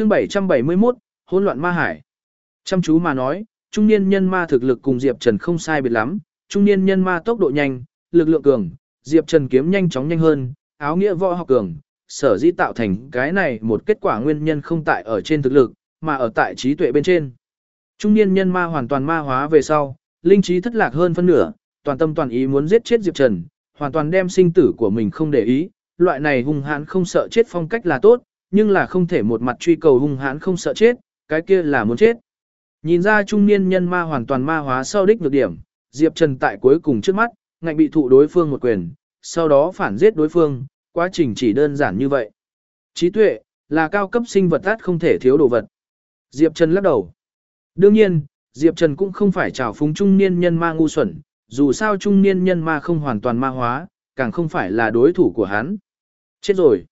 Chương 771, hỗn loạn ma hải. Chăm chú mà nói, trung niên nhân ma thực lực cùng Diệp Trần không sai biệt lắm, trung niên nhân ma tốc độ nhanh, lực lượng cường, Diệp Trần kiếm nhanh chóng nhanh hơn, áo nghĩa võ học cường, sở dĩ tạo thành cái này một kết quả nguyên nhân không tại ở trên thực lực, mà ở tại trí tuệ bên trên. Trung niên nhân ma hoàn toàn ma hóa về sau, linh trí thất lạc hơn phân nửa, toàn tâm toàn ý muốn giết chết Diệp Trần, hoàn toàn đem sinh tử của mình không để ý, loại này hung hãn không sợ chết phong cách là tốt, nhưng là không thể một mặt truy cầu hung hãn không sợ chết, cái kia là muốn chết. Nhìn ra trung niên nhân ma hoàn toàn ma hóa sau đích nhược điểm, Diệp Trần tại cuối cùng trước mắt, ngạnh bị thụ đối phương một quyền, sau đó phản giết đối phương, quá trình chỉ đơn giản như vậy. Trí tuệ, là cao cấp sinh vật tát không thể thiếu đồ vật. Diệp Trần lắc đầu. Đương nhiên, Diệp Trần cũng không phải trào phúng trung niên nhân ma ngu xuẩn, dù sao trung niên nhân ma không hoàn toàn ma hóa, càng không phải là đối thủ của hắn. Chết rồi.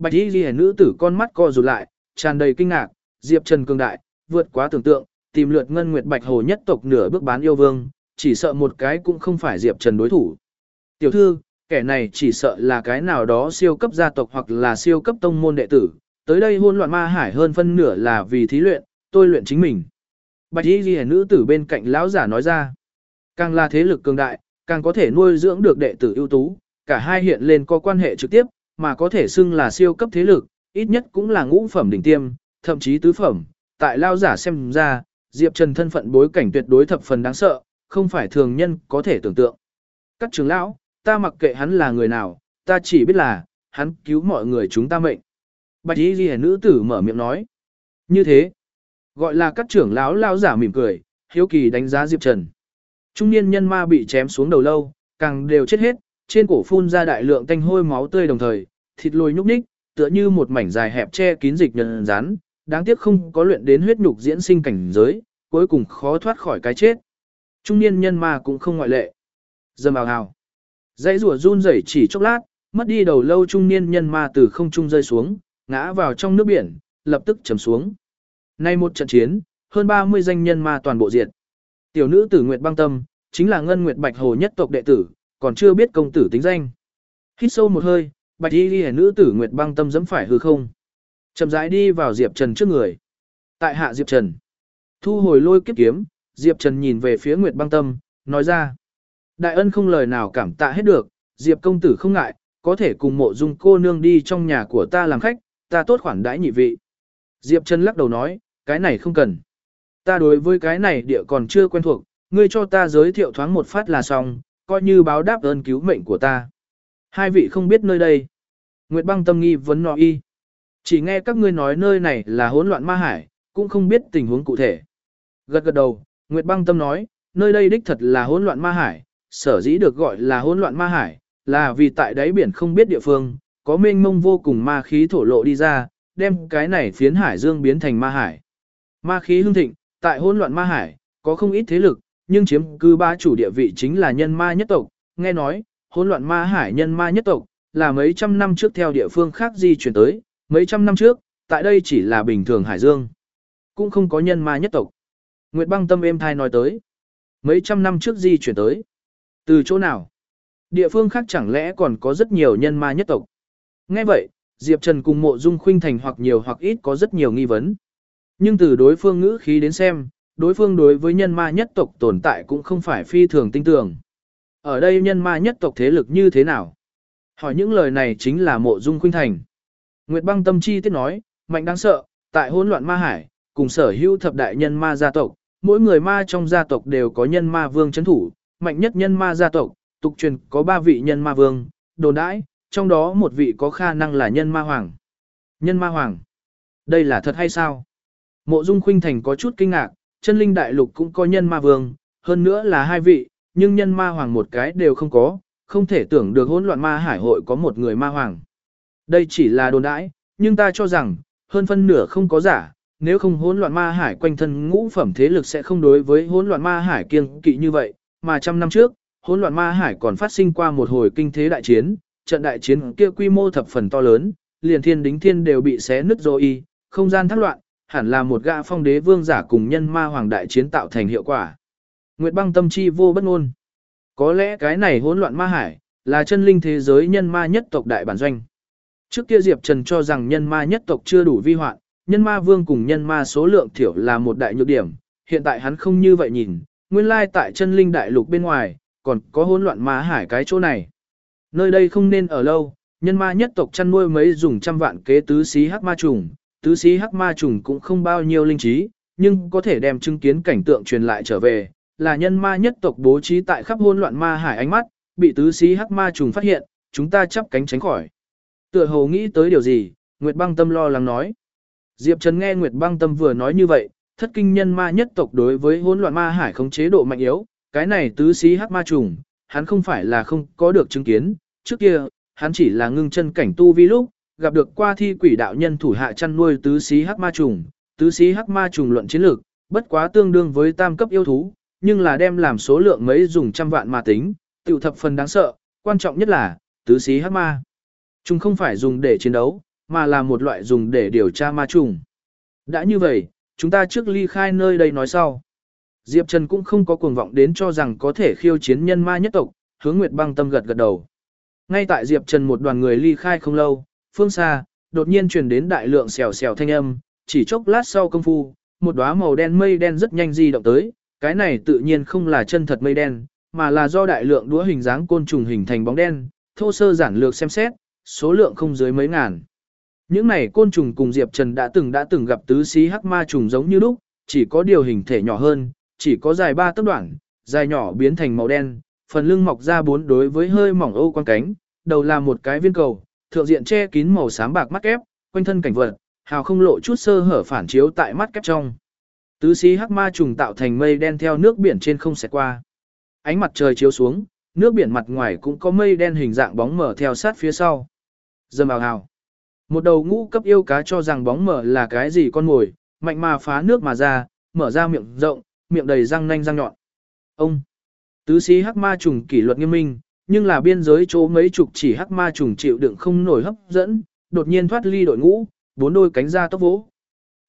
Bạch y ghi nữ tử con mắt co rụt lại, tràn đầy kinh ngạc, Diệp Trần cường đại, vượt quá tưởng tượng, tìm lượt ngân nguyệt bạch hồ nhất tộc nửa bước bán yêu vương, chỉ sợ một cái cũng không phải Diệp Trần đối thủ. Tiểu thư, kẻ này chỉ sợ là cái nào đó siêu cấp gia tộc hoặc là siêu cấp tông môn đệ tử, tới đây hôn loạn ma hải hơn phân nửa là vì thí luyện, tôi luyện chính mình. Bạch y ghi nữ tử bên cạnh lão giả nói ra, càng là thế lực cường đại, càng có thể nuôi dưỡng được đệ tử ưu tú, cả hai hiện lên có quan hệ trực tiếp, mà có thể xưng là siêu cấp thế lực, ít nhất cũng là ngũ phẩm đỉnh tiêm, thậm chí tứ phẩm, tại lao giả xem ra, Diệp Trần thân phận bối cảnh tuyệt đối thập phần đáng sợ, không phải thường nhân có thể tưởng tượng. Các trưởng lão, ta mặc kệ hắn là người nào, ta chỉ biết là, hắn cứu mọi người chúng ta mệnh. Bạch y ghi nữ tử mở miệng nói. Như thế, gọi là các trưởng lão lao giả mỉm cười, hiếu kỳ đánh giá Diệp Trần. Trung niên nhân ma bị chém xuống đầu lâu, càng đều chết hết, trên cổ phun ra đại lượng tanh hôi máu tươi đồng thời, thịt lồi nhúc nhích, tựa như một mảnh dài hẹp che kín dịch nhân rán, đáng tiếc không có luyện đến huyết nhục diễn sinh cảnh giới, cuối cùng khó thoát khỏi cái chết. Trung niên nhân ma cũng không ngoại lệ. Dầm ào hào. Dãy rùa run rẩy chỉ chốc lát, mất đi đầu lâu trung niên nhân ma từ không trung rơi xuống, ngã vào trong nước biển, lập tức chầm xuống. Nay một trận chiến, hơn 30 danh nhân ma toàn bộ diệt. Tiểu nữ tử Nguyệt Băng Tâm, chính là Ngân Nguyệt Bạch Hồ nhất tộc đệ tử, còn chưa biết công tử tính danh. Hít sâu một hơi, Bạch Y ghi nữ tử Nguyệt Băng Tâm dẫm phải hư không. Chậm rãi đi vào Diệp Trần trước người. Tại hạ Diệp Trần. Thu hồi lôi kiếp kiếm, Diệp Trần nhìn về phía Nguyệt Băng Tâm, nói ra. Đại ân không lời nào cảm tạ hết được, Diệp công tử không ngại, có thể cùng mộ dung cô nương đi trong nhà của ta làm khách, ta tốt khoản đãi nhị vị. Diệp Trần lắc đầu nói, cái này không cần. Ta đối với cái này địa còn chưa quen thuộc, ngươi cho ta giới thiệu thoáng một phát là xong, coi như báo đáp ơn cứu mệnh của ta. Hai vị không biết nơi đây. Nguyệt băng tâm nghi vấn nọ y. Chỉ nghe các ngươi nói nơi này là hỗn loạn ma hải, cũng không biết tình huống cụ thể. Gật gật đầu, Nguyệt băng tâm nói, nơi đây đích thật là hỗn loạn ma hải, sở dĩ được gọi là hỗn loạn ma hải, là vì tại đáy biển không biết địa phương, có mênh mông vô cùng ma khí thổ lộ đi ra, đem cái này phiến hải dương biến thành ma hải. Ma khí hương thịnh, tại hỗn loạn ma hải, có không ít thế lực, nhưng chiếm cư ba chủ địa vị chính là nhân ma nhất tộc, nghe nói, hỗn loạn ma hải nhân ma nhất tộc, là mấy trăm năm trước theo địa phương khác di chuyển tới, mấy trăm năm trước, tại đây chỉ là bình thường hải dương. Cũng không có nhân ma nhất tộc. Nguyệt băng tâm êm thai nói tới. Mấy trăm năm trước di chuyển tới. Từ chỗ nào? Địa phương khác chẳng lẽ còn có rất nhiều nhân ma nhất tộc? Nghe vậy, Diệp Trần cùng mộ dung khuynh thành hoặc nhiều hoặc ít có rất nhiều nghi vấn. Nhưng từ đối phương ngữ khí đến xem, đối phương đối với nhân ma nhất tộc tồn tại cũng không phải phi thường tinh tưởng ở đây nhân ma nhất tộc thế lực như thế nào? Hỏi những lời này chính là mộ dung khuynh thành. Nguyệt băng tâm chi tiết nói, mạnh đáng sợ, tại hỗn loạn ma hải, cùng sở hữu thập đại nhân ma gia tộc, mỗi người ma trong gia tộc đều có nhân ma vương chấn thủ, mạnh nhất nhân ma gia tộc, tục truyền có ba vị nhân ma vương, đồn đãi, trong đó một vị có khả năng là nhân ma hoàng. Nhân ma hoàng. Đây là thật hay sao? Mộ Dung Khuynh Thành có chút kinh ngạc, chân linh đại lục cũng có nhân ma vương, hơn nữa là hai vị, nhưng nhân ma hoàng một cái đều không có, không thể tưởng được hỗn loạn ma hải hội có một người ma hoàng. Đây chỉ là đồn đãi, nhưng ta cho rằng, hơn phân nửa không có giả, nếu không hỗn loạn ma hải quanh thân ngũ phẩm thế lực sẽ không đối với hỗn loạn ma hải kiêng kỵ như vậy, mà trăm năm trước, hỗn loạn ma hải còn phát sinh qua một hồi kinh thế đại chiến, trận đại chiến kia quy mô thập phần to lớn, liền thiên đính thiên đều bị xé nứt rồi không gian thác loạn, hẳn là một gã phong đế vương giả cùng nhân ma hoàng đại chiến tạo thành hiệu quả. Nguyệt băng tâm chi vô bất ngôn. Có lẽ cái này hỗn loạn ma hải, là chân linh thế giới nhân ma nhất tộc đại bản doanh. Trước kia Diệp Trần cho rằng nhân ma nhất tộc chưa đủ vi hoạn, nhân ma vương cùng nhân ma số lượng thiểu là một đại nhược điểm, hiện tại hắn không như vậy nhìn, nguyên lai tại chân linh đại lục bên ngoài, còn có hỗn loạn ma hải cái chỗ này. Nơi đây không nên ở lâu, nhân ma nhất tộc chăn nuôi mấy dùng trăm vạn kế tứ xí hắc ma trùng, tứ xí hắc ma trùng cũng không bao nhiêu linh trí, nhưng có thể đem chứng kiến cảnh tượng truyền lại trở về, là nhân ma nhất tộc bố trí tại khắp hỗn loạn ma hải ánh mắt, bị tứ xí hắc ma trùng phát hiện, chúng ta chắp cánh tránh khỏi. Tựa hồ nghĩ tới điều gì, Nguyệt Băng Tâm lo lắng nói. Diệp Trần nghe Nguyệt Băng Tâm vừa nói như vậy, thất kinh nhân ma nhất tộc đối với hỗn loạn ma hải không chế độ mạnh yếu, cái này tứ xí hắc ma trùng, hắn không phải là không có được chứng kiến, trước kia, hắn chỉ là ngưng chân cảnh tu vi lúc, gặp được qua thi quỷ đạo nhân thủ hạ chăn nuôi tứ xí hắc ma trùng, tứ xí hắc ma trùng luận chiến lược, bất quá tương đương với tam cấp yêu thú, nhưng là đem làm số lượng mấy dùng trăm vạn mà tính, tiểu thập phần đáng sợ, quan trọng nhất là, tứ xí hắc ma. Chúng không phải dùng để chiến đấu, mà là một loại dùng để điều tra ma trùng. Đã như vậy, chúng ta trước ly khai nơi đây nói sau. Diệp Trần cũng không có cuồng vọng đến cho rằng có thể khiêu chiến nhân ma nhất tộc, hướng Nguyệt băng tâm gật gật đầu. Ngay tại Diệp Trần một đoàn người ly khai không lâu, phương xa, đột nhiên truyền đến đại lượng xèo xèo thanh âm, chỉ chốc lát sau công phu, một đóa màu đen mây đen rất nhanh di động tới, cái này tự nhiên không là chân thật mây đen, mà là do đại lượng đũa hình dáng côn trùng hình thành bóng đen, thô sơ giản lược xem xét, số lượng không dưới mấy ngàn. Những này côn trùng cùng Diệp Trần đã từng đã từng gặp tứ xí hắc ma trùng giống như lúc, chỉ có điều hình thể nhỏ hơn, chỉ có dài ba tấc đoạn, dài nhỏ biến thành màu đen, phần lưng mọc ra bốn đối với hơi mỏng ô quang cánh, đầu là một cái viên cầu, thượng diện che kín màu xám bạc mắt kép, quanh thân cảnh vật, hào không lộ chút sơ hở phản chiếu tại mắt kép trong. Tứ xí hắc ma trùng tạo thành mây đen theo nước biển trên không xẹt qua. Ánh mặt trời chiếu xuống, nước biển mặt ngoài cũng có mây đen hình dạng bóng mở theo sát phía sau. Dầm ào hào. Một đầu ngũ cấp yêu cá cho rằng bóng mở là cái gì con mồi, mạnh mà phá nước mà ra, mở ra miệng rộng, miệng đầy răng nanh răng nhọn. Ông. Tứ sĩ hắc ma trùng kỷ luật nghiêm minh, nhưng là biên giới chỗ mấy chục chỉ hắc ma trùng chịu đựng không nổi hấp dẫn, đột nhiên thoát ly đội ngũ, bốn đôi cánh ra tốc vỗ.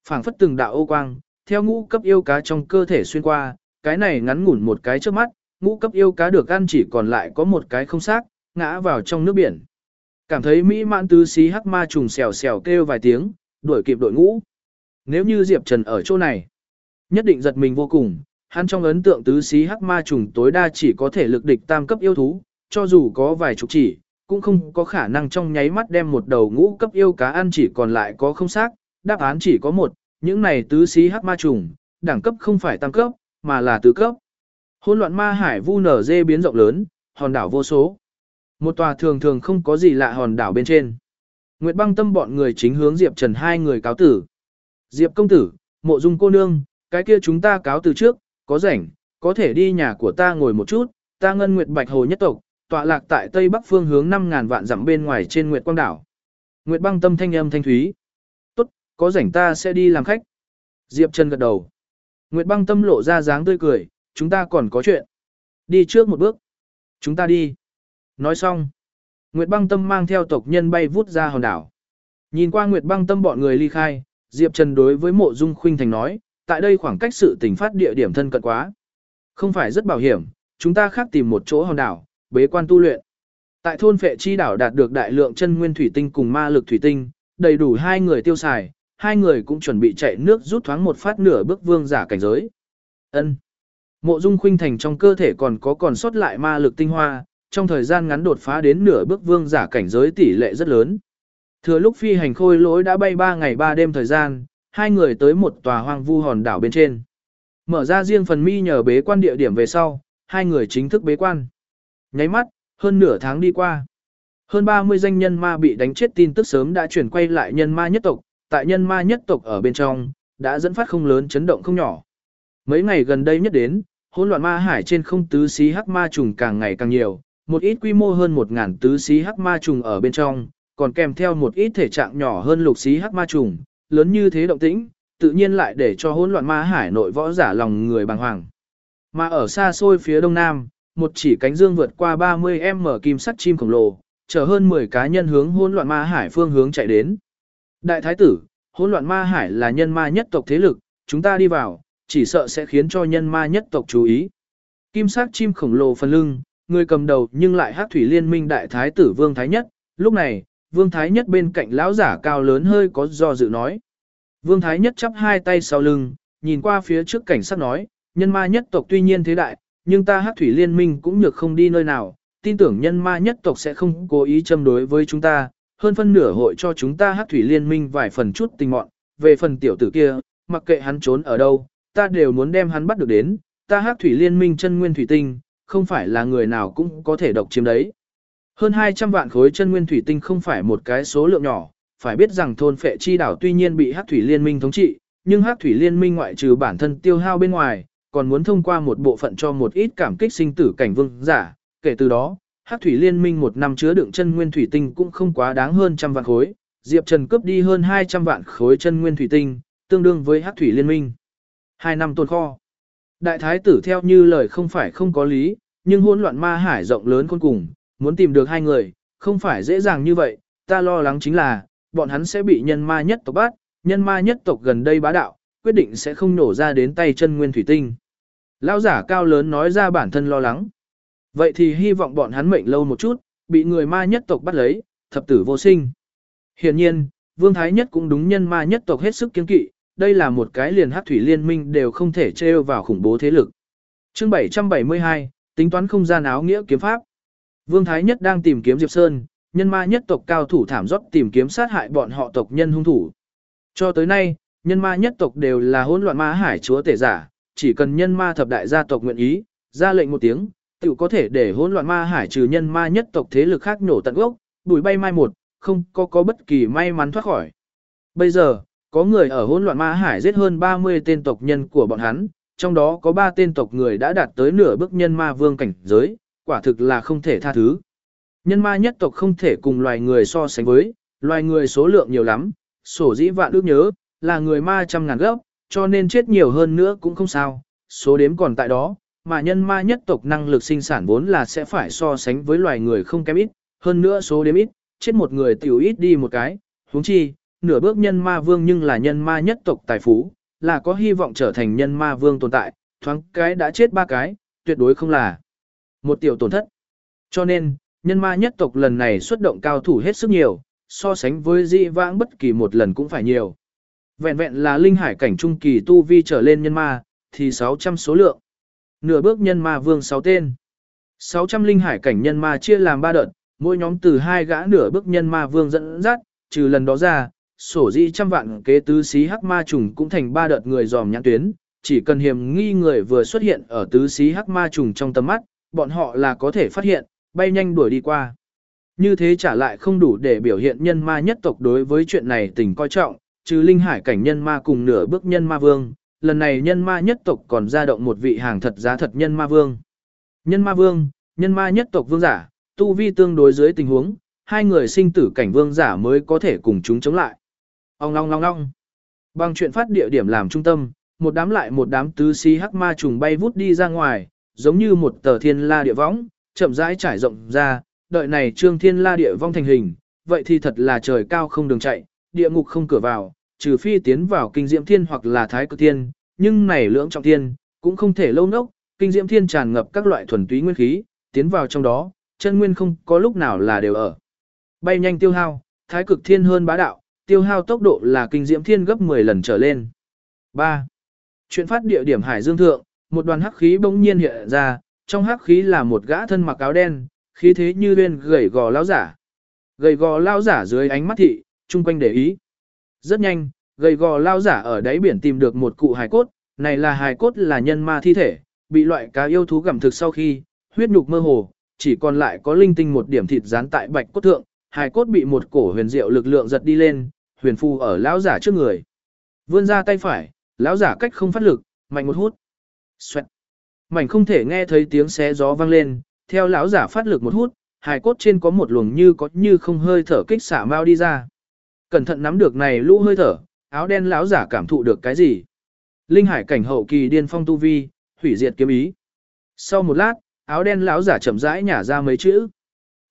Phảng phất từng đạo ô quang, theo ngũ cấp yêu cá trong cơ thể xuyên qua, cái này ngắn ngủn một cái trước mắt, ngũ cấp yêu cá được ăn chỉ còn lại có một cái không xác, ngã vào trong nước biển. Cảm thấy mỹ mãn tứ xí hắc ma trùng xèo xèo kêu vài tiếng, đuổi kịp đội ngũ. Nếu như Diệp Trần ở chỗ này, nhất định giật mình vô cùng, hắn trong ấn tượng tứ xí hắc ma trùng tối đa chỉ có thể lực địch tam cấp yêu thú, cho dù có vài chục chỉ, cũng không có khả năng trong nháy mắt đem một đầu ngũ cấp yêu cá ăn chỉ còn lại có không xác, đáp án chỉ có một, những này tứ xí hắc ma trùng, đẳng cấp không phải tam cấp, mà là tứ cấp. Hôn loạn ma hải vu nở dê biến rộng lớn, hòn đảo vô số. Một tòa thường thường không có gì lạ hòn đảo bên trên. Nguyệt băng tâm bọn người chính hướng Diệp Trần hai người cáo tử. Diệp công tử, mộ dung cô nương, cái kia chúng ta cáo từ trước, có rảnh, có thể đi nhà của ta ngồi một chút, ta ngân Nguyệt Bạch Hồ nhất tộc, tọa lạc tại tây bắc phương hướng 5.000 vạn dặm bên ngoài trên Nguyệt Quang đảo. Nguyệt băng tâm thanh âm thanh thúy. Có rảnh ta sẽ đi làm khách. Diệp Trần gật đầu. Nguyệt băng tâm lộ ra dáng tươi cười, chúng ta còn có chuyện. Đi trước một bước. Chúng ta đi. Nói xong. Nguyệt băng tâm mang theo tộc nhân bay vút ra hòn đảo. Nhìn qua Nguyệt băng tâm bọn người ly khai, Diệp Trần đối với mộ dung khuynh thành nói, tại đây khoảng cách sự tình phát địa điểm thân cận quá. Không phải rất bảo hiểm, chúng ta khác tìm một chỗ hòn đảo, bế quan tu luyện. Tại thôn phệ chi đảo đạt được đại lượng chân nguyên thủy tinh cùng ma lực thủy tinh, đầy đủ hai người tiêu xài, hai người cũng chuẩn bị chạy nước rút thoáng một phát nửa bước vương giả cảnh giới. Ân. Mộ Dung Khuynh Thành trong cơ thể còn có còn sót lại ma lực tinh hoa, trong thời gian ngắn đột phá đến nửa bước vương giả cảnh giới tỷ lệ rất lớn. Thừa lúc phi hành khôi lỗi đã bay 3 ngày 3 đêm thời gian, hai người tới một tòa hoang vu hòn đảo bên trên. Mở ra riêng phần mi nhờ bế quan địa điểm về sau, hai người chính thức bế quan. Nháy mắt, hơn nửa tháng đi qua. Hơn 30 danh nhân ma bị đánh chết tin tức sớm đã chuyển quay lại nhân ma nhất tộc, tại nhân ma nhất tộc ở bên trong, đã dẫn phát không lớn chấn động không nhỏ. Mấy ngày gần đây nhất đến, hỗn loạn ma hải trên không tứ xí hắc ma trùng càng ngày càng nhiều, một ít quy mô hơn 1000 tứ xí hắc ma trùng ở bên trong, còn kèm theo một ít thể trạng nhỏ hơn lục xí hắc ma trùng, lớn như thế động tĩnh, tự nhiên lại để cho hỗn loạn ma hải nội võ giả lòng người bàng hoàng. Mà ở xa xôi phía đông nam, một chỉ cánh dương vượt qua 30m kim sắt chim khổng lồ, chở hơn 10 cá nhân hướng hỗn loạn ma hải phương hướng chạy đến. Đại thái tử, hỗn loạn ma hải là nhân ma nhất tộc thế lực, chúng ta đi vào, chỉ sợ sẽ khiến cho nhân ma nhất tộc chú ý. Kim sắc chim khổng lồ phần lưng, người cầm đầu nhưng lại hát thủy liên minh đại thái tử Vương Thái Nhất, lúc này, Vương Thái Nhất bên cạnh lão giả cao lớn hơi có do dự nói. Vương Thái Nhất chắp hai tay sau lưng, nhìn qua phía trước cảnh sát nói, nhân ma nhất tộc tuy nhiên thế đại, nhưng ta hát thủy liên minh cũng nhược không đi nơi nào, tin tưởng nhân ma nhất tộc sẽ không cố ý châm đối với chúng ta, hơn phân nửa hội cho chúng ta hát thủy liên minh vài phần chút tình mọn, về phần tiểu tử kia, mặc kệ hắn trốn ở đâu, ta đều muốn đem hắn bắt được đến, ta hát thủy liên minh chân nguyên thủy tinh, không phải là người nào cũng có thể độc chiếm đấy. Hơn 200 vạn khối chân nguyên thủy tinh không phải một cái số lượng nhỏ, phải biết rằng thôn phệ chi đảo tuy nhiên bị hát thủy liên minh thống trị, nhưng hát thủy liên minh ngoại trừ bản thân tiêu hao bên ngoài, còn muốn thông qua một bộ phận cho một ít cảm kích sinh tử cảnh vương giả, kể từ đó, hát thủy liên minh một năm chứa đựng chân nguyên thủy tinh cũng không quá đáng hơn trăm vạn khối, Diệp Trần cướp đi hơn 200 vạn khối chân nguyên thủy tinh, tương đương với hát thủy liên minh. Hai năm tồn kho. Đại thái tử theo như lời không phải không có lý, nhưng hỗn loạn ma hải rộng lớn con cùng, muốn tìm được hai người, không phải dễ dàng như vậy, ta lo lắng chính là, bọn hắn sẽ bị nhân ma nhất tộc bắt, nhân ma nhất tộc gần đây bá đạo, quyết định sẽ không nổ ra đến tay chân nguyên thủy tinh. Lão giả cao lớn nói ra bản thân lo lắng. Vậy thì hy vọng bọn hắn mệnh lâu một chút, bị người ma nhất tộc bắt lấy, thập tử vô sinh. Hiện nhiên, Vương Thái Nhất cũng đúng nhân ma nhất tộc hết sức kiên kỵ, đây là một cái liền hát thủy liên minh đều không thể trêu vào khủng bố thế lực. chương 772, tính toán không gian áo nghĩa kiếm pháp. Vương Thái Nhất đang tìm kiếm Diệp Sơn, nhân ma nhất tộc cao thủ thảm rót tìm kiếm sát hại bọn họ tộc nhân hung thủ. Cho tới nay, nhân ma nhất tộc đều là hỗn loạn ma hải chúa tể giả, chỉ cần nhân ma thập đại gia tộc nguyện ý, ra lệnh một tiếng, tự có thể để hỗn loạn ma hải trừ nhân ma nhất tộc thế lực khác nổ tận gốc, bùi bay mai một, không có có bất kỳ may mắn thoát khỏi. Bây giờ, có người ở hỗn loạn ma hải giết hơn 30 tên tộc nhân của bọn hắn, trong đó có 3 tên tộc người đã đạt tới nửa bước nhân ma vương cảnh giới, quả thực là không thể tha thứ. Nhân ma nhất tộc không thể cùng loài người so sánh với, loài người số lượng nhiều lắm, sổ dĩ vạn ước nhớ, là người ma trăm ngàn gốc, cho nên chết nhiều hơn nữa cũng không sao, số đếm còn tại đó, mà nhân ma nhất tộc năng lực sinh sản vốn là sẽ phải so sánh với loài người không kém ít, hơn nữa số đếm ít, chết một người tiểu ít đi một cái, huống chi, nửa bước nhân ma vương nhưng là nhân ma nhất tộc tài phú, là có hy vọng trở thành nhân ma vương tồn tại, thoáng cái đã chết ba cái, tuyệt đối không là một tiểu tổn thất. Cho nên, nhân ma nhất tộc lần này xuất động cao thủ hết sức nhiều, so sánh với dị vãng bất kỳ một lần cũng phải nhiều. Vẹn vẹn là linh hải cảnh trung kỳ tu vi trở lên nhân ma, thì 600 số lượng. Nửa bước nhân ma vương 6 tên. 600 linh hải cảnh nhân ma chia làm 3 đợt, mỗi nhóm từ hai gã nửa bước nhân ma vương dẫn dắt, trừ lần đó ra, sổ di trăm vạn kế tứ xí hắc ma trùng cũng thành ba đợt người dòm nhãn tuyến, chỉ cần hiểm nghi người vừa xuất hiện ở tứ xí hắc ma trùng trong tầm mắt, bọn họ là có thể phát hiện, bay nhanh đuổi đi qua. Như thế trả lại không đủ để biểu hiện nhân ma nhất tộc đối với chuyện này tình coi trọng, trừ linh hải cảnh nhân ma cùng nửa bước nhân ma vương, lần này nhân ma nhất tộc còn ra động một vị hàng thật giá thật nhân ma vương. Nhân ma vương, nhân ma nhất tộc vương giả, tu vi tương đối dưới tình huống, hai người sinh tử cảnh vương giả mới có thể cùng chúng chống lại. Ông long long long. Bằng chuyện phát địa điểm làm trung tâm, một đám lại một đám tứ si hắc ma trùng bay vút đi ra ngoài, giống như một tờ thiên la địa võng, chậm rãi trải rộng ra, đợi này trương thiên la địa vong thành hình, vậy thì thật là trời cao không đường chạy, địa ngục không cửa vào, trừ phi tiến vào kinh diễm thiên hoặc là thái cực thiên, nhưng này lưỡng trọng thiên, cũng không thể lâu nốc, kinh diễm thiên tràn ngập các loại thuần túy nguyên khí, tiến vào trong đó, chân nguyên không có lúc nào là đều ở. Bay nhanh tiêu hao, thái cực thiên hơn bá đạo, tiêu hao tốc độ là kinh diễm thiên gấp 10 lần trở lên. 3. Chuyện phát địa điểm Hải Dương Thượng, một đoàn hắc khí bỗng nhiên hiện ra, trong hắc khí là một gã thân mặc áo đen, khí thế như lên gầy gò lão giả. Gầy gò lão giả dưới ánh mắt thị, chung quanh để ý. Rất nhanh, gầy gò lão giả ở đáy biển tìm được một cụ hài cốt, này là hài cốt là nhân ma thi thể, bị loại cá yêu thú gặm thực sau khi, huyết nhục mơ hồ, chỉ còn lại có linh tinh một điểm thịt dán tại bạch cốt thượng, hài cốt bị một cổ huyền diệu lực lượng giật đi lên, huyền phù ở lão giả trước người. Vươn ra tay phải, lão giả cách không phát lực, mạnh một hút. Xoẹt. Mảnh không thể nghe thấy tiếng xé gió vang lên, theo lão giả phát lực một hút, hài cốt trên có một luồng như có như không hơi thở kích xả mau đi ra. Cẩn thận nắm được này lũ hơi thở, áo đen lão giả cảm thụ được cái gì? Linh hải cảnh hậu kỳ điên phong tu vi, hủy diệt kiếm ý. Sau một lát, áo đen lão giả chậm rãi nhả ra mấy chữ.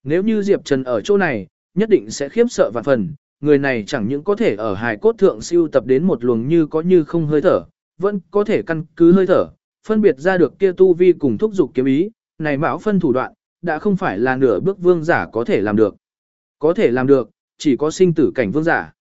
Nếu như Diệp Trần ở chỗ này, nhất định sẽ khiếp sợ vạn phần, người này chẳng những có thể ở hài cốt thượng siêu tập đến một luồng như có như không hơi thở, vẫn có thể căn cứ hơi thở, phân biệt ra được kia tu vi cùng thúc dục kiếm ý, này mạo phân thủ đoạn, đã không phải là nửa bước vương giả có thể làm được. Có thể làm được, chỉ có sinh tử cảnh vương giả.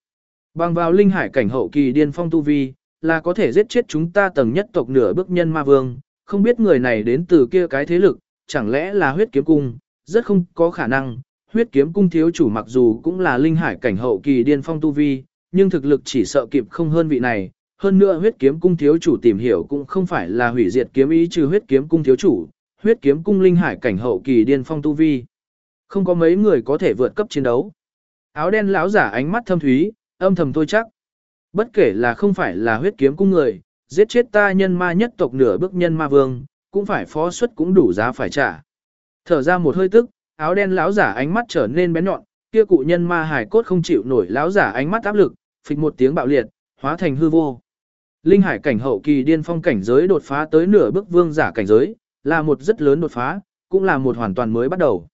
Bằng vào linh hải cảnh hậu kỳ điên phong tu vi, là có thể giết chết chúng ta tầng nhất tộc nửa bước nhân ma vương, không biết người này đến từ kia cái thế lực, chẳng lẽ là huyết kiếm cung, rất không có khả năng, huyết kiếm cung thiếu chủ mặc dù cũng là linh hải cảnh hậu kỳ điên phong tu vi, nhưng thực lực chỉ sợ kịp không hơn vị này, hơn nữa huyết kiếm cung thiếu chủ tìm hiểu cũng không phải là hủy diệt kiếm ý trừ huyết kiếm cung thiếu chủ, huyết kiếm cung linh hải cảnh hậu kỳ điên phong tu vi. Không có mấy người có thể vượt cấp chiến đấu. Áo đen lão giả ánh mắt thâm thúy, âm thầm tôi chắc. Bất kể là không phải là huyết kiếm cung người, giết chết ta nhân ma nhất tộc nửa bước nhân ma vương, cũng phải phó suất cũng đủ giá phải trả. Thở ra một hơi tức, áo đen lão giả ánh mắt trở nên bén nhọn, kia cụ nhân ma hải cốt không chịu nổi lão giả ánh mắt áp lực, phịch một tiếng bạo liệt, hóa thành hư vô. Linh hải cảnh hậu kỳ điên phong cảnh giới đột phá tới nửa bước vương giả cảnh giới, là một rất lớn đột phá, cũng là một hoàn toàn mới bắt đầu.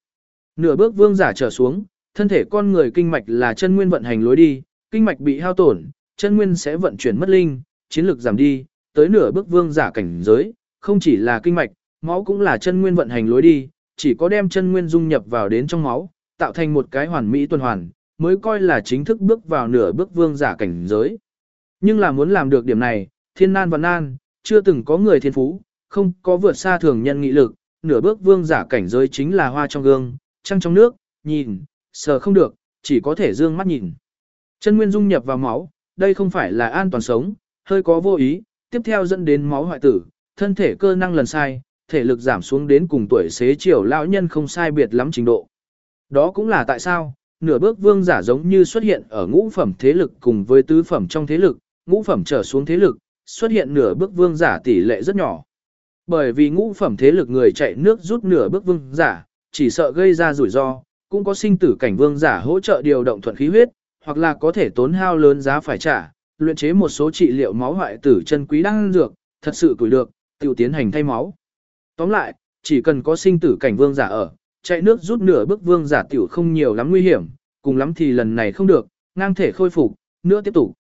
Nửa bước vương giả trở xuống, thân thể con người kinh mạch là chân nguyên vận hành lối đi, kinh mạch bị hao tổn, chân nguyên sẽ vận chuyển mất linh, chiến lực giảm đi, tới nửa bước vương giả cảnh giới, không chỉ là kinh mạch, máu cũng là chân nguyên vận hành lối đi, chỉ có đem chân nguyên dung nhập vào đến trong máu, tạo thành một cái hoàn mỹ tuần hoàn, mới coi là chính thức bước vào nửa bước vương giả cảnh giới. Nhưng là muốn làm được điểm này, thiên nan và nan, chưa từng có người thiên phú, không có vượt xa thường nhân nghị lực, nửa bước vương giả cảnh giới chính là hoa trong gương, trăng trong nước, nhìn, sờ không được, chỉ có thể dương mắt nhìn. Chân nguyên dung nhập vào máu, đây không phải là an toàn sống, hơi có vô ý, tiếp theo dẫn đến máu hoại tử, thân thể cơ năng lần sai, thể lực giảm xuống đến cùng tuổi xế chiều lão nhân không sai biệt lắm trình độ. Đó cũng là tại sao, nửa bước vương giả giống như xuất hiện ở ngũ phẩm thế lực cùng với tứ phẩm trong thế lực, ngũ phẩm trở xuống thế lực, xuất hiện nửa bước vương giả tỷ lệ rất nhỏ. Bởi vì ngũ phẩm thế lực người chạy nước rút nửa bước vương giả, chỉ sợ gây ra rủi ro, cũng có sinh tử cảnh vương giả hỗ trợ điều động thuận khí huyết, hoặc là có thể tốn hao lớn giá phải trả, luyện chế một số trị liệu máu hoại tử chân quý đang dược, thật sự tuổi được, tiêu tiến hành thay máu. Tóm lại, chỉ cần có sinh tử cảnh vương giả ở, chạy nước rút nửa bước vương giả tiểu không nhiều lắm nguy hiểm, cùng lắm thì lần này không được, ngang thể khôi phục, nữa tiếp tục.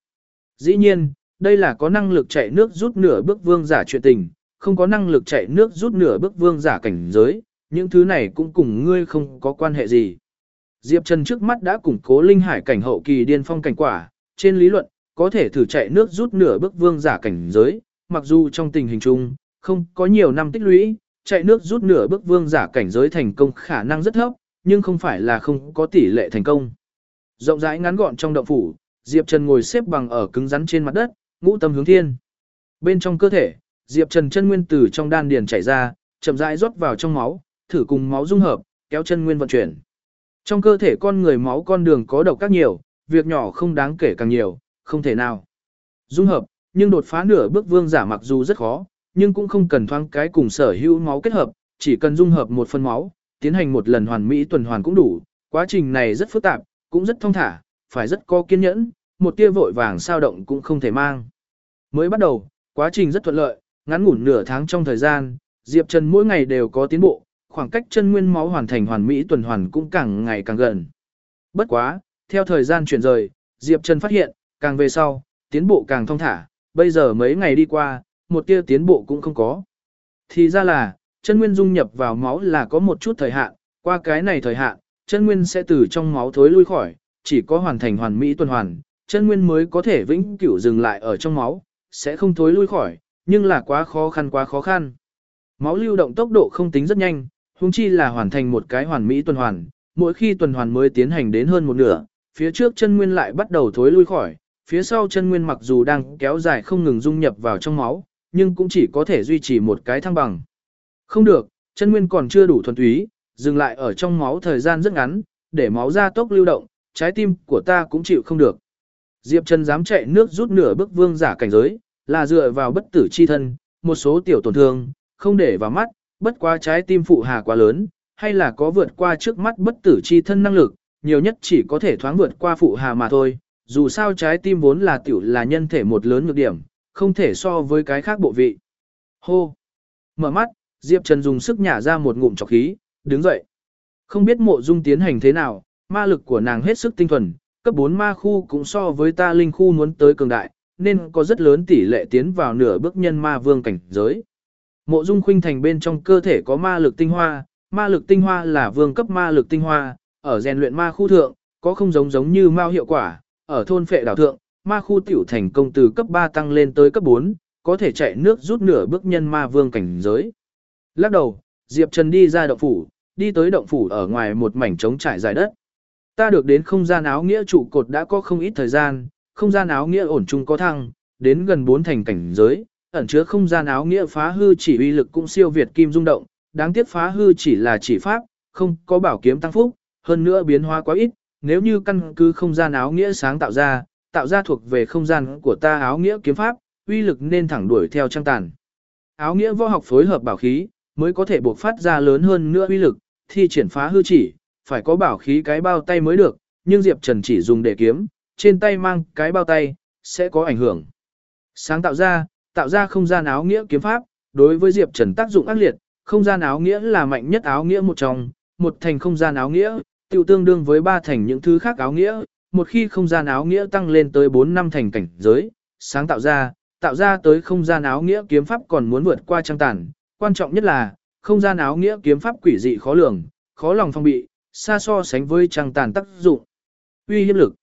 Dĩ nhiên, đây là có năng lực chạy nước rút nửa bước vương giả chuyện tình, không có năng lực chạy nước rút nửa bước vương giả cảnh giới, những thứ này cũng cùng ngươi không có quan hệ gì. Diệp Trần trước mắt đã củng cố linh hải cảnh hậu kỳ điên phong cảnh quả, trên lý luận, có thể thử chạy nước rút nửa bước vương giả cảnh giới, mặc dù trong tình hình chung, không có nhiều năm tích lũy, chạy nước rút nửa bước vương giả cảnh giới thành công khả năng rất thấp, nhưng không phải là không có tỷ lệ thành công. Rộng rãi ngắn gọn trong động phủ, Diệp Trần ngồi xếp bằng ở cứng rắn trên mặt đất, ngũ tâm hướng thiên. Bên trong cơ thể, Diệp Trần chân nguyên tử trong đan điền chảy ra, chậm rãi rót vào trong máu, thử cùng máu dung hợp, kéo chân nguyên vận chuyển. Trong cơ thể con người máu con đường có độc các nhiều, việc nhỏ không đáng kể càng nhiều, không thể nào. Dung hợp, nhưng đột phá nửa bước vương giả mặc dù rất khó, nhưng cũng không cần thoáng cái cùng sở hữu máu kết hợp, chỉ cần dung hợp một phần máu, tiến hành một lần hoàn mỹ tuần hoàn cũng đủ. Quá trình này rất phức tạp, cũng rất thông thả, phải rất có kiên nhẫn, một tia vội vàng sao động cũng không thể mang. Mới bắt đầu, quá trình rất thuận lợi, ngắn ngủn nửa tháng trong thời gian, Diệp Trần mỗi ngày đều có tiến bộ, khoảng cách chân nguyên máu hoàn thành hoàn mỹ tuần hoàn cũng càng ngày càng gần. Bất quá, theo thời gian chuyển rời, Diệp Trần phát hiện, càng về sau, tiến bộ càng thông thả, bây giờ mấy ngày đi qua, một tia tiến bộ cũng không có. Thì ra là, chân nguyên dung nhập vào máu là có một chút thời hạn, qua cái này thời hạn, chân nguyên sẽ từ trong máu thối lui khỏi, chỉ có hoàn thành hoàn mỹ tuần hoàn, chân nguyên mới có thể vĩnh cửu dừng lại ở trong máu, sẽ không thối lui khỏi, nhưng là quá khó khăn quá khó khăn. Máu lưu động tốc độ không tính rất nhanh, huống chi là hoàn thành một cái hoàn mỹ tuần hoàn, mỗi khi tuần hoàn mới tiến hành đến hơn một nửa, phía trước chân nguyên lại bắt đầu thối lui khỏi, phía sau chân nguyên mặc dù đang kéo dài không ngừng dung nhập vào trong máu, nhưng cũng chỉ có thể duy trì một cái thăng bằng. Không được, chân nguyên còn chưa đủ thuần túy, dừng lại ở trong máu thời gian rất ngắn, để máu ra tốc lưu động, trái tim của ta cũng chịu không được. Diệp Trần dám chạy nước rút nửa bước vương giả cảnh giới, là dựa vào bất tử chi thân, một số tiểu tổn thương, không để vào mắt, bất quá trái tim phụ hà quá lớn, hay là có vượt qua trước mắt bất tử chi thân năng lực, nhiều nhất chỉ có thể thoáng vượt qua phụ hà mà thôi. Dù sao trái tim vốn là tiểu là nhân thể một lớn nhược điểm, không thể so với cái khác bộ vị. Hô! Mở mắt, Diệp Trần dùng sức nhả ra một ngụm trọc khí, đứng dậy. Không biết mộ dung tiến hành thế nào, ma lực của nàng hết sức tinh thuần, cấp 4 ma khu cũng so với ta linh khu muốn tới cường đại, nên có rất lớn tỷ lệ tiến vào nửa bước nhân ma vương cảnh giới. Mộ dung khuynh thành bên trong cơ thể có ma lực tinh hoa, ma lực tinh hoa là vương cấp ma lực tinh hoa, ở rèn luyện ma khu thượng, có không giống giống như mao hiệu quả, ở thôn phệ đảo thượng, ma khu tiểu thành công từ cấp 3 tăng lên tới cấp 4, có thể chạy nước rút nửa bước nhân ma vương cảnh giới. Lắc đầu, Diệp Trần đi ra động phủ, đi tới động phủ ở ngoài một mảnh trống trải dài đất. Ta được đến không gian áo nghĩa trụ cột đã có không ít thời gian, không gian áo nghĩa ổn chung có thăng, đến gần 4 thành cảnh giới, ẩn chứa không gian áo nghĩa phá hư chỉ uy lực cũng siêu việt kim rung động, đáng tiếc phá hư chỉ là chỉ pháp, không có bảo kiếm tăng phúc, hơn nữa biến hóa quá ít, nếu như căn cứ không gian áo nghĩa sáng tạo ra, tạo ra thuộc về không gian của ta áo nghĩa kiếm pháp, uy lực nên thẳng đuổi theo trang tàn. Áo nghĩa võ học phối hợp bảo khí, mới có thể buộc phát ra lớn hơn nữa uy lực, thi triển phá hư chỉ, phải có bảo khí cái bao tay mới được, nhưng Diệp Trần chỉ dùng để kiếm, trên tay mang cái bao tay, sẽ có ảnh hưởng. Sáng tạo ra, tạo ra không gian áo nghĩa kiếm pháp, đối với Diệp Trần tác dụng ác liệt, không gian áo nghĩa là mạnh nhất áo nghĩa một trong, một thành không gian áo nghĩa, tiêu tương đương với ba thành những thứ khác áo nghĩa, một khi không gian áo nghĩa tăng lên tới 4 năm thành cảnh giới, sáng tạo ra, tạo ra tới không gian áo nghĩa kiếm pháp còn muốn vượt qua trang tàn, quan trọng nhất là, không gian áo nghĩa kiếm pháp quỷ dị khó lường, khó lòng phong bị, xa so sánh với trang tàn tác dụng. Uy hiếp lực.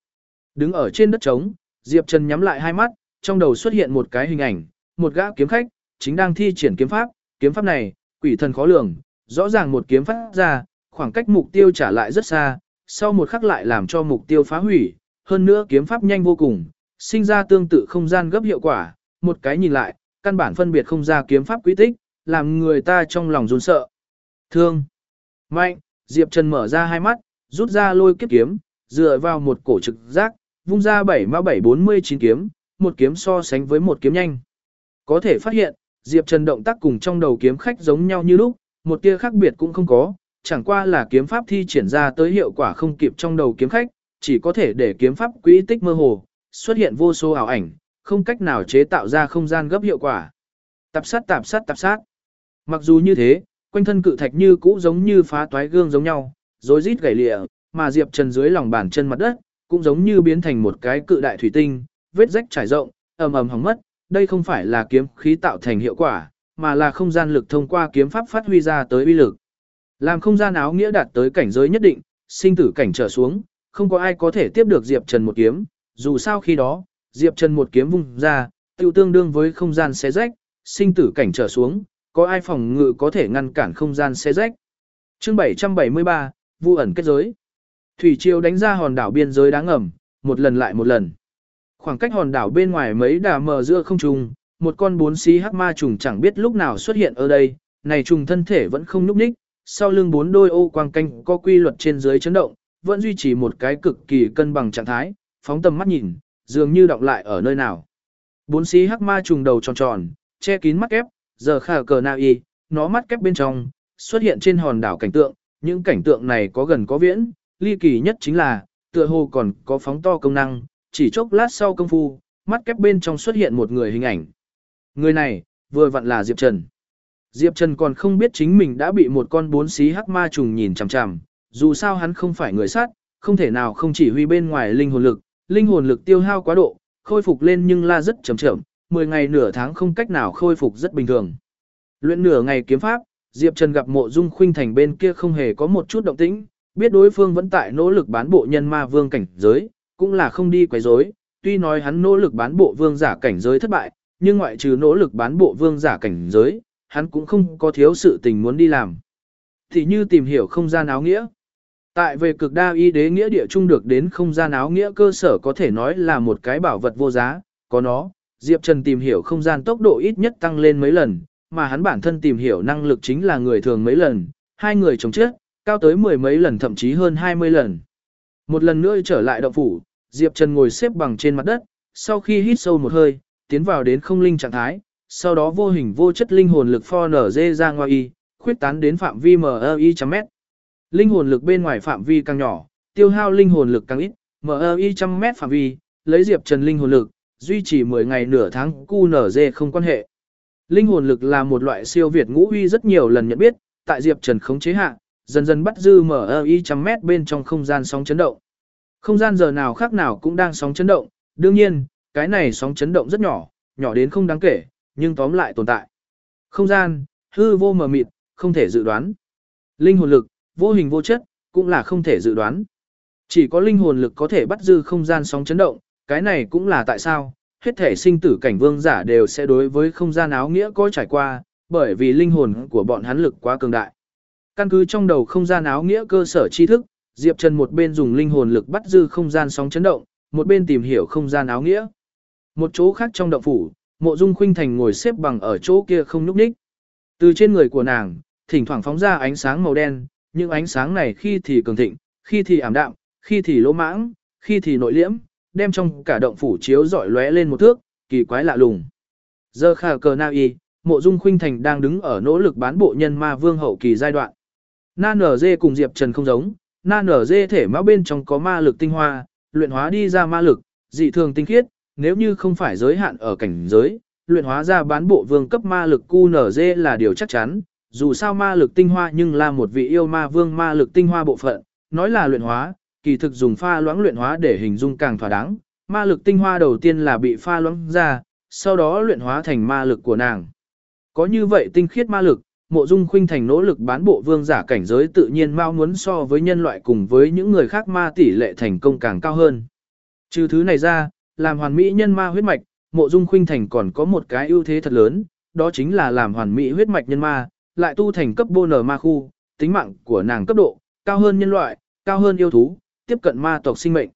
Đứng ở trên đất trống, Diệp Trần nhắm lại hai mắt, trong đầu xuất hiện một cái hình ảnh, một gã kiếm khách, chính đang thi triển kiếm pháp, kiếm pháp này, quỷ thần khó lường, rõ ràng một kiếm phát ra, khoảng cách mục tiêu trả lại rất xa, sau một khắc lại làm cho mục tiêu phá hủy, hơn nữa kiếm pháp nhanh vô cùng, sinh ra tương tự không gian gấp hiệu quả, một cái nhìn lại, căn bản phân biệt không ra kiếm pháp quý tích, làm người ta trong lòng run sợ. Thương. Mạnh, Diệp Trần mở ra hai mắt, rút ra lôi kiếp kiếm, dựa vào một cổ trực giác, vung ra 7 mã 749 kiếm, một kiếm so sánh với một kiếm nhanh. Có thể phát hiện, Diệp Trần động tác cùng trong đầu kiếm khách giống nhau như lúc, một tia khác biệt cũng không có, chẳng qua là kiếm pháp thi triển ra tới hiệu quả không kịp trong đầu kiếm khách, chỉ có thể để kiếm pháp quỹ tích mơ hồ, xuất hiện vô số ảo ảnh, không cách nào chế tạo ra không gian gấp hiệu quả. Tạp sát tạp sát tạp sát. Mặc dù như thế, quanh thân cự thạch như cũ giống như phá toái gương giống nhau, rối rít gãy lịa, mà Diệp Trần dưới lòng bàn chân mặt đất, cũng giống như biến thành một cái cự đại thủy tinh, vết rách trải rộng, ầm ầm hỏng mất, đây không phải là kiếm khí tạo thành hiệu quả, mà là không gian lực thông qua kiếm pháp phát huy ra tới uy lực. Làm không gian áo nghĩa đạt tới cảnh giới nhất định, sinh tử cảnh trở xuống, không có ai có thể tiếp được Diệp Trần một kiếm, dù sao khi đó, Diệp Trần một kiếm vung ra, tiêu tương đương với không gian xé rách, sinh tử cảnh trở xuống, có ai phòng ngự có thể ngăn cản không gian xé rách. Chương 773, Vu ẩn kết giới. Thủy triều đánh ra hòn đảo biên giới đáng ngầm, một lần lại một lần. Khoảng cách hòn đảo bên ngoài mấy đà mờ giữa không trung, một con bốn xí hắc ma trùng chẳng biết lúc nào xuất hiện ở đây, này trùng thân thể vẫn không núp ních, sau lưng bốn đôi ô quang canh có quy luật trên dưới chấn động, vẫn duy trì một cái cực kỳ cân bằng trạng thái, phóng tầm mắt nhìn, dường như động lại ở nơi nào. Bốn xí hắc ma trùng đầu tròn tròn, che kín mắt kép, giờ khả cờ nào y, nó mắt kép bên trong, xuất hiện trên hòn đảo cảnh tượng, những cảnh tượng này có gần có viễn, ly kỳ nhất chính là, tựa hồ còn có phóng to công năng, chỉ chốc lát sau công phu, mắt kép bên trong xuất hiện một người hình ảnh. Người này, vừa vặn là Diệp Trần. Diệp Trần còn không biết chính mình đã bị một con bốn xí hắc ma trùng nhìn chằm chằm, dù sao hắn không phải người sát, không thể nào không chỉ huy bên ngoài linh hồn lực, linh hồn lực tiêu hao quá độ, khôi phục lên nhưng la rất chậm chậm, 10 ngày nửa tháng không cách nào khôi phục rất bình thường. Luyện nửa ngày kiếm pháp, Diệp Trần gặp Mộ Dung Khuynh Thành bên kia không hề có một chút động tĩnh, biết đối phương vẫn tại nỗ lực bán bộ nhân ma vương cảnh giới, cũng là không đi quấy rối, tuy nói hắn nỗ lực bán bộ vương giả cảnh giới thất bại, nhưng ngoại trừ nỗ lực bán bộ vương giả cảnh giới, hắn cũng không có thiếu sự tình muốn đi làm. Thì như tìm hiểu không gian áo nghĩa. Tại về cực đa y đế nghĩa địa trung được đến không gian áo nghĩa cơ sở có thể nói là một cái bảo vật vô giá, có nó, Diệp Trần tìm hiểu không gian tốc độ ít nhất tăng lên mấy lần, mà hắn bản thân tìm hiểu năng lực chính là người thường mấy lần, hai người chống chết, cao tới mười mấy lần thậm chí hơn 20 lần. Một lần nữa trở lại động phủ, Diệp Trần ngồi xếp bằng trên mặt đất, sau khi hít sâu một hơi, tiến vào đến không linh trạng thái, sau đó vô hình vô chất linh hồn lực for nở dê ra ngoài y, khuyết tán đến phạm vi MI trăm mét. Linh hồn lực bên ngoài phạm vi càng nhỏ, tiêu hao linh hồn lực càng ít, MI trăm mét phạm vi, lấy Diệp Trần linh hồn lực, duy trì 10 ngày nửa tháng cu nở dê không quan hệ. Linh hồn lực là một loại siêu việt ngũ huy rất nhiều lần nhận biết, tại Diệp Trần khống chế hạ, dần dần bắt dư mở i trăm mét bên trong không gian sóng chấn động. Không gian giờ nào khác nào cũng đang sóng chấn động, đương nhiên, cái này sóng chấn động rất nhỏ, nhỏ đến không đáng kể, nhưng tóm lại tồn tại. Không gian, hư vô mờ mịt, không thể dự đoán. Linh hồn lực, vô hình vô chất, cũng là không thể dự đoán. Chỉ có linh hồn lực có thể bắt dư không gian sóng chấn động, cái này cũng là tại sao, hết thể sinh tử cảnh vương giả đều sẽ đối với không gian áo nghĩa có trải qua, bởi vì linh hồn của bọn hắn lực quá cường đại. Căn cứ trong đầu không gian áo nghĩa cơ sở tri thức, Diệp Trần một bên dùng linh hồn lực bắt dư không gian sóng chấn động, một bên tìm hiểu không gian áo nghĩa. Một chỗ khác trong động phủ, Mộ Dung Khuynh Thành ngồi xếp bằng ở chỗ kia không nhúc nhích. Từ trên người của nàng, thỉnh thoảng phóng ra ánh sáng màu đen, nhưng ánh sáng này khi thì cường thịnh, khi thì ảm đạm, khi thì lỗ mãng, khi thì nội liễm, đem trong cả động phủ chiếu rọi lóe lên một thước, kỳ quái lạ lùng. Giờ khả cờ na y, mộ dung khuynh thành đang đứng ở nỗ lực bán bộ nhân ma vương hậu kỳ giai đoạn. Na nở dê cùng Diệp Trần không giống, na nở dê thể máu bên trong có ma lực tinh hoa, luyện hóa đi ra ma lực, dị thường tinh khiết, nếu như không phải giới hạn ở cảnh giới, luyện hóa ra bán bộ vương cấp ma lực cu nở dê là điều chắc chắn, dù sao ma lực tinh hoa nhưng là một vị yêu ma vương ma lực tinh hoa bộ phận, nói là luyện hóa, kỳ thực dùng pha loãng luyện hóa để hình dung càng thỏa đáng, ma lực tinh hoa đầu tiên là bị pha loãng ra, sau đó luyện hóa thành ma lực của nàng. Có như vậy tinh khiết ma lực, mộ dung khuynh thành nỗ lực bán bộ vương giả cảnh giới tự nhiên mau muốn so với nhân loại cùng với những người khác ma tỷ lệ thành công càng cao hơn. Trừ thứ này ra, làm hoàn mỹ nhân ma huyết mạch, mộ dung khuynh thành còn có một cái ưu thế thật lớn, đó chính là làm hoàn mỹ huyết mạch nhân ma, lại tu thành cấp bô nở ma khu, tính mạng của nàng cấp độ, cao hơn nhân loại, cao hơn yêu thú, tiếp cận ma tộc sinh mệnh.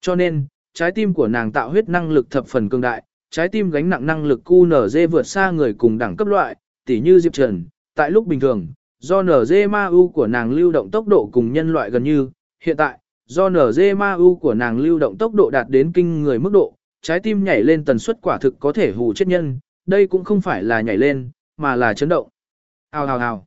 Cho nên, trái tim của nàng tạo huyết năng lực thập phần cường đại, trái tim gánh nặng năng lực QNZ vượt xa người cùng đẳng cấp loại, tỉ như Diệp Trần, tại lúc bình thường, do NZ ma u của nàng lưu động tốc độ cùng nhân loại gần như, hiện tại, do NZ ma u của nàng lưu động tốc độ đạt đến kinh người mức độ, trái tim nhảy lên tần suất quả thực có thể hù chết nhân, đây cũng không phải là nhảy lên, mà là chấn động. Hào hào hào.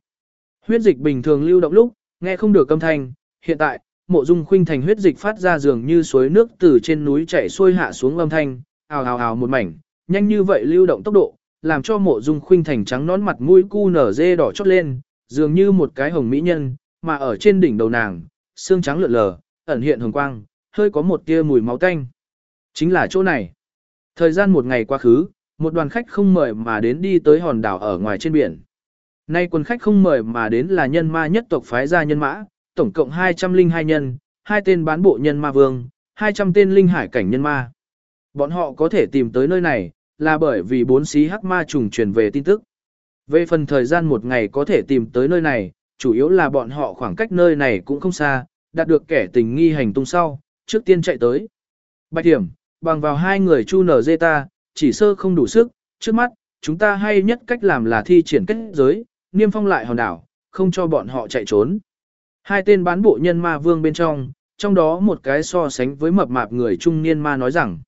Huyết dịch bình thường lưu động lúc, nghe không được âm thanh, hiện tại, mộ dung khuynh thành huyết dịch phát ra dường như suối nước từ trên núi chảy xuôi hạ xuống âm thanh, ào ào ào một mảnh, nhanh như vậy lưu động tốc độ, làm cho mộ dung khuynh thành trắng nón mặt mũi cu nở dê đỏ chót lên, dường như một cái hồng mỹ nhân, mà ở trên đỉnh đầu nàng, xương trắng lượn lờ, ẩn hiện hồng quang, hơi có một tia mùi máu tanh. Chính là chỗ này. Thời gian một ngày quá khứ, một đoàn khách không mời mà đến đi tới hòn đảo ở ngoài trên biển. Nay quân khách không mời mà đến là nhân ma nhất tộc phái gia nhân mã, tổng cộng 202 nhân, hai tên bán bộ nhân ma vương, 200 tên linh hải cảnh nhân ma. Bọn họ có thể tìm tới nơi này, là bởi vì bốn xí hắc ma trùng truyền về tin tức. Về phần thời gian một ngày có thể tìm tới nơi này, chủ yếu là bọn họ khoảng cách nơi này cũng không xa, đạt được kẻ tình nghi hành tung sau, trước tiên chạy tới. Bạch điểm, bằng vào hai người chu nở dê ta, chỉ sơ không đủ sức, trước mắt, chúng ta hay nhất cách làm là thi triển kết giới, niêm phong lại hòn đảo, không cho bọn họ chạy trốn. Hai tên bán bộ nhân ma vương bên trong, trong đó một cái so sánh với mập mạp người trung niên ma nói rằng,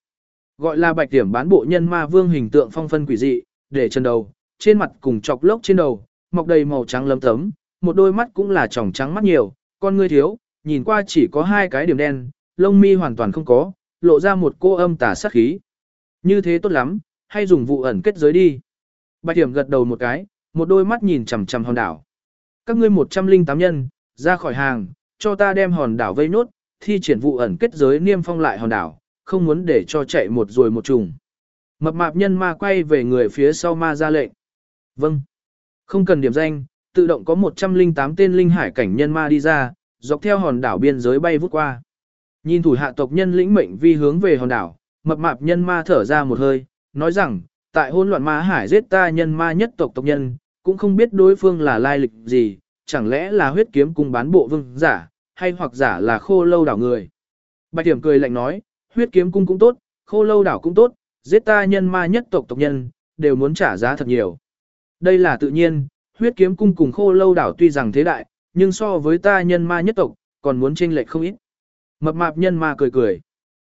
gọi là bạch điểm bán bộ nhân ma vương hình tượng phong phân quỷ dị, để chân đầu, trên mặt cùng chọc lốc trên đầu, mọc đầy màu trắng lấm tấm, một đôi mắt cũng là tròng trắng mắt nhiều, con ngươi thiếu, nhìn qua chỉ có hai cái điểm đen, lông mi hoàn toàn không có, lộ ra một cô âm tà sát khí. Như thế tốt lắm, hay dùng vụ ẩn kết giới đi. Bạch điểm gật đầu một cái, một đôi mắt nhìn chằm chằm hòn đảo. Các ngươi 108 nhân, ra khỏi hàng, cho ta đem hòn đảo vây nốt, thi triển vụ ẩn kết giới niêm phong lại hòn đảo, không muốn để cho chạy một rồi một trùng. Mập mạp nhân ma quay về người phía sau ma ra lệnh. Vâng. Không cần điểm danh, tự động có 108 tên linh hải cảnh nhân ma đi ra, dọc theo hòn đảo biên giới bay vút qua. Nhìn thủ hạ tộc nhân lĩnh mệnh vi hướng về hòn đảo, mập mạp nhân ma thở ra một hơi, nói rằng, tại hôn loạn ma hải giết ta nhân ma nhất tộc tộc nhân, cũng không biết đối phương là lai lịch gì, chẳng lẽ là huyết kiếm cung bán bộ vương giả, hay hoặc giả là khô lâu đảo người. Bạch điểm cười lạnh nói, huyết kiếm cung cũng tốt, khô lâu đảo cũng tốt, giết ta nhân ma nhất tộc tộc nhân, đều muốn trả giá thật nhiều. Đây là tự nhiên, huyết kiếm cung cùng khô lâu đảo tuy rằng thế đại, nhưng so với ta nhân ma nhất tộc, còn muốn chênh lệch không ít. Mập mạp nhân ma cười cười.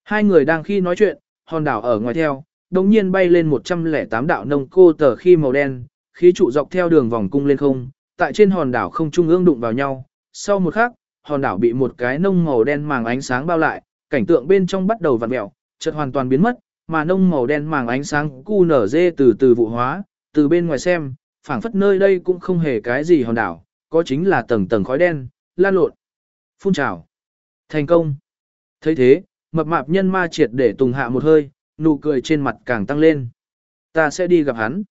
Hai người đang khi nói chuyện, hòn đảo ở ngoài theo, đồng nhiên bay lên 108 đạo nông cô tờ khi màu đen, khí trụ dọc theo đường vòng cung lên không, tại trên hòn đảo không trung ương đụng vào nhau. Sau một khắc, hòn đảo bị một cái nông màu đen màng ánh sáng bao lại, cảnh tượng bên trong bắt đầu vặn mẹo, chợt hoàn toàn biến mất, mà nông màu đen màng ánh sáng cu nở dê từ từ vụ hóa, từ bên ngoài xem, phảng phất nơi đây cũng không hề cái gì hòn đảo, có chính là tầng tầng khói đen, lan lộn, phun trào. Thành công. thấy thế, mập mạp nhân ma triệt để tùng hạ một hơi, nụ cười trên mặt càng tăng lên. Ta sẽ đi gặp hắn.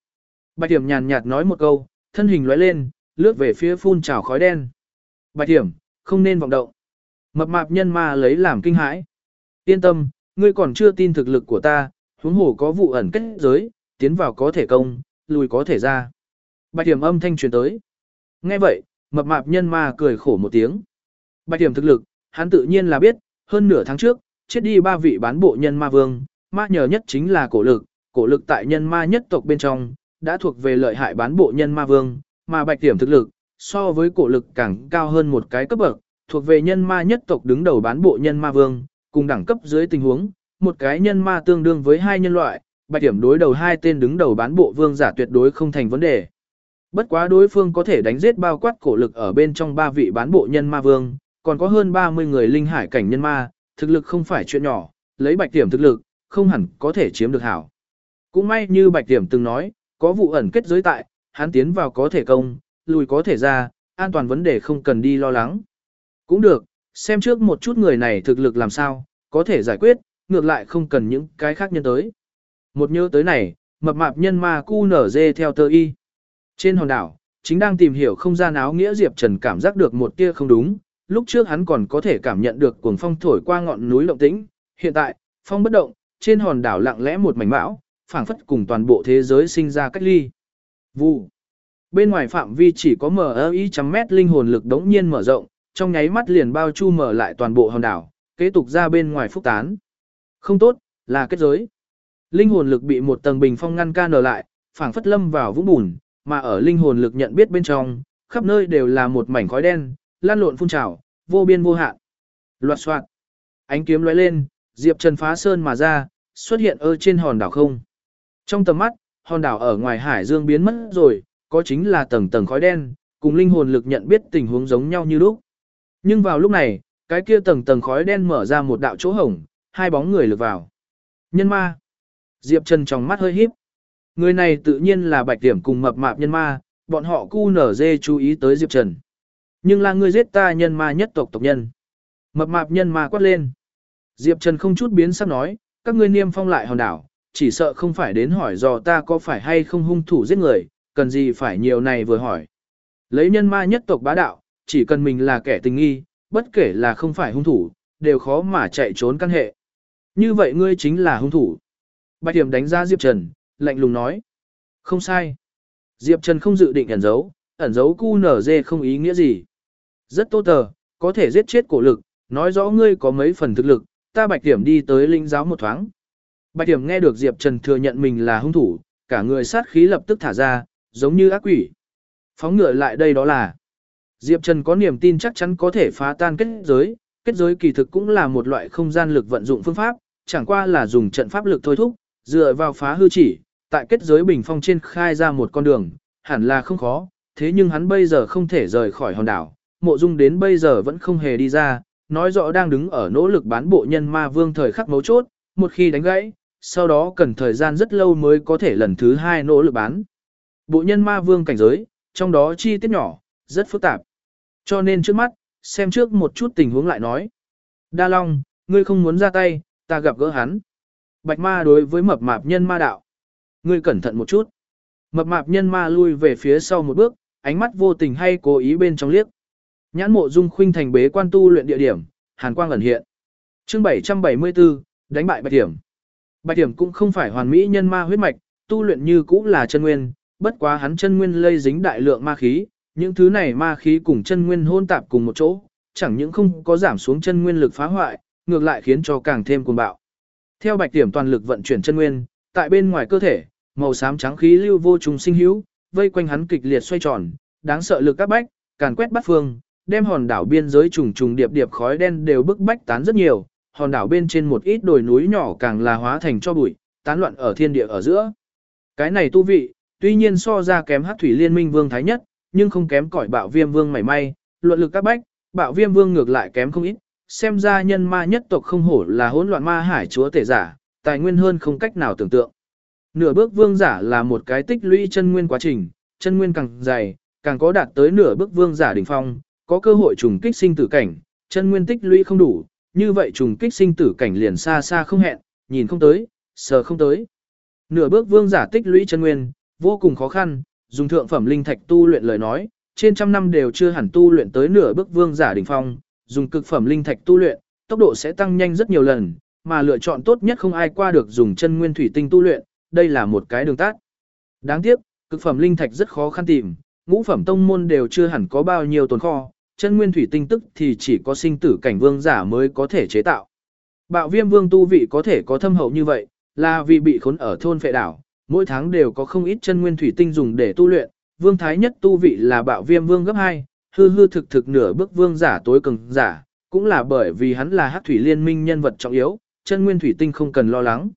Bạch điểm nhàn nhạt nói một câu, thân hình lóe lên, lướt về phía phun trào khói đen. Bạch điểm, không nên vọng động. Mập mạp nhân ma lấy làm kinh hãi. Yên tâm, Ngươi còn chưa tin thực lực của ta, huống hồ có vụ ẩn kết giới, tiến vào có thể công, lùi có thể ra. Bạch Tiềm âm thanh truyền tới. Nghe vậy, mập mạp nhân ma cười khổ một tiếng. Bạch Tiềm thực lực, hắn tự nhiên là biết, hơn nửa tháng trước, chết đi ba vị bán bộ nhân ma vương, ma nhờ nhất chính là cổ lực, cổ lực tại nhân ma nhất tộc bên trong, đã thuộc về lợi hại bán bộ nhân ma vương, mà Bạch Tiềm thực lực, so với cổ lực càng cao hơn một cái cấp bậc, thuộc về nhân ma nhất tộc đứng đầu bán bộ nhân ma vương, cùng đẳng cấp dưới tình huống, một cái nhân ma tương đương với hai nhân loại, bạch điểm đối đầu hai tên đứng đầu bán bộ vương giả tuyệt đối không thành vấn đề. Bất quá đối phương có thể đánh giết bao quát cổ lực ở bên trong ba vị bán bộ nhân ma vương, còn có hơn 30 người linh hải cảnh nhân ma, thực lực không phải chuyện nhỏ, lấy bạch điểm thực lực, không hẳn có thể chiếm được hảo. Cũng may như bạch điểm từng nói, có vụ ẩn kết giới tại, hắn tiến vào có thể công, lùi có thể ra, an toàn vấn đề không cần đi lo lắng. Cũng được, xem trước một chút người này thực lực làm sao, có thể giải quyết, ngược lại không cần những cái khác nhân tới. Một nhớ tới này, mập mạp nhân ma cu nở dê theo tơ y. Trên hòn đảo, chính đang tìm hiểu không gian áo nghĩa Diệp Trần cảm giác được một tia không đúng, lúc trước hắn còn có thể cảm nhận được cuồng phong thổi qua ngọn núi động tĩnh, hiện tại, phong bất động, trên hòn đảo lặng lẽ một mảnh bão, phảng phất cùng toàn bộ thế giới sinh ra cách ly. Vụ. Bên ngoài phạm vi chỉ có mở ý trăm mét linh hồn lực đống nhiên mở rộng, trong nháy mắt liền bao chu mở lại toàn bộ hòn đảo, kế tục ra bên ngoài phúc tán. Không tốt, là kết giới. Linh hồn lực bị một tầng bình phong ngăn can ở lại, phảng phất lâm vào vũng bùn, mà ở linh hồn lực nhận biết bên trong, khắp nơi đều là một mảnh khói đen, lan lộn phun trào, vô biên vô hạn. Loạt soạt. Ánh kiếm lóe lên, Diệp Trần phá sơn mà ra, xuất hiện ở trên hòn đảo không. Trong tầm mắt, hòn đảo ở ngoài hải dương biến mất rồi, có chính là tầng tầng khói đen, cùng linh hồn lực nhận biết tình huống giống nhau như lúc. Nhưng vào lúc này, cái kia tầng tầng khói đen mở ra một đạo chỗ hổng, hai bóng người lực vào. Nhân ma. Diệp Trần trong mắt hơi híp. Người này tự nhiên là bạch điểm cùng mập mạp nhân ma, bọn họ cu nở dê chú ý tới Diệp Trần. Nhưng là người giết ta nhân ma nhất tộc tộc nhân. Mập mạp nhân ma quát lên. Diệp Trần không chút biến sắc nói, các ngươi niêm phong lại hòn đảo, chỉ sợ không phải đến hỏi dò ta có phải hay không hung thủ giết người, cần gì phải nhiều này vừa hỏi. Lấy nhân ma nhất tộc bá đạo, chỉ cần mình là kẻ tình nghi, bất kể là không phải hung thủ, đều khó mà chạy trốn căn hệ. Như vậy ngươi chính là hung thủ. Bạch Tiềm đánh ra Diệp Trần, lạnh lùng nói. Không sai. Diệp Trần không dự định ẩn giấu, ẩn giấu cu nở dê không ý nghĩa gì. Rất tốt tờ, có thể giết chết cổ lực, nói rõ ngươi có mấy phần thực lực, ta Bạch Tiềm đi tới linh giáo một thoáng. Bạch Tiềm nghe được Diệp Trần thừa nhận mình là hung thủ, cả người sát khí lập tức thả ra, giống như ác quỷ. Phóng ngựa lại đây đó là Diệp Trần có niềm tin chắc chắn có thể phá tan kết giới, kết giới kỳ thực cũng là một loại không gian lực vận dụng phương pháp, chẳng qua là dùng trận pháp lực thôi thúc, dựa vào phá hư chỉ, tại kết giới bình phong trên khai ra một con đường, hẳn là không khó, thế nhưng hắn bây giờ không thể rời khỏi hòn đảo, mộ dung đến bây giờ vẫn không hề đi ra, nói rõ đang đứng ở nỗ lực bán bộ nhân ma vương thời khắc mấu chốt, một khi đánh gãy, sau đó cần thời gian rất lâu mới có thể lần thứ hai nỗ lực bán. Bộ nhân ma vương cảnh giới, trong đó chi tiết nhỏ, rất phức tạp. Cho nên trước mắt, xem trước một chút tình huống lại nói. Đa Long, ngươi không muốn ra tay, ta gặp gỡ hắn. Bạch ma đối với mập mạp nhân ma đạo. Ngươi cẩn thận một chút. Mập mạp nhân ma lui về phía sau một bước, ánh mắt vô tình hay cố ý bên trong liếc. Nhãn mộ dung khuynh thành bế quan tu luyện địa điểm, hàn quang ẩn hiện. Chương 774, đánh bại Bạch Điểm. Bạch Điểm cũng không phải hoàn mỹ nhân ma huyết mạch, tu luyện như cũng là chân nguyên, bất quá hắn chân nguyên lây dính đại lượng ma khí, những thứ này ma khí cùng chân nguyên hôn tạp cùng một chỗ, chẳng những không có giảm xuống chân nguyên lực phá hoại, ngược lại khiến cho càng thêm cuồng bạo. Theo bạch điểm toàn lực vận chuyển chân nguyên, tại bên ngoài cơ thể, màu xám trắng khí lưu vô trùng sinh hữu, vây quanh hắn kịch liệt xoay tròn, đáng sợ lực các bách, càn quét bắt phương, đem hòn đảo biên giới trùng trùng điệp điệp khói đen đều bức bách tán rất nhiều, hòn đảo bên trên một ít đồi núi nhỏ càng là hóa thành cho bụi, tán loạn ở thiên địa ở giữa. Cái này tu vị, tuy nhiên so ra kém Hắc thủy liên minh vương thái nhất, nhưng không kém cỏi bạo viêm vương mảy may, luận lực các bách, bạo viêm vương ngược lại kém không ít, xem ra nhân ma nhất tộc không hổ là hỗn loạn ma hải chúa tể giả, tài nguyên hơn không cách nào tưởng tượng. Nửa bước vương giả là một cái tích lũy chân nguyên quá trình, chân nguyên càng dày, càng có đạt tới nửa bước vương giả đỉnh phong, có cơ hội trùng kích sinh tử cảnh, chân nguyên tích lũy không đủ, như vậy trùng kích sinh tử cảnh liền xa xa không hẹn, nhìn không tới, sờ không tới. Nửa bước vương giả tích lũy chân nguyên, vô cùng khó khăn, dùng thượng phẩm linh thạch tu luyện lời nói, trên trăm năm đều chưa hẳn tu luyện tới nửa bước vương giả đỉnh phong, dùng cực phẩm linh thạch tu luyện, tốc độ sẽ tăng nhanh rất nhiều lần, mà lựa chọn tốt nhất không ai qua được dùng chân nguyên thủy tinh tu luyện, đây là một cái đường tắt. Đáng tiếc, cực phẩm linh thạch rất khó khăn tìm, ngũ phẩm tông môn đều chưa hẳn có bao nhiêu tồn kho, chân nguyên thủy tinh tức thì chỉ có sinh tử cảnh vương giả mới có thể chế tạo. Bạo viêm vương tu vị có thể có thâm hậu như vậy, là vì bị khốn ở thôn phệ đảo, mỗi tháng đều có không ít chân nguyên thủy tinh dùng để tu luyện, vương thái nhất tu vị là bạo viêm vương gấp 2, hư hư thực thực nửa bước vương giả tối cường giả, cũng là bởi vì hắn là hắc thủy liên minh nhân vật trọng yếu, chân nguyên thủy tinh không cần lo lắng.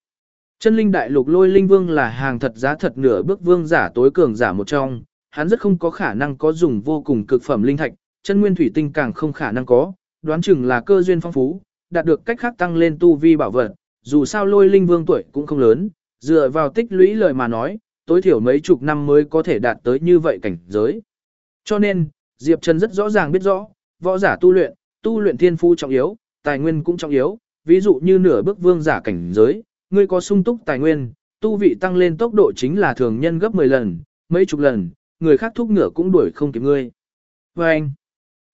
Chân linh đại lục lôi linh vương là hàng thật giá thật nửa bước vương giả tối cường giả một trong, hắn rất không có khả năng có dùng vô cùng cực phẩm linh thạch, chân nguyên thủy tinh càng không khả năng có, đoán chừng là cơ duyên phong phú, đạt được cách khác tăng lên tu vi bảo vật, dù sao lôi linh vương tuổi cũng không lớn, dựa vào tích lũy lời mà nói, tối thiểu mấy chục năm mới có thể đạt tới như vậy cảnh giới. Cho nên, Diệp Trần rất rõ ràng biết rõ, võ giả tu luyện, tu luyện thiên phu trọng yếu, tài nguyên cũng trọng yếu, ví dụ như nửa bước vương giả cảnh giới, ngươi có sung túc tài nguyên, tu vị tăng lên tốc độ chính là thường nhân gấp 10 lần, mấy chục lần, người khác thúc ngựa cũng đuổi không kịp ngươi. Và anh,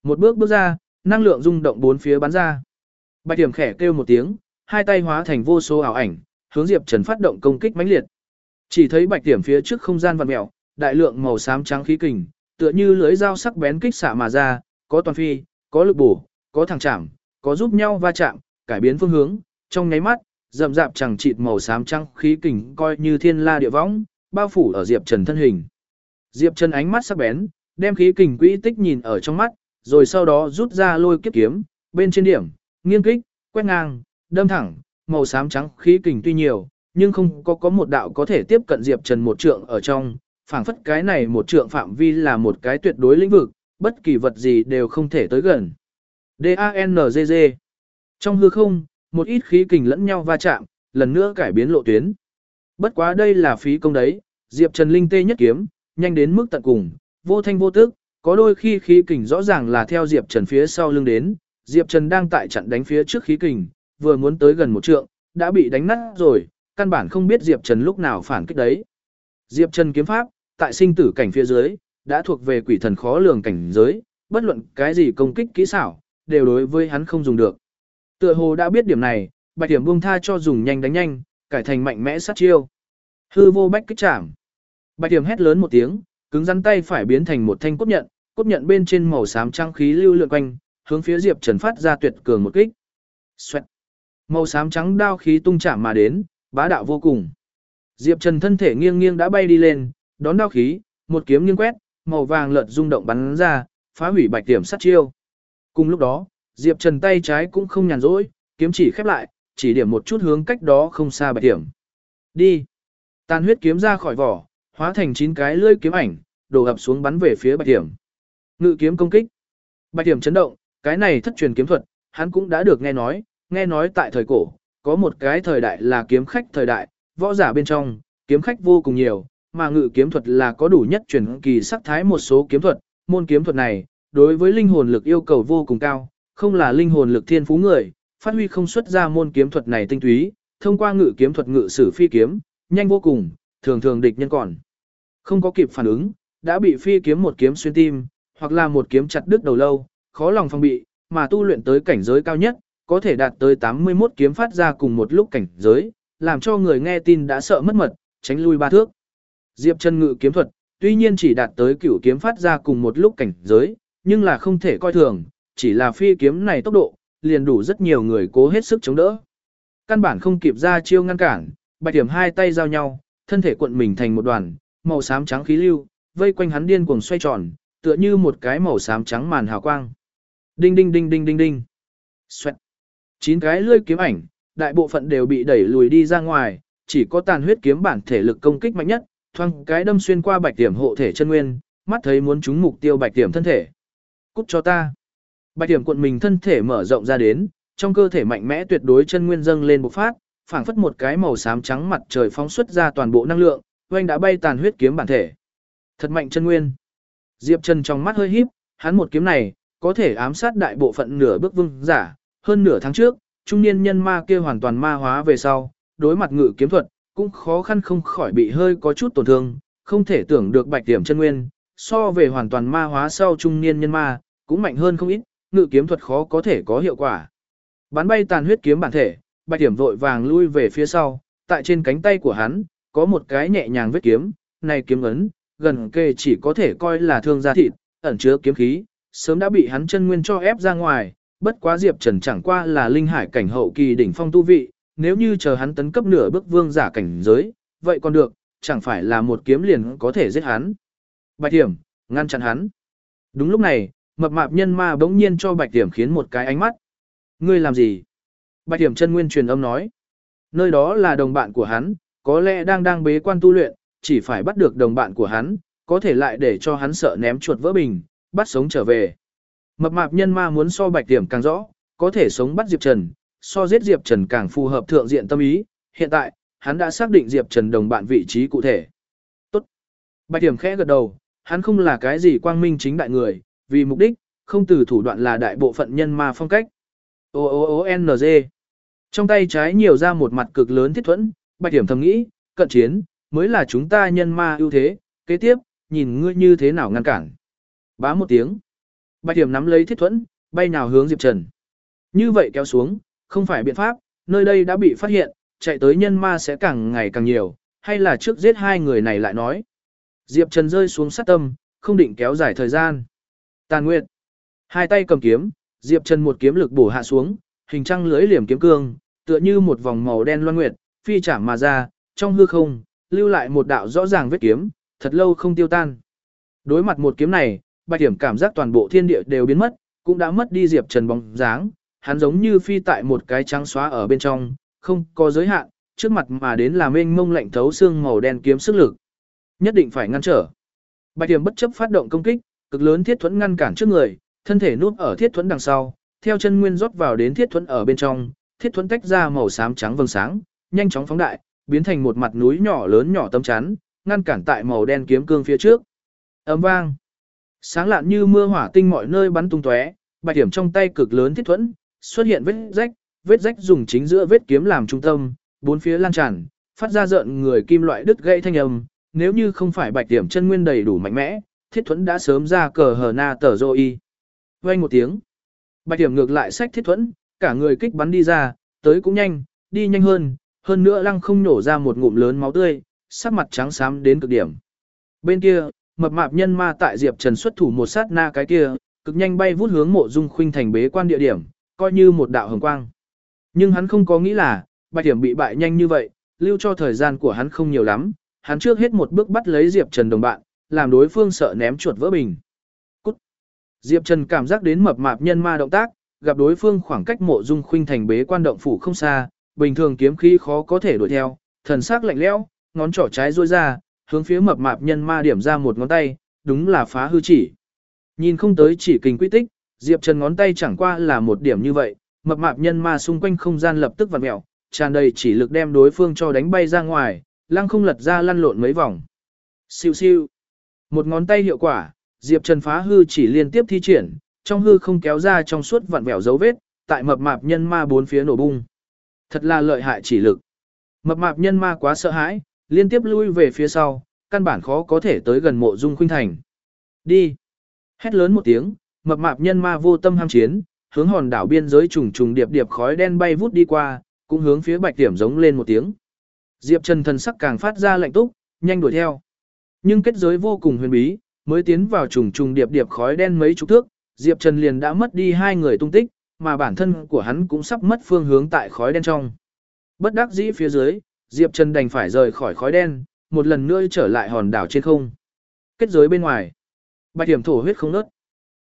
một bước bước ra, năng lượng rung động bốn phía bắn ra. Bạch điểm khẽ kêu một tiếng, hai tay hóa thành vô số ảo ảnh, hướng Diệp Trần phát động công kích mãnh liệt. Chỉ thấy bạch điểm phía trước không gian vặn mèo, đại lượng màu xám trắng khí kình, tựa như lưới dao sắc bén kích xạ mà ra, có toàn phi, có lực bổ, có thẳng chạm, có giúp nhau va chạm, cải biến phương hướng, trong nháy mắt, rậm rạp chẳng chịt màu xám trắng khí kình coi như thiên la địa võng, bao phủ ở Diệp Trần thân hình. Diệp Trần ánh mắt sắc bén, đem khí kình quỹ tích nhìn ở trong mắt, rồi sau đó rút ra lôi kiếp kiếm, bên trên điểm, nghiêng kích, quét ngang, đâm thẳng, màu xám trắng khí kình tuy nhiều, nhưng không có có một đạo có thể tiếp cận Diệp Trần một trượng ở trong, phảng phất cái này một trượng phạm vi là một cái tuyệt đối lĩnh vực, bất kỳ vật gì đều không thể tới gần. D-A-N-G-G Trong hư không, một ít khí kình lẫn nhau va chạm, lần nữa cải biến lộ tuyến. Bất quá đây là phí công đấy, Diệp Trần Linh tê nhất kiếm, nhanh đến mức tận cùng, vô thanh vô tức, có đôi khi khí kình rõ ràng là theo Diệp Trần phía sau lưng đến, Diệp Trần đang tại chặn đánh phía trước khí kình, vừa muốn tới gần một trượng, đã bị đánh nát rồi, căn bản không biết Diệp Trần lúc nào phản kích đấy. Diệp Trần kiếm pháp, tại sinh tử cảnh phía dưới, đã thuộc về quỷ thần khó lường cảnh giới, bất luận cái gì công kích kỹ xảo, đều đối với hắn không dùng được. Tựa hồ đã biết điểm này, Bạch Điểm buông tha cho dùng nhanh đánh nhanh, cải thành mạnh mẽ sát chiêu. Hư vô bách kích chạm. Bạch Điểm hét lớn một tiếng, cứng rắn tay phải biến thành một thanh cốt nhận, cốt nhận bên trên màu xám trang khí lưu lượn quanh, hướng phía Diệp Trần phát ra tuyệt cường một kích. Xoẹt. Màu xám trắng đao khí tung chạm mà đến, bá đạo vô cùng. Diệp Trần thân thể nghiêng nghiêng đã bay đi lên, đón đao khí, một kiếm nghiêng quét, màu vàng lợt rung động bắn ra, phá hủy bạch điểm sát chiêu. Cùng lúc đó, Diệp Trần tay trái cũng không nhàn rỗi, kiếm chỉ khép lại, chỉ điểm một chút hướng cách đó không xa bạch điểm. Đi. Tàn huyết kiếm ra khỏi vỏ, hóa thành chín cái lưỡi kiếm ảnh, đổ ập xuống bắn về phía bạch điểm. Ngự kiếm công kích. Bạch điểm chấn động, cái này thất truyền kiếm thuật, hắn cũng đã được nghe nói, nghe nói tại thời cổ, có một cái thời đại là kiếm khách thời đại, võ giả bên trong, kiếm khách vô cùng nhiều, mà ngự kiếm thuật là có đủ nhất truyền kỳ sắc thái một số kiếm thuật, môn kiếm thuật này, đối với linh hồn lực yêu cầu vô cùng cao, không là linh hồn lực thiên phú người, phát huy không xuất ra môn kiếm thuật này tinh túy, thông qua ngự kiếm thuật ngự sử phi kiếm, nhanh vô cùng, thường thường địch nhân còn không có kịp phản ứng, đã bị phi kiếm một kiếm xuyên tim, hoặc là một kiếm chặt đứt đầu lâu, khó lòng phòng bị, mà tu luyện tới cảnh giới cao nhất, có thể đạt tới 81 kiếm phát ra cùng một lúc cảnh giới, làm cho người nghe tin đã sợ mất mật, tránh lui ba thước. Diệp Trần ngự kiếm thuật, tuy nhiên chỉ đạt tới cửu kiếm phát ra cùng một lúc cảnh giới, nhưng là không thể coi thường, chỉ là phi kiếm này tốc độ, liền đủ rất nhiều người cố hết sức chống đỡ. Căn bản không kịp ra chiêu ngăn cản, bạch điểm hai tay giao nhau, thân thể cuộn mình thành một đoàn, màu xám trắng khí lưu, vây quanh hắn điên cuồng xoay tròn, tựa như một cái màu xám trắng màn hào quang. Đinh đinh đinh đinh đinh đinh. Xoẹt. Chín cái lươi kiếm ảnh, đại bộ phận đều bị đẩy lùi đi ra ngoài, chỉ có tàn huyết kiếm bản thể lực công kích mạnh nhất, thoang cái đâm xuyên qua bạch tiểm hộ thể chân nguyên, mắt thấy muốn trúng mục tiêu bạch tiểm thân thể. Cút cho ta. Bạch tiểm cuộn mình thân thể mở rộng ra đến, trong cơ thể mạnh mẽ tuyệt đối chân nguyên dâng lên bộc phát, phảng phất một cái màu xám trắng mặt trời phóng xuất ra toàn bộ năng lượng, oanh đã bay tàn huyết kiếm bản thể. Thật mạnh chân nguyên. Diệp Trần trong mắt hơi híp, hắn một kiếm này có thể ám sát đại bộ phận nửa bước vương giả, hơn nửa tháng trước, trung niên nhân ma kia hoàn toàn ma hóa về sau, đối mặt ngự kiếm thuật, cũng khó khăn không khỏi bị hơi có chút tổn thương, không thể tưởng được bạch điểm chân nguyên, so về hoàn toàn ma hóa sau trung niên nhân ma, cũng mạnh hơn không ít, ngự kiếm thuật khó có thể có hiệu quả. Bắn bay tàn huyết kiếm bản thể, bạch điểm vội vàng lui về phía sau, tại trên cánh tay của hắn, có một cái nhẹ nhàng vết kiếm, này kiếm ấn, gần kề chỉ có thể coi là thương gia thịt, ẩn chứa kiếm khí, sớm đã bị hắn chân nguyên cho ép ra ngoài, bất quá Diệp Trần chẳng qua là linh hải cảnh hậu kỳ đỉnh phong tu vị, nếu như chờ hắn tấn cấp nửa bước vương giả cảnh giới, vậy còn được, chẳng phải là một kiếm liền có thể giết hắn. Bạch Tiểm, ngăn chặn hắn. Đúng lúc này, mập mạp nhân ma bỗng nhiên cho Bạch Tiểm khiến một cái ánh mắt. Ngươi làm gì? Bạch Tiểm chân nguyên truyền âm nói. Nơi đó là đồng bạn của hắn, có lẽ đang đang bế quan tu luyện, chỉ phải bắt được đồng bạn của hắn, có thể lại để cho hắn sợ ném chuột vỡ bình, bắt sống trở về. Mập mạp nhân ma muốn so Bạch điểm càng rõ, có thể sống bắt Diệp Trần, so giết Diệp Trần càng phù hợp thượng diện tâm ý, hiện tại, hắn đã xác định Diệp Trần đồng bạn vị trí cụ thể. Tốt. Bạch điểm khẽ gật đầu, hắn không là cái gì quang minh chính đại người, vì mục đích, không từ thủ đoạn là đại bộ phận nhân ma phong cách. O O O N G. Trong tay trái nhiều ra một mặt cực lớn thiết thuẫn, Bạch điểm thầm nghĩ, cận chiến, mới là chúng ta nhân ma ưu thế, kế tiếp, nhìn ngươi như thế nào ngăn cản. Bá một tiếng. Bạch Tiềm nắm lấy thiết thuẫn, bay nào hướng Diệp Trần. Như vậy kéo xuống, không phải biện pháp, nơi đây đã bị phát hiện, chạy tới nhân ma sẽ càng ngày càng nhiều, hay là trước giết hai người này lại nói. Diệp Trần rơi xuống sát tâm, không định kéo dài thời gian. Tàn Nguyệt. Hai tay cầm kiếm, Diệp Trần một kiếm lực bổ hạ xuống, hình trăng lưới liềm kiếm cương, tựa như một vòng màu đen loan nguyệt, phi chạm mà ra, trong hư không, lưu lại một đạo rõ ràng vết kiếm, thật lâu không tiêu tan. Đối mặt một kiếm này, Bạch Điểm cảm giác toàn bộ thiên địa đều biến mất, cũng đã mất đi Diệp Trần bóng dáng, hắn giống như phi tại một cái trắng xóa ở bên trong, không có giới hạn, trước mặt mà đến là mênh mông lạnh thấu xương màu đen kiếm sức lực. Nhất định phải ngăn trở. Bạch Điểm bất chấp phát động công kích, cực lớn thiết thuẫn ngăn cản trước người, thân thể núp ở thiết thuẫn đằng sau, theo chân nguyên rót vào đến thiết thuẫn ở bên trong, thiết thuẫn tách ra màu xám trắng vầng sáng, nhanh chóng phóng đại, biến thành một mặt núi nhỏ lớn nhỏ tấm chắn, ngăn cản tại màu đen kiếm cương phía trước. Ầm vang. Sáng lạn như mưa hỏa tinh mọi nơi bắn tung tóe, Bạch Điểm trong tay cực lớn thiết thuẫn, xuất hiện vết rách, vết rách dùng chính giữa vết kiếm làm trung tâm, bốn phía lan tràn, phát ra rợn người kim loại đứt gãy thanh âm, nếu như không phải bạch điểm chân nguyên đầy đủ mạnh mẽ, thiết thuẫn đã sớm ra cờ hờ na tờ rô y. Vang một tiếng, bạch điểm ngược lại sách thiết thuẫn, cả người kích bắn đi ra, tới cũng nhanh, đi nhanh hơn, hơn nữa lăng không nổ ra một ngụm lớn máu tươi, sắc mặt trắng xám đến cực điểm. Bên kia, mập mạp nhân ma tại Diệp Trần xuất thủ một sát na cái kia, cực nhanh bay vút hướng mộ dung khuynh thành bế quan địa điểm, coi như một đạo hồng quang. Nhưng hắn không có nghĩ là, bạch điểm bị bại nhanh như vậy, lưu cho thời gian của hắn không nhiều lắm, hắn trước hết một bước bắt lấy Diệp Trần đồng bạn, làm đối phương sợ ném chuột vỡ bình. Cút. Diệp Trần cảm giác đến mập mạp nhân ma động tác, gặp đối phương khoảng cách mộ dung khuynh thành bế quan động phủ không xa, bình thường kiếm khí khó có thể đuổi theo, thần sắc lạnh lẽo, ngón trỏ trái duỗi ra, hướng phía mập mạp nhân ma điểm ra một ngón tay, đúng là phá hư chỉ. Nhìn không tới chỉ kình quy tích, Diệp Trần ngón tay chẳng qua là một điểm như vậy, mập mạp nhân ma xung quanh không gian lập tức vặn mèo, tràn đầy chỉ lực đem đối phương cho đánh bay ra ngoài, lăng không lật ra lăn lộn mấy vòng. Siêu siêu. Một ngón tay hiệu quả, Diệp Trần phá hư chỉ liên tiếp thi triển, trong hư không kéo ra trong suốt vặn vẹo dấu vết, tại mập mạp nhân ma bốn phía nổ bung. Thật là lợi hại chỉ lực. Mập mạp nhân ma quá sợ hãi, liên tiếp lui về phía sau, căn bản khó có thể tới gần mộ dung khuynh thành. Đi. Hét lớn một tiếng, mập mạp nhân ma vô tâm ham chiến, hướng hòn đảo biên giới trùng trùng điệp điệp khói đen bay vút đi qua, cũng hướng phía bạch điểm giống lên một tiếng. Diệp Trần thần sắc càng phát ra lạnh túc, nhanh đuổi theo. Nhưng kết giới vô cùng huyền bí, mới tiến vào trùng trùng điệp điệp khói đen mấy chục thước, Diệp Trần liền đã mất đi hai người tung tích, mà bản thân của hắn cũng sắp mất phương hướng tại khói đen trong. Bất đắc dĩ phía dưới, Diệp Trần đành phải rời khỏi khói đen, một lần nữa trở lại hòn đảo trên không. Kết giới bên ngoài, Bạch Điểm thổ huyết không nớt.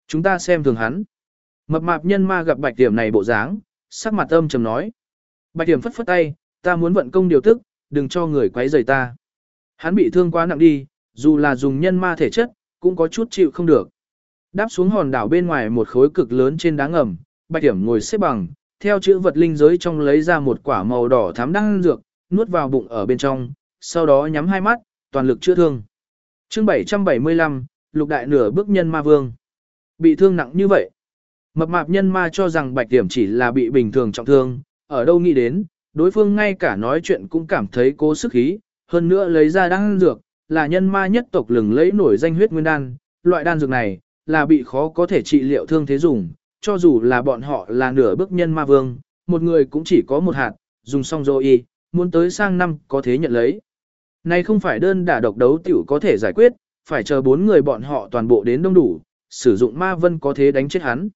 Chúng ta xem thường hắn. Mập mạp nhân ma gặp Bạch Điểm này bộ dáng, sắc mặt âm trầm nói. Bạch Điểm phất phất tay, ta muốn vận công điều tức, đừng cho người quấy rầy ta. Hắn bị thương quá nặng đi, dù là dùng nhân ma thể chất, cũng có chút chịu không được. Đáp xuống hòn đảo bên ngoài một khối cực lớn trên đá ngầm, Bạch Điểm ngồi xếp bằng, theo chữ vật linh giới trong lấy ra một quả màu đỏ thắm đang dược, nuốt vào bụng ở bên trong, sau đó nhắm hai mắt, toàn lực chữa thương. Chương 775, Lục đại nửa bước nhân ma vương. Bị thương nặng như vậy. Mập mạp nhân ma cho rằng Bạch Điểm chỉ là bị bình thường trọng thương, ở đâu nghĩ đến, đối phương ngay cả nói chuyện cũng cảm thấy cố sức khí, hơn nữa lấy ra đan dược, là nhân ma nhất tộc lừng lấy nổi danh huyết nguyên đan, loại đan dược này là bị khó có thể trị liệu thương thế dùng, cho dù là bọn họ là nửa bước nhân ma vương, một người cũng chỉ có một hạt, dùng xong rồi y, muốn tới sang năm có thế nhận lấy. Này không phải đơn đả độc đấu tiểu có thể giải quyết, phải chờ bốn người bọn họ toàn bộ đến đông đủ, sử dụng ma vân có thế đánh chết hắn.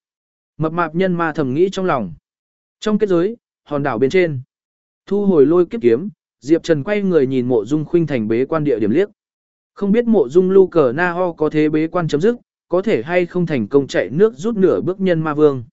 Mập mạp nhân ma thầm nghĩ trong lòng. Trong kết giới, hòn đảo bên trên. Thu hồi lôi kiếp kiếm, Diệp Trần quay người nhìn mộ dung khuynh thành bế quan địa điểm liếc. Không biết mộ dung lưu cờ na ho có thế bế quan chấm dứt, có thể hay không thành công chạy nước rút nửa bước nhân ma vương.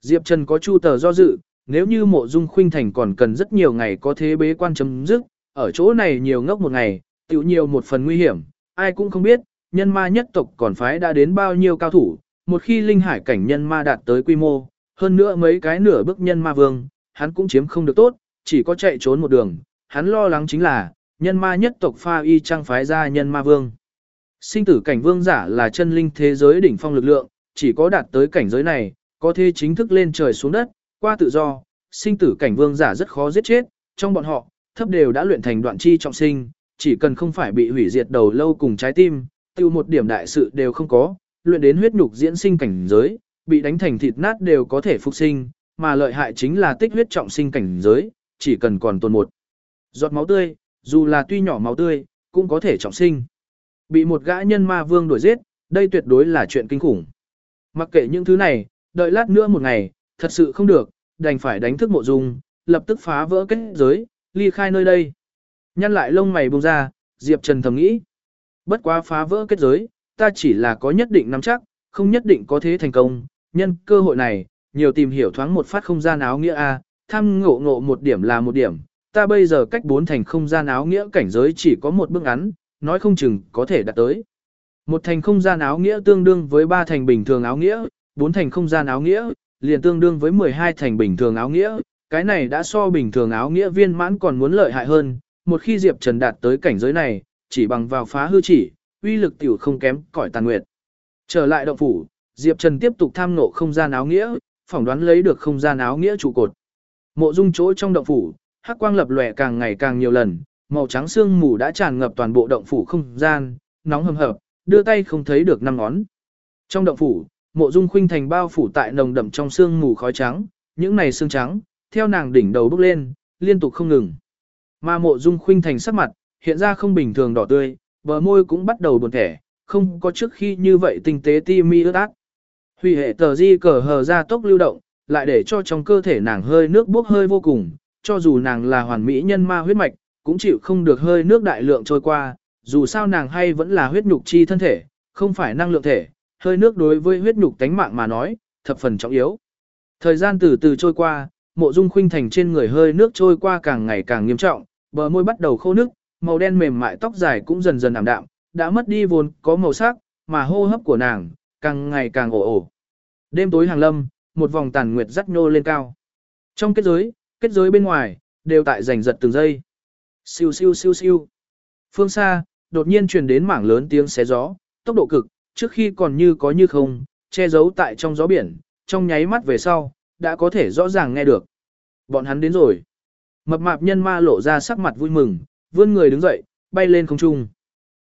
Diệp Trần có chu tờ do dự, nếu như mộ dung khuynh thành còn cần rất nhiều ngày có thế bế quan chấm dứt, ở chỗ này nhiều ngốc một ngày, tiểu nhiều một phần nguy hiểm, ai cũng không biết, nhân ma nhất tộc còn phái đã đến bao nhiêu cao thủ, một khi linh hải cảnh nhân ma đạt tới quy mô, hơn nữa mấy cái nửa bước nhân ma vương, hắn cũng chiếm không được tốt, chỉ có chạy trốn một đường, hắn lo lắng chính là, nhân ma nhất tộc pha y trang phái ra nhân ma vương. Sinh tử cảnh vương giả là chân linh thế giới đỉnh phong lực lượng, chỉ có đạt tới cảnh giới này, có thể chính thức lên trời xuống đất, qua tự do, sinh tử cảnh vương giả rất khó giết chết, trong bọn họ, thấp đều đã luyện thành đoạn chi trọng sinh, chỉ cần không phải bị hủy diệt đầu lâu cùng trái tim, tiêu một điểm đại sự đều không có, luyện đến huyết nhục diễn sinh cảnh giới, bị đánh thành thịt nát đều có thể phục sinh, mà lợi hại chính là tích huyết trọng sinh cảnh giới, chỉ cần còn tồn một giọt máu tươi, dù là tuy nhỏ máu tươi, cũng có thể trọng sinh. Bị một gã nhân ma vương đuổi giết, đây tuyệt đối là chuyện kinh khủng. Mặc kệ những thứ này, đợi lát nữa một ngày, thật sự không được, đành phải đánh thức mộ dung, lập tức phá vỡ kết giới, ly khai nơi đây. Nhăn lại lông mày bông ra, Diệp Trần thầm nghĩ. Bất quá phá vỡ kết giới, ta chỉ là có nhất định nắm chắc, không nhất định có thế thành công. Nhân cơ hội này, nhiều tìm hiểu thoáng một phát không gian áo nghĩa A, tham ngộ ngộ một điểm là một điểm. Ta bây giờ cách bốn thành không gian áo nghĩa cảnh giới chỉ có một bước ngắn, nói không chừng có thể đạt tới. Một thành không gian áo nghĩa tương đương với ba thành bình thường áo nghĩa, bốn thành không gian áo nghĩa, liền tương đương với 12 thành bình thường áo nghĩa, cái này đã so bình thường áo nghĩa viên mãn còn muốn lợi hại hơn, một khi Diệp Trần đạt tới cảnh giới này, chỉ bằng vào phá hư chỉ, uy lực tiểu không kém cỏi tàn nguyệt. Trở lại động phủ, Diệp Trần tiếp tục tham ngộ không gian áo nghĩa, phỏng đoán lấy được không gian áo nghĩa trụ cột. Mộ dung chỗ trong động phủ, hắc quang lập lòe càng ngày càng nhiều lần, màu trắng xương mù đã tràn ngập toàn bộ động phủ không gian, nóng hầm hập, đưa tay không thấy được năm ngón. Trong động phủ, mộ dung khuynh thành bao phủ tại nồng đậm trong xương mù khói trắng, những này xương trắng, theo nàng đỉnh đầu bốc lên, liên tục không ngừng. Mà mộ dung khuynh thành sắc mặt, hiện ra không bình thường đỏ tươi, bờ môi cũng bắt đầu buồn thẻ, không có trước khi như vậy tinh tế ti mi ướt át. Hủy hệ tờ di cờ hờ ra tốc lưu động, lại để cho trong cơ thể nàng hơi nước bốc hơi vô cùng, cho dù nàng là hoàn mỹ nhân ma huyết mạch, cũng chịu không được hơi nước đại lượng trôi qua, dù sao nàng hay vẫn là huyết nhục chi thân thể, không phải năng lượng thể, hơi nước đối với huyết nhục tánh mạng mà nói, thập phần trọng yếu. Thời gian từ từ trôi qua, mộ dung khuynh thành trên người hơi nước trôi qua càng ngày càng nghiêm trọng, bờ môi bắt đầu khô nước, màu đen mềm mại tóc dài cũng dần dần ảm đạm, đã mất đi vốn có màu sắc, mà hô hấp của nàng càng ngày càng ồ ồ. Đêm tối hàng lâm, một vòng tàn nguyệt dắt nhô lên cao. Trong kết giới, kết giới bên ngoài, đều tại giành giật từng giây. Siêu siêu siêu siêu. Phương xa, đột nhiên truyền đến mảng lớn tiếng xé gió, tốc độ cực, trước khi còn như có như không, che giấu tại trong gió biển, trong nháy mắt về sau, đã có thể rõ ràng nghe được. Bọn hắn đến rồi. Mập mạp nhân ma lộ ra sắc mặt vui mừng, vươn người đứng dậy, bay lên không trung.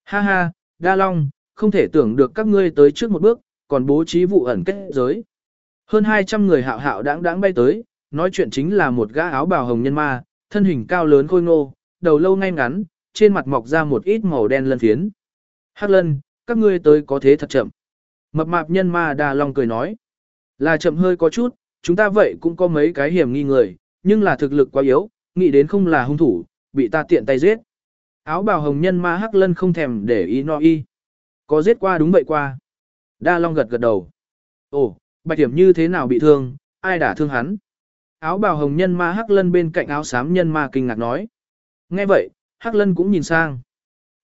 Ha ha, Đa Long, không thể tưởng được các ngươi tới trước một bước, còn bố trí vụ ẩn kết giới. Hơn 200 người hạo hạo đáng đáng bay tới, nói chuyện chính là một gã áo bào hồng nhân ma, thân hình cao lớn khôi ngô, đầu lâu ngay ngắn, trên mặt mọc ra một ít màu đen lân phiến. Hắc lân, các ngươi tới có thế thật chậm. Mập mạp nhân ma Đa Long cười nói. Là chậm hơi có chút, chúng ta vậy cũng có mấy cái hiểm nghi người, nhưng là thực lực quá yếu, nghĩ đến không là hung thủ, bị ta tiện tay giết. Áo bào hồng nhân ma hắc lân không thèm để ý no y. Có giết qua đúng vậy qua. Đa Long gật gật đầu. Ồ, bạch hiểm như thế nào bị thương, ai đã thương hắn? Áo bào hồng nhân ma hắc lân bên cạnh áo xám nhân ma kinh ngạc nói. Nghe vậy, hắc lân cũng nhìn sang.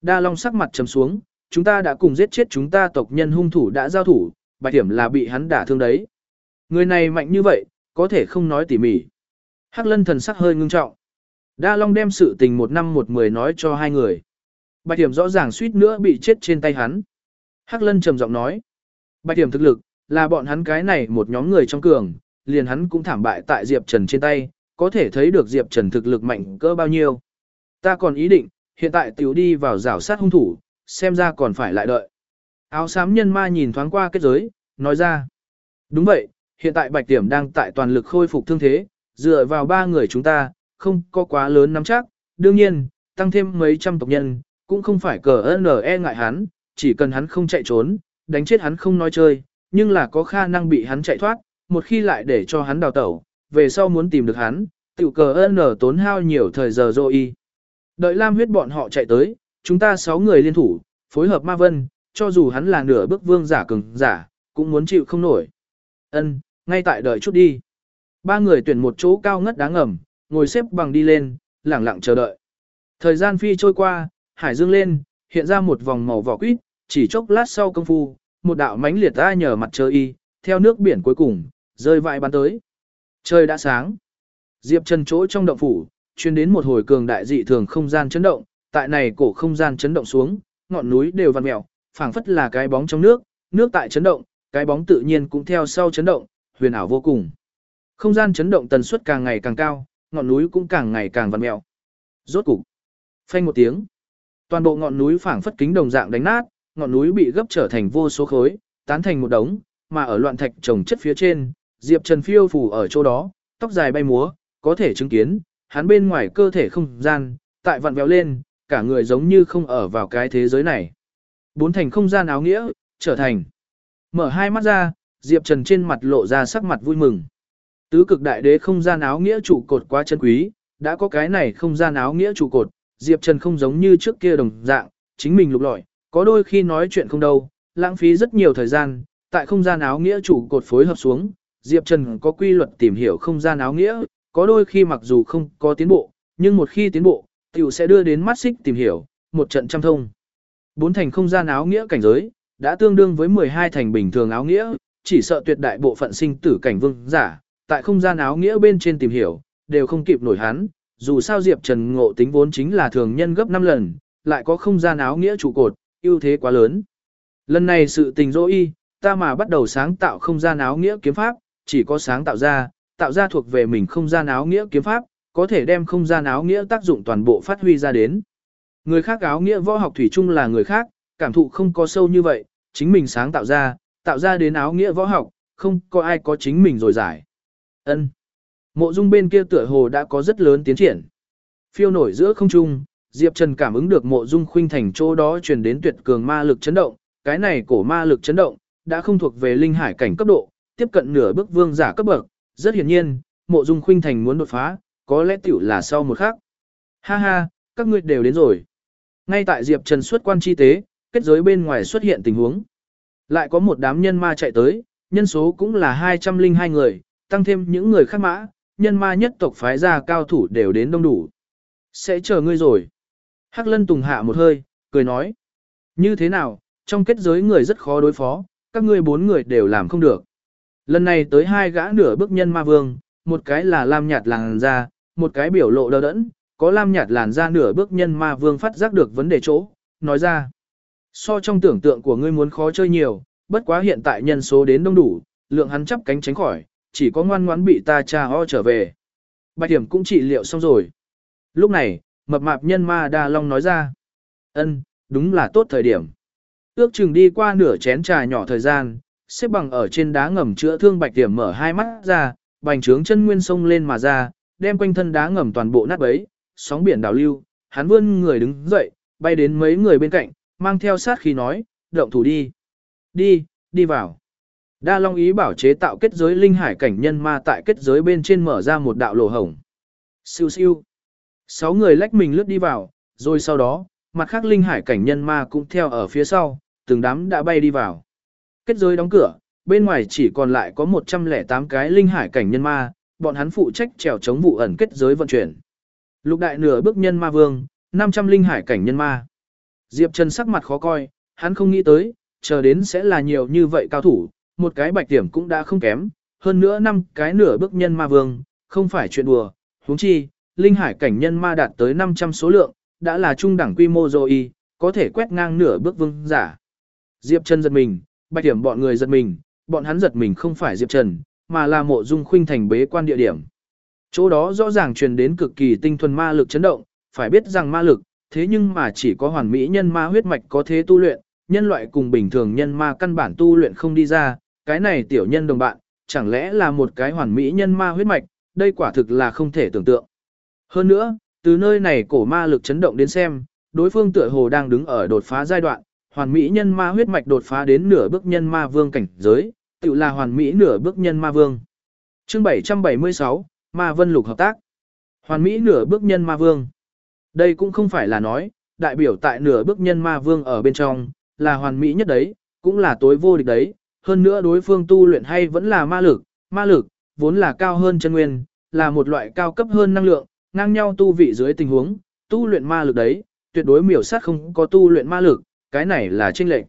Đa Long sắc mặt trầm xuống, chúng ta đã cùng giết chết chúng ta tộc nhân hung thủ đã giao thủ, bạch điểm là bị hắn đả thương đấy. Người này mạnh như vậy, có thể không nói tỉ mỉ. Hắc lân thần sắc hơi ngưng trọng. Đa Long đem sự tình một năm một mười nói cho hai người. Bạch hiểm rõ ràng suýt nữa bị chết trên tay hắn. Hắc Lân trầm giọng nói. Bạch hiểm thực lực, là bọn hắn cái này một nhóm người trong cường, liền hắn cũng thảm bại tại Diệp Trần trên tay, có thể thấy được Diệp Trần thực lực mạnh cỡ bao nhiêu. Ta còn ý định, hiện tại tiểu đi vào rảo sát hung thủ, xem ra còn phải lại đợi. Áo xám nhân ma nhìn thoáng qua kết giới, nói ra. Đúng vậy, hiện tại Bạch tiểm đang tại toàn lực khôi phục thương thế, dựa vào ba người chúng ta, không có quá lớn nắm chắc, đương nhiên, tăng thêm mấy trăm tộc nhân, cũng không phải cờ e ngại hắn, chỉ cần hắn không chạy trốn, đánh chết hắn không nói chơi, nhưng là có khả năng bị hắn chạy thoát, một khi lại để cho hắn đào tẩu, về sau muốn tìm được hắn, tiểu cờ N tốn hao nhiều thời giờ rồi Đợi Lam huyết bọn họ chạy tới, chúng ta sáu người liên thủ, phối hợp Ma Vân, cho dù hắn là nửa bước vương giả cường giả, cũng muốn chịu không nổi. Ân, ngay tại đợi chút đi. Ba người tuyển một chỗ cao ngất đáng ngầm, ngồi xếp bằng đi lên, lẳng lặng chờ đợi. Thời gian phi trôi qua, hải dương lên, hiện ra một vòng màu vỏ quýt, chỉ chốc lát sau công phu, một đạo mánh liệt ra nhờ mặt trời y, theo nước biển cuối cùng, rơi vãi bắn tới. Trời đã sáng. Diệp Trần chỗ trong động phủ, truyền đến một hồi cường đại dị thường không gian chấn động, tại này cổ không gian chấn động xuống, ngọn núi đều vặn mèo, phảng phất là cái bóng trong nước, nước tại chấn động, cái bóng tự nhiên cũng theo sau chấn động, huyền ảo vô cùng. Không gian chấn động tần suất càng ngày càng cao, ngọn núi cũng càng ngày càng vặn mèo. Rốt cục, phanh một tiếng, toàn bộ ngọn núi phảng phất kính đồng dạng đánh nát, ngọn núi bị gấp trở thành vô số khối, tán thành một đống, mà ở loạn thạch trồng chất phía trên, Diệp Trần phiêu phù ở chỗ đó, tóc dài bay múa, có thể chứng kiến, hắn bên ngoài cơ thể không gian, tại vặn vẹo lên, cả người giống như không ở vào cái thế giới này. Bốn thành không gian áo nghĩa, trở thành. Mở hai mắt ra, Diệp Trần trên mặt lộ ra sắc mặt vui mừng. Tứ cực đại đế không gian áo nghĩa trụ cột quá chân quý, đã có cái này không gian áo nghĩa trụ cột, Diệp Trần không giống như trước kia đồng dạng, chính mình lục lọi, có đôi khi nói chuyện không đâu, lãng phí rất nhiều thời gian, tại không gian áo nghĩa trụ cột phối hợp xuống, Diệp Trần có quy luật tìm hiểu không gian áo nghĩa, có đôi khi mặc dù không có tiến bộ, nhưng một khi tiến bộ, tiểu sẽ đưa đến mắt xích tìm hiểu, một trận trăm thông. Bốn thành không gian áo nghĩa cảnh giới, đã tương đương với 12 thành bình thường áo nghĩa, chỉ sợ tuyệt đại bộ phận sinh tử cảnh vương giả, tại không gian áo nghĩa bên trên tìm hiểu, đều không kịp nổi hắn, dù sao Diệp Trần ngộ tính vốn chính là thường nhân gấp 5 lần, lại có không gian áo nghĩa trụ cột, ưu thế quá lớn. Lần này sự tình dỗ y, ta mà bắt đầu sáng tạo không gian áo nghĩa kiếm pháp, chỉ có sáng tạo ra, tạo ra thuộc về mình không gian áo nghĩa kiếm pháp, có thể đem không gian áo nghĩa tác dụng toàn bộ phát huy ra đến. Người khác áo nghĩa võ học thủy chung là người khác, cảm thụ không có sâu như vậy, chính mình sáng tạo ra, tạo ra đến áo nghĩa võ học, không có ai có chính mình rồi giải. Ân. Mộ Dung bên kia tựa hồ đã có rất lớn tiến triển. Phiêu nổi giữa không trung, Diệp Trần cảm ứng được Mộ Dung Khuynh thành chỗ đó truyền đến tuyệt cường ma lực chấn động, cái này cổ ma lực chấn động đã không thuộc về linh hải cảnh cấp độ, tiếp cận nửa bước vương giả cấp bậc, rất hiển nhiên, Mộ Dung Khuynh thành muốn đột phá, có lẽ tiểu là sau một khắc. Ha ha, các ngươi đều đến rồi. Ngay tại Diệp Trần xuất quan chi tế, kết giới bên ngoài xuất hiện tình huống. Lại có một đám nhân ma chạy tới, nhân số cũng là 202 người, tăng thêm những người khác mã, nhân ma nhất tộc phái ra cao thủ đều đến đông đủ. Sẽ chờ ngươi rồi. Hắc Lân Tùng hạ một hơi, cười nói. Như thế nào, trong kết giới người rất khó đối phó, các ngươi bốn người đều làm không được. Lần này tới hai gã nửa bước nhân ma vương, một cái là lam nhạt làn da, một cái biểu lộ đờ đẫn, có lam nhạt làn da nửa bước nhân ma vương phát giác được vấn đề chỗ, nói ra. So trong tưởng tượng của ngươi muốn khó chơi nhiều, bất quá hiện tại nhân số đến đông đủ, lượng hắn chấp cánh tránh khỏi, chỉ có ngoan ngoãn bị ta cha ho trở về. Bạch điểm cũng trị liệu xong rồi. Lúc này, mập mạp nhân ma đa long nói ra. ân đúng là tốt thời điểm. Ước chừng đi qua nửa chén trà nhỏ thời gian, xếp bằng ở trên đá ngầm chữa thương bạch điểm mở hai mắt ra, bành trướng chân nguyên sông lên mà ra, đem quanh thân đá ngầm toàn bộ nát bấy, sóng biển đảo lưu, hắn vươn người đứng dậy, bay đến mấy người bên cạnh, mang theo sát khí nói, động thủ đi. Đi, đi vào. Đa Long ý bảo chế tạo kết giới linh hải cảnh nhân ma tại kết giới bên trên mở ra một đạo lỗ hổng. Siêu siêu. Sáu người lách mình lướt đi vào, rồi sau đó, mặt khác linh hải cảnh nhân ma cũng theo ở phía sau, từng đám đã bay đi vào. Kết giới đóng cửa, bên ngoài chỉ còn lại có 108 cái linh hải cảnh nhân ma, bọn hắn phụ trách trèo chống vụ ẩn kết giới vận chuyển. Lục đại nửa bước nhân ma vương, 500 linh hải cảnh nhân ma. Diệp Trần sắc mặt khó coi, hắn không nghĩ tới, chờ đến sẽ là nhiều như vậy cao thủ, một cái bạch điểm cũng đã không kém, hơn nữa năm cái nửa bước nhân ma vương, không phải chuyện đùa, huống chi, linh hải cảnh nhân ma đạt tới 500 số lượng, đã là trung đẳng quy mô rồi, có thể quét ngang nửa bước vương giả. Diệp Trần giật mình, bạch điểm bọn người giật mình, bọn hắn giật mình không phải Diệp Trần, mà là mộ dung khuynh thành bế quan địa điểm. Chỗ đó rõ ràng truyền đến cực kỳ tinh thuần ma lực chấn động, phải biết rằng ma lực, thế nhưng mà chỉ có hoàn mỹ nhân ma huyết mạch có thế tu luyện, nhân loại cùng bình thường nhân ma căn bản tu luyện không đi ra, cái này tiểu nhân đồng bạn, chẳng lẽ là một cái hoàn mỹ nhân ma huyết mạch, đây quả thực là không thể tưởng tượng. Hơn nữa, từ nơi này cổ ma lực chấn động đến xem, đối phương tựa hồ đang đứng ở đột phá giai đoạn, hoàn mỹ nhân ma huyết mạch đột phá đến nửa bước nhân ma vương cảnh giới, tự là hoàn mỹ nửa bước nhân ma vương. Chương 776, Ma Vân Lục hợp tác. Hoàn mỹ nửa bước nhân ma vương. Đây cũng không phải là nói, đại biểu tại nửa bước nhân ma vương ở bên trong, là hoàn mỹ nhất đấy, cũng là tối vô địch đấy, hơn nữa đối phương tu luyện hay vẫn là ma lực, ma lực, vốn là cao hơn chân nguyên, là một loại cao cấp hơn năng lượng, ngang nhau tu vị dưới tình huống, tu luyện ma lực đấy, tuyệt đối miểu sát không có tu luyện ma lực, cái này là chênh lệch.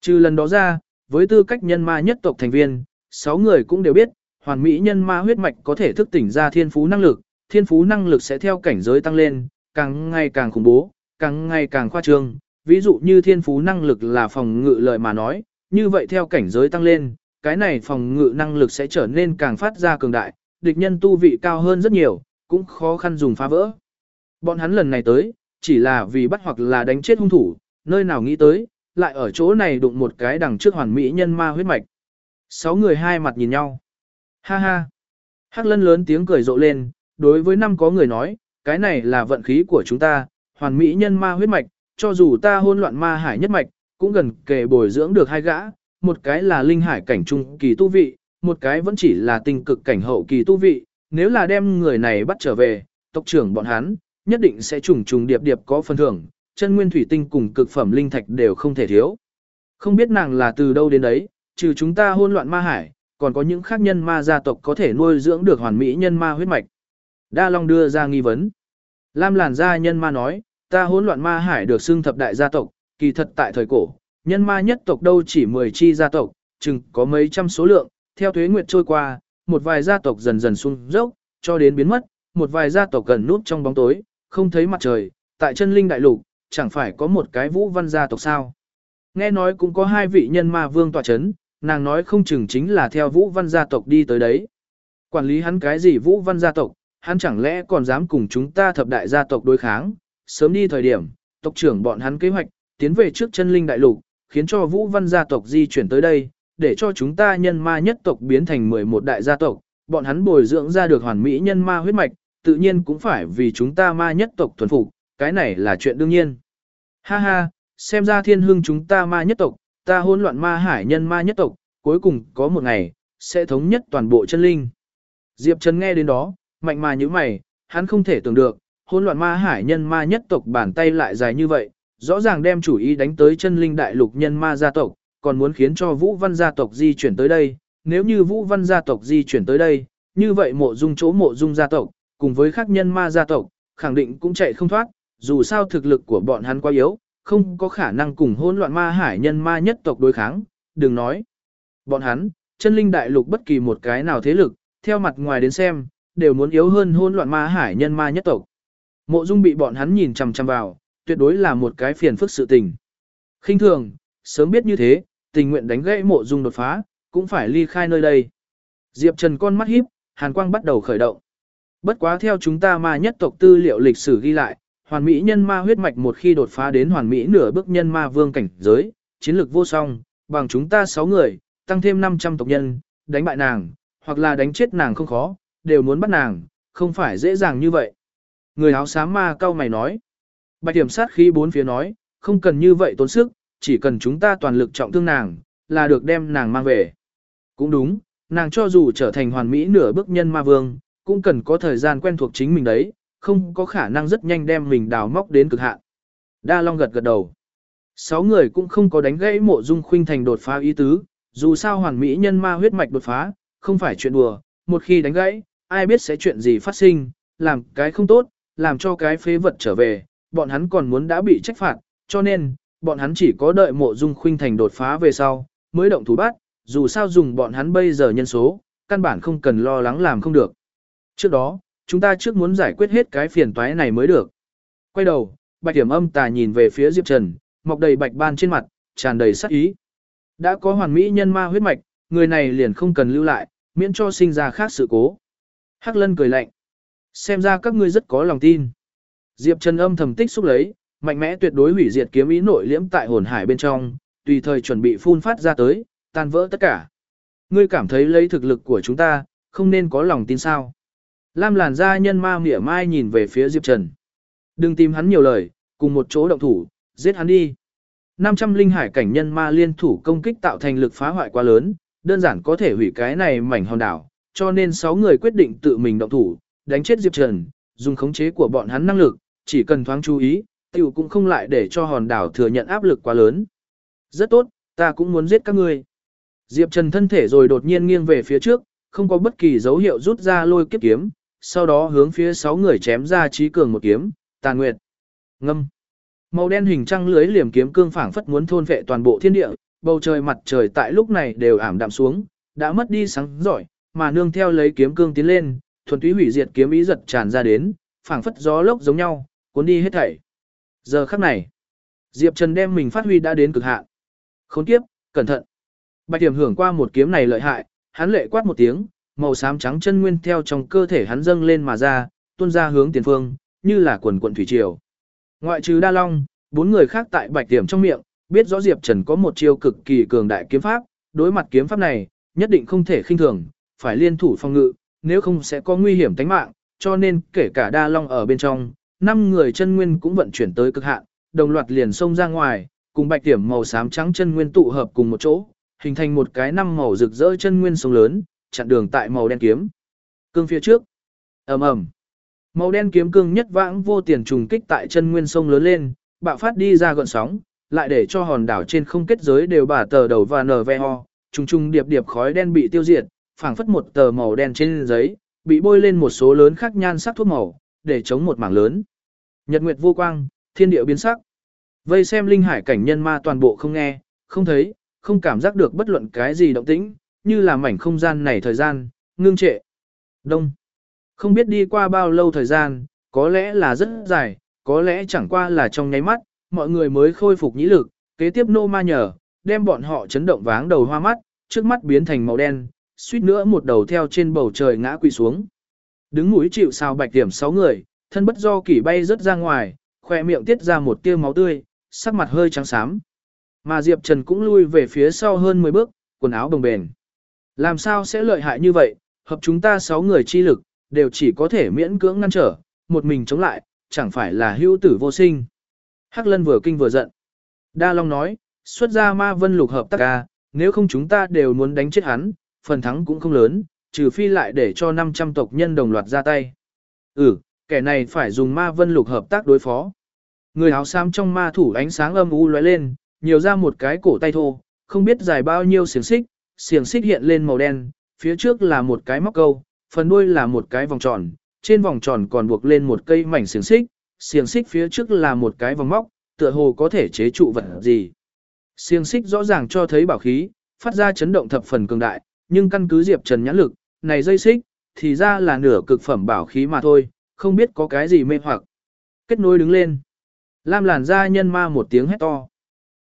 Trừ lần đó ra, với tư cách nhân ma nhất tộc thành viên, 6 người cũng đều biết, hoàn mỹ nhân ma huyết mạch có thể thức tỉnh ra thiên phú năng lực, thiên phú năng lực sẽ theo cảnh giới tăng lên, càng ngày càng khủng bố, càng ngày càng khoa trương. Ví dụ như thiên phú năng lực là phòng ngự lợi mà nói, như vậy theo cảnh giới tăng lên, cái này phòng ngự năng lực sẽ trở nên càng phát ra cường đại, địch nhân tu vị cao hơn rất nhiều, cũng khó khăn dùng phá vỡ. Bọn hắn lần này tới, chỉ là vì bắt hoặc là đánh chết hung thủ, nơi nào nghĩ tới, lại ở chỗ này đụng một cái đằng trước hoàn mỹ nhân ma huyết mạch. Sáu người hai mặt nhìn nhau. Ha ha. Hắc lân lớn tiếng cười rộ lên, đối với năm có người nói, cái này là vận khí của chúng ta, hoàn mỹ nhân ma huyết mạch, cho dù ta hôn loạn ma hải nhất mạch, cũng gần kề bồi dưỡng được hai gã, một cái là linh hải cảnh trung kỳ tu vị, một cái vẫn chỉ là tinh cực cảnh hậu kỳ tu vị, nếu là đem người này bắt trở về, tộc trưởng bọn hắn, nhất định sẽ trùng trùng điệp điệp có phần thưởng, chân nguyên thủy tinh cùng cực phẩm linh thạch đều không thể thiếu. Không biết nàng là từ đâu đến đấy, trừ chúng ta hôn loạn ma hải, còn có những khác nhân ma gia tộc có thể nuôi dưỡng được hoàn mỹ nhân ma huyết mạch. Đa Long đưa ra nghi vấn. Lam làn gia nhân ma nói, ta hỗn loạn ma hải được xưng thập đại gia tộc, kỳ thật tại thời cổ, nhân ma nhất tộc đâu chỉ 10 chi gia tộc, chừng có mấy trăm số lượng, theo thuế nguyệt trôi qua, một vài gia tộc dần dần sung dốc, cho đến biến mất, một vài gia tộc gần núp trong bóng tối, không thấy mặt trời, tại chân linh đại lục, chẳng phải có một cái vũ văn gia tộc sao. Nghe nói cũng có hai vị nhân ma vương tọa chấn, nàng nói không chừng chính là theo vũ văn gia tộc đi tới đấy. Quản lý hắn cái gì vũ văn gia tộc, hắn chẳng lẽ còn dám cùng chúng ta thập đại gia tộc đối kháng, sớm đi thời điểm, tộc trưởng bọn hắn kế hoạch, tiến về trước chân linh đại lục, khiến cho vũ văn gia tộc di chuyển tới đây, để cho chúng ta nhân ma nhất tộc biến thành 11 đại gia tộc, bọn hắn bồi dưỡng ra được hoàn mỹ nhân ma huyết mạch, tự nhiên cũng phải vì chúng ta ma nhất tộc thuần phục, cái này là chuyện đương nhiên. Ha ha, xem ra thiên hương chúng ta ma nhất tộc, ta hỗn loạn ma hải nhân ma nhất tộc, cuối cùng có một ngày, sẽ thống nhất toàn bộ chân linh. Diệp Trần nghe đến đó, mạnh mà như mày, hắn không thể tưởng được, hỗn loạn ma hải nhân ma nhất tộc bàn tay lại dài như vậy, rõ ràng đem chủ ý đánh tới chân linh đại lục nhân ma gia tộc, còn muốn khiến cho Vũ Văn gia tộc di chuyển tới đây, nếu như Vũ Văn gia tộc di chuyển tới đây, như vậy mộ dung chỗ mộ dung gia tộc, cùng với khác nhân ma gia tộc, khẳng định cũng chạy không thoát, dù sao thực lực của bọn hắn quá yếu, không có khả năng cùng hỗn loạn ma hải nhân ma nhất tộc đối kháng, đừng nói. Bọn hắn, chân linh đại lục bất kỳ một cái nào thế lực, theo mặt ngoài đến xem, đều muốn yếu hơn hỗn loạn ma hải nhân ma nhất tộc. Mộ Dung bị bọn hắn nhìn chằm chằm vào, tuyệt đối là một cái phiền phức sự tình. Khinh thường, sớm biết như thế, tình nguyện đánh gãy Mộ Dung đột phá, cũng phải ly khai nơi đây. Diệp Trần con mắt híp, hàn quang bắt đầu khởi động. Bất quá theo chúng ta ma nhất tộc tư liệu lịch sử ghi lại, hoàn mỹ nhân ma huyết mạch một khi đột phá đến hoàn mỹ nửa bước nhân ma vương cảnh giới, chiến lược vô song, bằng chúng ta 6 người, tăng thêm 500 tộc nhân, đánh bại nàng, hoặc là đánh chết nàng không khó, đều muốn bắt nàng, không phải dễ dàng như vậy. Người áo xám ma cao mày nói. Bạch điểm sát khí bốn phía nói, không cần như vậy tốn sức, chỉ cần chúng ta toàn lực trọng thương nàng, là được đem nàng mang về. Cũng đúng, nàng cho dù trở thành hoàn mỹ nửa bước nhân ma vương, cũng cần có thời gian quen thuộc chính mình đấy, không có khả năng rất nhanh đem mình đào móc đến cực hạn. Đa Long gật gật đầu. Sáu người cũng không có đánh gãy mộ dung khuynh thành đột phá ý tứ, dù sao hoàn mỹ nhân ma huyết mạch đột phá, không phải chuyện đùa, một khi đánh gãy, ai biết sẽ chuyện gì phát sinh, làm cái không tốt, làm cho cái phế vật trở về, bọn hắn còn muốn đã bị trách phạt, cho nên, bọn hắn chỉ có đợi mộ dung khuynh thành đột phá về sau, mới động thủ bắt, dù sao dùng bọn hắn bây giờ nhân số, căn bản không cần lo lắng làm không được. Trước đó, chúng ta trước muốn giải quyết hết cái phiền toái này mới được. Quay đầu, bạch điểm âm tà nhìn về phía Diệp Trần, mọc đầy bạch ban trên mặt, tràn đầy sắc ý. Đã có hoàn mỹ nhân ma huyết mạch, người này liền không cần lưu lại, miễn cho sinh ra khác sự cố. Hắc Lân cười lạnh. Xem ra các ngươi rất có lòng tin. Diệp Trần âm thầm tích xúc lấy, mạnh mẽ tuyệt đối hủy diệt kiếm ý nội liễm tại hồn hải bên trong, tùy thời chuẩn bị phun phát ra tới, tan vỡ tất cả. Ngươi cảm thấy lấy thực lực của chúng ta, không nên có lòng tin sao. Lam làn da nhân ma mỉa mai nhìn về phía Diệp Trần. Đừng tìm hắn nhiều lời, cùng một chỗ động thủ, giết hắn đi. 500 linh hải cảnh nhân ma liên thủ công kích tạo thành lực phá hoại quá lớn, đơn giản có thể hủy cái này mảnh hòn đảo, cho nên 6 người quyết định tự mình động thủ, đánh chết Diệp Trần, dùng khống chế của bọn hắn năng lực, chỉ cần thoáng chú ý, tiểu cũng không lại để cho hòn đảo thừa nhận áp lực quá lớn. Rất tốt, ta cũng muốn giết các ngươi. Diệp Trần thân thể rồi đột nhiên nghiêng về phía trước, không có bất kỳ dấu hiệu rút ra lôi kiếp kiếm, sau đó hướng phía sáu người chém ra trí cường một kiếm, tàn nguyệt. Ngâm. Màu đen hình trăng lưới liềm kiếm cương phảng phất muốn thôn vệ toàn bộ thiên địa, bầu trời mặt trời tại lúc này đều ảm đạm xuống, đã mất đi sáng giỏi, mà nương theo lấy kiếm cương tiến lên, thuần túy hủy diệt kiếm ý giật tràn ra đến, phảng phất gió lốc giống nhau, cuốn đi hết thảy. Giờ khắc này, Diệp Trần đem mình phát huy đã đến cực hạn. Khốn kiếp, cẩn thận. Bạch Tiềm hưởng qua một kiếm này lợi hại, hắn lệ quát một tiếng, màu xám trắng chân nguyên theo trong cơ thể hắn dâng lên mà ra, tuôn ra hướng tiền phương, như là quần quận thủy triều. Ngoại trừ Đa Long, bốn người khác tại Bạch Tiềm trong miệng, biết rõ Diệp Trần có một chiêu cực kỳ cường đại kiếm pháp, đối mặt kiếm pháp này, nhất định không thể khinh thường, phải liên thủ phòng ngự, nếu không sẽ có nguy hiểm tính mạng, cho nên kể cả Đa Long ở bên trong, năm người chân nguyên cũng vận chuyển tới cực hạn, đồng loạt liền xông ra ngoài, cùng Bạch Tiềm màu xám trắng chân nguyên tụ hợp cùng một chỗ, hình thành một cái năm màu rực rỡ chân nguyên sông lớn, chặn đường tại màu đen kiếm. Cương phía trước. ầm ầm Màu đen kiếm cương nhất vãng vô tiền trùng kích tại chân nguyên sông lớn lên, bạo phát đi ra gợn sóng, lại để cho hòn đảo trên không kết giới đều bả tờ đầu và nở ve ho, trùng trùng điệp điệp khói đen bị tiêu diệt, phảng phất một tờ màu đen trên giấy, bị bôi lên một số lớn khác nhan sắc thuốc màu, để chống một mảng lớn. Nhật nguyệt vô quang, thiên địa biến sắc. Vây xem linh hải cảnh nhân ma toàn bộ không nghe, không thấy, không cảm giác được bất luận cái gì động tĩnh, như là mảnh không gian này thời gian, ngưng trệ. Đông. Không biết đi qua bao lâu thời gian, có lẽ là rất dài, có lẽ chẳng qua là trong nháy mắt, mọi người mới khôi phục nhĩ lực, kế tiếp nô ma nhờ, đem bọn họ chấn động váng đầu hoa mắt, trước mắt biến thành màu đen, suýt nữa một đầu theo trên bầu trời ngã quỵ xuống. Đứng mũi chịu sao bạch điểm sáu người, thân bất do kỷ bay rớt ra ngoài, khoe miệng tiết ra một tia máu tươi, sắc mặt hơi trắng xám. Mà Diệp Trần cũng lui về phía sau hơn 10 bước, quần áo bồng bền. Làm sao sẽ lợi hại như vậy, hợp chúng ta 6 người chi lực, đều chỉ có thể miễn cưỡng ngăn trở, một mình chống lại, chẳng phải là hữu tử vô sinh. Hắc Lân vừa kinh vừa giận. Đa Long nói, xuất ra ma vân lục hợp tác ca, nếu không chúng ta đều muốn đánh chết hắn, phần thắng cũng không lớn, trừ phi lại để cho 500 tộc nhân đồng loạt ra tay. Ừ, kẻ này phải dùng ma vân lục hợp tác đối phó. Người áo xám trong ma thủ ánh sáng âm u lóe lên, nhiều ra một cái cổ tay thô, không biết dài bao nhiêu xiềng xích, xiềng xích hiện lên màu đen, phía trước là một cái móc câu, phần đuôi là một cái vòng tròn, trên vòng tròn còn buộc lên một cây mảnh xiềng xích, xiềng xích phía trước là một cái vòng móc, tựa hồ có thể chế trụ vật gì. Xiềng xích rõ ràng cho thấy bảo khí, phát ra chấn động thập phần cường đại, nhưng căn cứ Diệp Trần nhãn lực, này dây xích, thì ra là nửa cực phẩm bảo khí mà thôi, không biết có cái gì mê hoặc. Kết nối đứng lên. Lam làn ra nhân ma một tiếng hét to.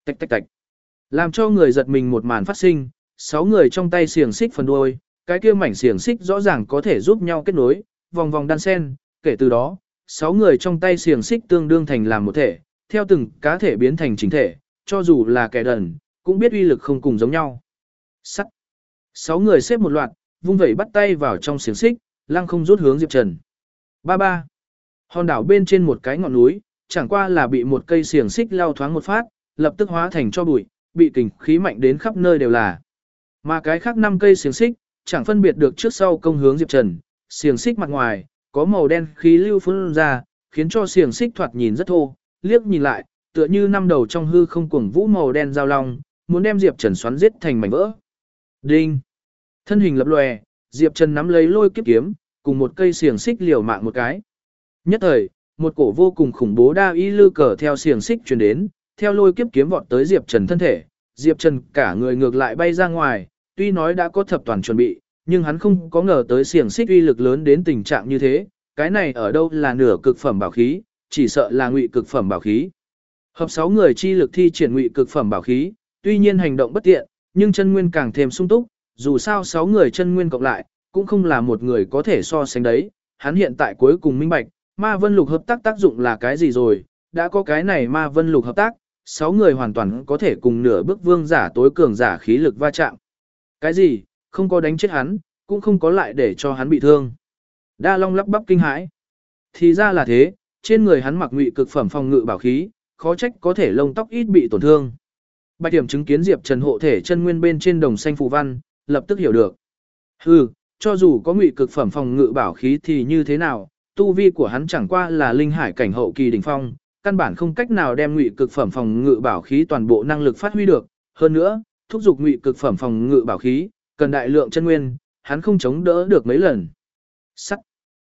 Tạch tạch tạch. Làm cho người giật mình một màn phát sinh, sáu người trong tay xiềng xích phần đuôi, cái kia mảnh xiềng xích rõ ràng có thể giúp nhau kết nối, vòng vòng đan sen, kể từ đó, sáu người trong tay xiềng xích tương đương thành làm một thể, theo từng cá thể biến thành chính thể, cho dù là kẻ đần, cũng biết uy lực không cùng giống nhau. Sắt. Sáu người xếp một loạt, vung vẩy bắt tay vào trong xiềng xích, lăng không rút hướng Diệp Trần. Ba ba. Hòn đảo bên trên một cái ngọn núi, chẳng qua là bị một cây xiềng xích lao thoáng một phát, lập tức hóa thành cho bụi, bị kình khí mạnh đến khắp nơi đều là. Mà cái khác năm cây xiềng xích, chẳng phân biệt được trước sau công hướng Diệp Trần, xiềng xích mặt ngoài, có màu đen khí lưu phun ra, khiến cho xiềng xích thoạt nhìn rất thô, liếc nhìn lại, tựa như năm đầu trong hư không cuồng vũ màu đen giao long, muốn đem Diệp Trần xoắn giết thành mảnh vỡ. Đinh! Thân hình lập lòe, Diệp Trần nắm lấy lôi kiếp kiếm, cùng một cây xiềng xích liều mạng một cái. Nhất thời, một cổ vô cùng khủng bố đa y lư cờ theo xiềng xích truyền đến, theo lôi kiếp kiếm vọt tới Diệp Trần thân thể, Diệp Trần cả người ngược lại bay ra ngoài, tuy nói đã có thập toàn chuẩn bị, nhưng hắn không có ngờ tới xiềng xích uy lực lớn đến tình trạng như thế, cái này ở đâu là nửa cực phẩm bảo khí, chỉ sợ là ngụy cực phẩm bảo khí. Hợp 6 người chi lực thi triển ngụy cực phẩm bảo khí, tuy nhiên hành động bất tiện, nhưng chân nguyên càng thêm sung túc, dù sao 6 người chân nguyên cộng lại, cũng không là một người có thể so sánh đấy, hắn hiện tại cuối cùng minh bạch, ma vân lục hợp tác tác dụng là cái gì rồi, đã có cái này ma vân lục hợp tác, 6 người hoàn toàn có thể cùng nửa bước vương giả tối cường giả khí lực va chạm. Cái gì, không có đánh chết hắn, cũng không có lại để cho hắn bị thương. Đa Long lắp bắp kinh hãi. Thì ra là thế, trên người hắn mặc ngụy cực phẩm phòng ngự bảo khí, khó trách có thể lông tóc ít bị tổn thương. Bạch Điểm chứng kiến Diệp Trần hộ thể chân nguyên bên trên đồng xanh phù văn, lập tức hiểu được. Hừ, cho dù có ngụy cực phẩm phòng ngự bảo khí thì như thế nào, tu vi của hắn chẳng qua là linh hải cảnh hậu kỳ đỉnh phong, căn bản không cách nào đem ngụy cực phẩm phòng ngự bảo khí toàn bộ năng lực phát huy được, hơn nữa, thúc giục ngụy cực phẩm phòng ngự bảo khí, cần đại lượng chân nguyên, hắn không chống đỡ được mấy lần. Sắt.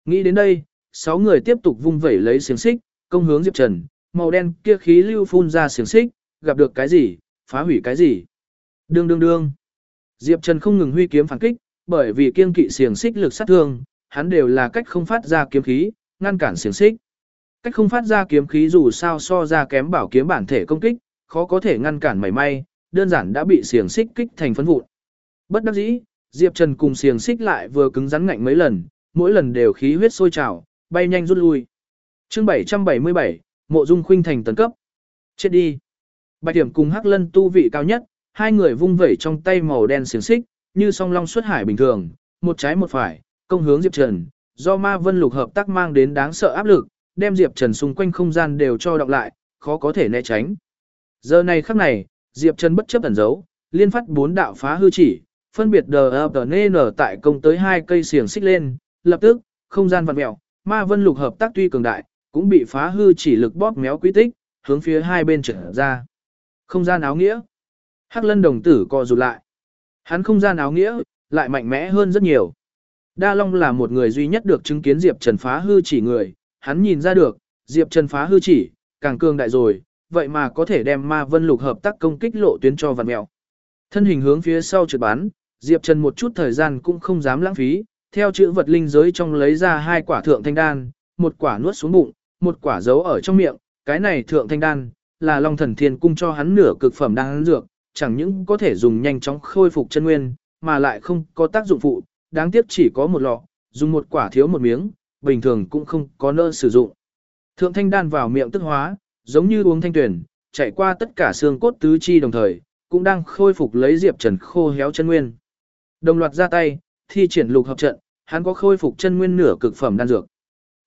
Nghĩ đến đây, sáu người tiếp tục vung vẩy lấy xiềng xích, công hướng Diệp Trần, màu đen kia khí lưu phun ra xiềng xích, gặp được cái gì, phá hủy cái gì. Đương đương đương. Diệp Trần không ngừng huy kiếm phản kích, bởi vì kiên kỵ xiềng xích lực sát thương, hắn đều là cách không phát ra kiếm khí, ngăn cản xiềng xích. Cách không phát ra kiếm khí dù sao so ra kém bảo kiếm bản thể công kích, khó có thể ngăn cản mảy may, đơn giản đã bị xiềng xích kích thành phấn vụn. Bất đắc dĩ, Diệp Trần cùng xiềng xích lại vừa cứng rắn ngạnh mấy lần, mỗi lần đều khí huyết sôi trào, bay nhanh rút lui. Chương 777, Mộ Dung Khuynh thành tấn cấp. Chết đi. Bạch Điểm cùng Hắc Lân tu vị cao nhất, hai người vung vẩy trong tay màu đen xiềng xích, như song long xuất hải bình thường, một trái một phải, công hướng Diệp Trần, do Ma Vân Lục hợp tác mang đến đáng sợ áp lực, đem Diệp Trần xung quanh không gian đều cho đọc lại, khó có thể né tránh. Giờ này khắc này, Diệp Trần bất chấp ẩn giấu, liên phát bốn đạo phá hư chỉ, phân biệt đờ đờ nở tại công tới hai cây xiềng xích lên, lập tức, không gian vặn mèo, Ma Vân Lục hợp tác tuy cường đại, cũng bị phá hư chỉ lực bóp méo quy tích, hướng phía hai bên trở ra. Không gian áo nghĩa. Hắc Lân đồng tử co rụt lại. Hắn không gian áo nghĩa, lại mạnh mẽ hơn rất nhiều. Đa Long là một người duy nhất được chứng kiến Diệp Trần phá hư chỉ người, hắn nhìn ra được, Diệp Trần phá hư chỉ, càng cường đại rồi, vậy mà có thể đem ma vân lục hợp tác công kích lộ tuyến cho vạn mèo. Thân hình hướng phía sau trượt bán, Diệp Trần một chút thời gian cũng không dám lãng phí, theo chữ vật linh giới trong lấy ra hai quả thượng thanh đan, một quả nuốt xuống bụng, một quả giấu ở trong miệng, cái này thượng thanh đan, là Long Thần Thiên cung cho hắn nửa cực phẩm đan dược, chẳng những có thể dùng nhanh chóng khôi phục chân nguyên, mà lại không có tác dụng phụ, đáng tiếc chỉ có một lọ, dùng một quả thiếu một miếng, bình thường cũng không có nơi sử dụng. Thượng thanh đan vào miệng tức hóa, giống như uống thanh tuyển, chạy qua tất cả xương cốt tứ chi đồng thời, cũng đang khôi phục lấy Diệp Trần khô héo chân nguyên. Đồng loạt ra tay, thi triển lục hợp trận, hắn có khôi phục chân nguyên nửa cực phẩm đan dược.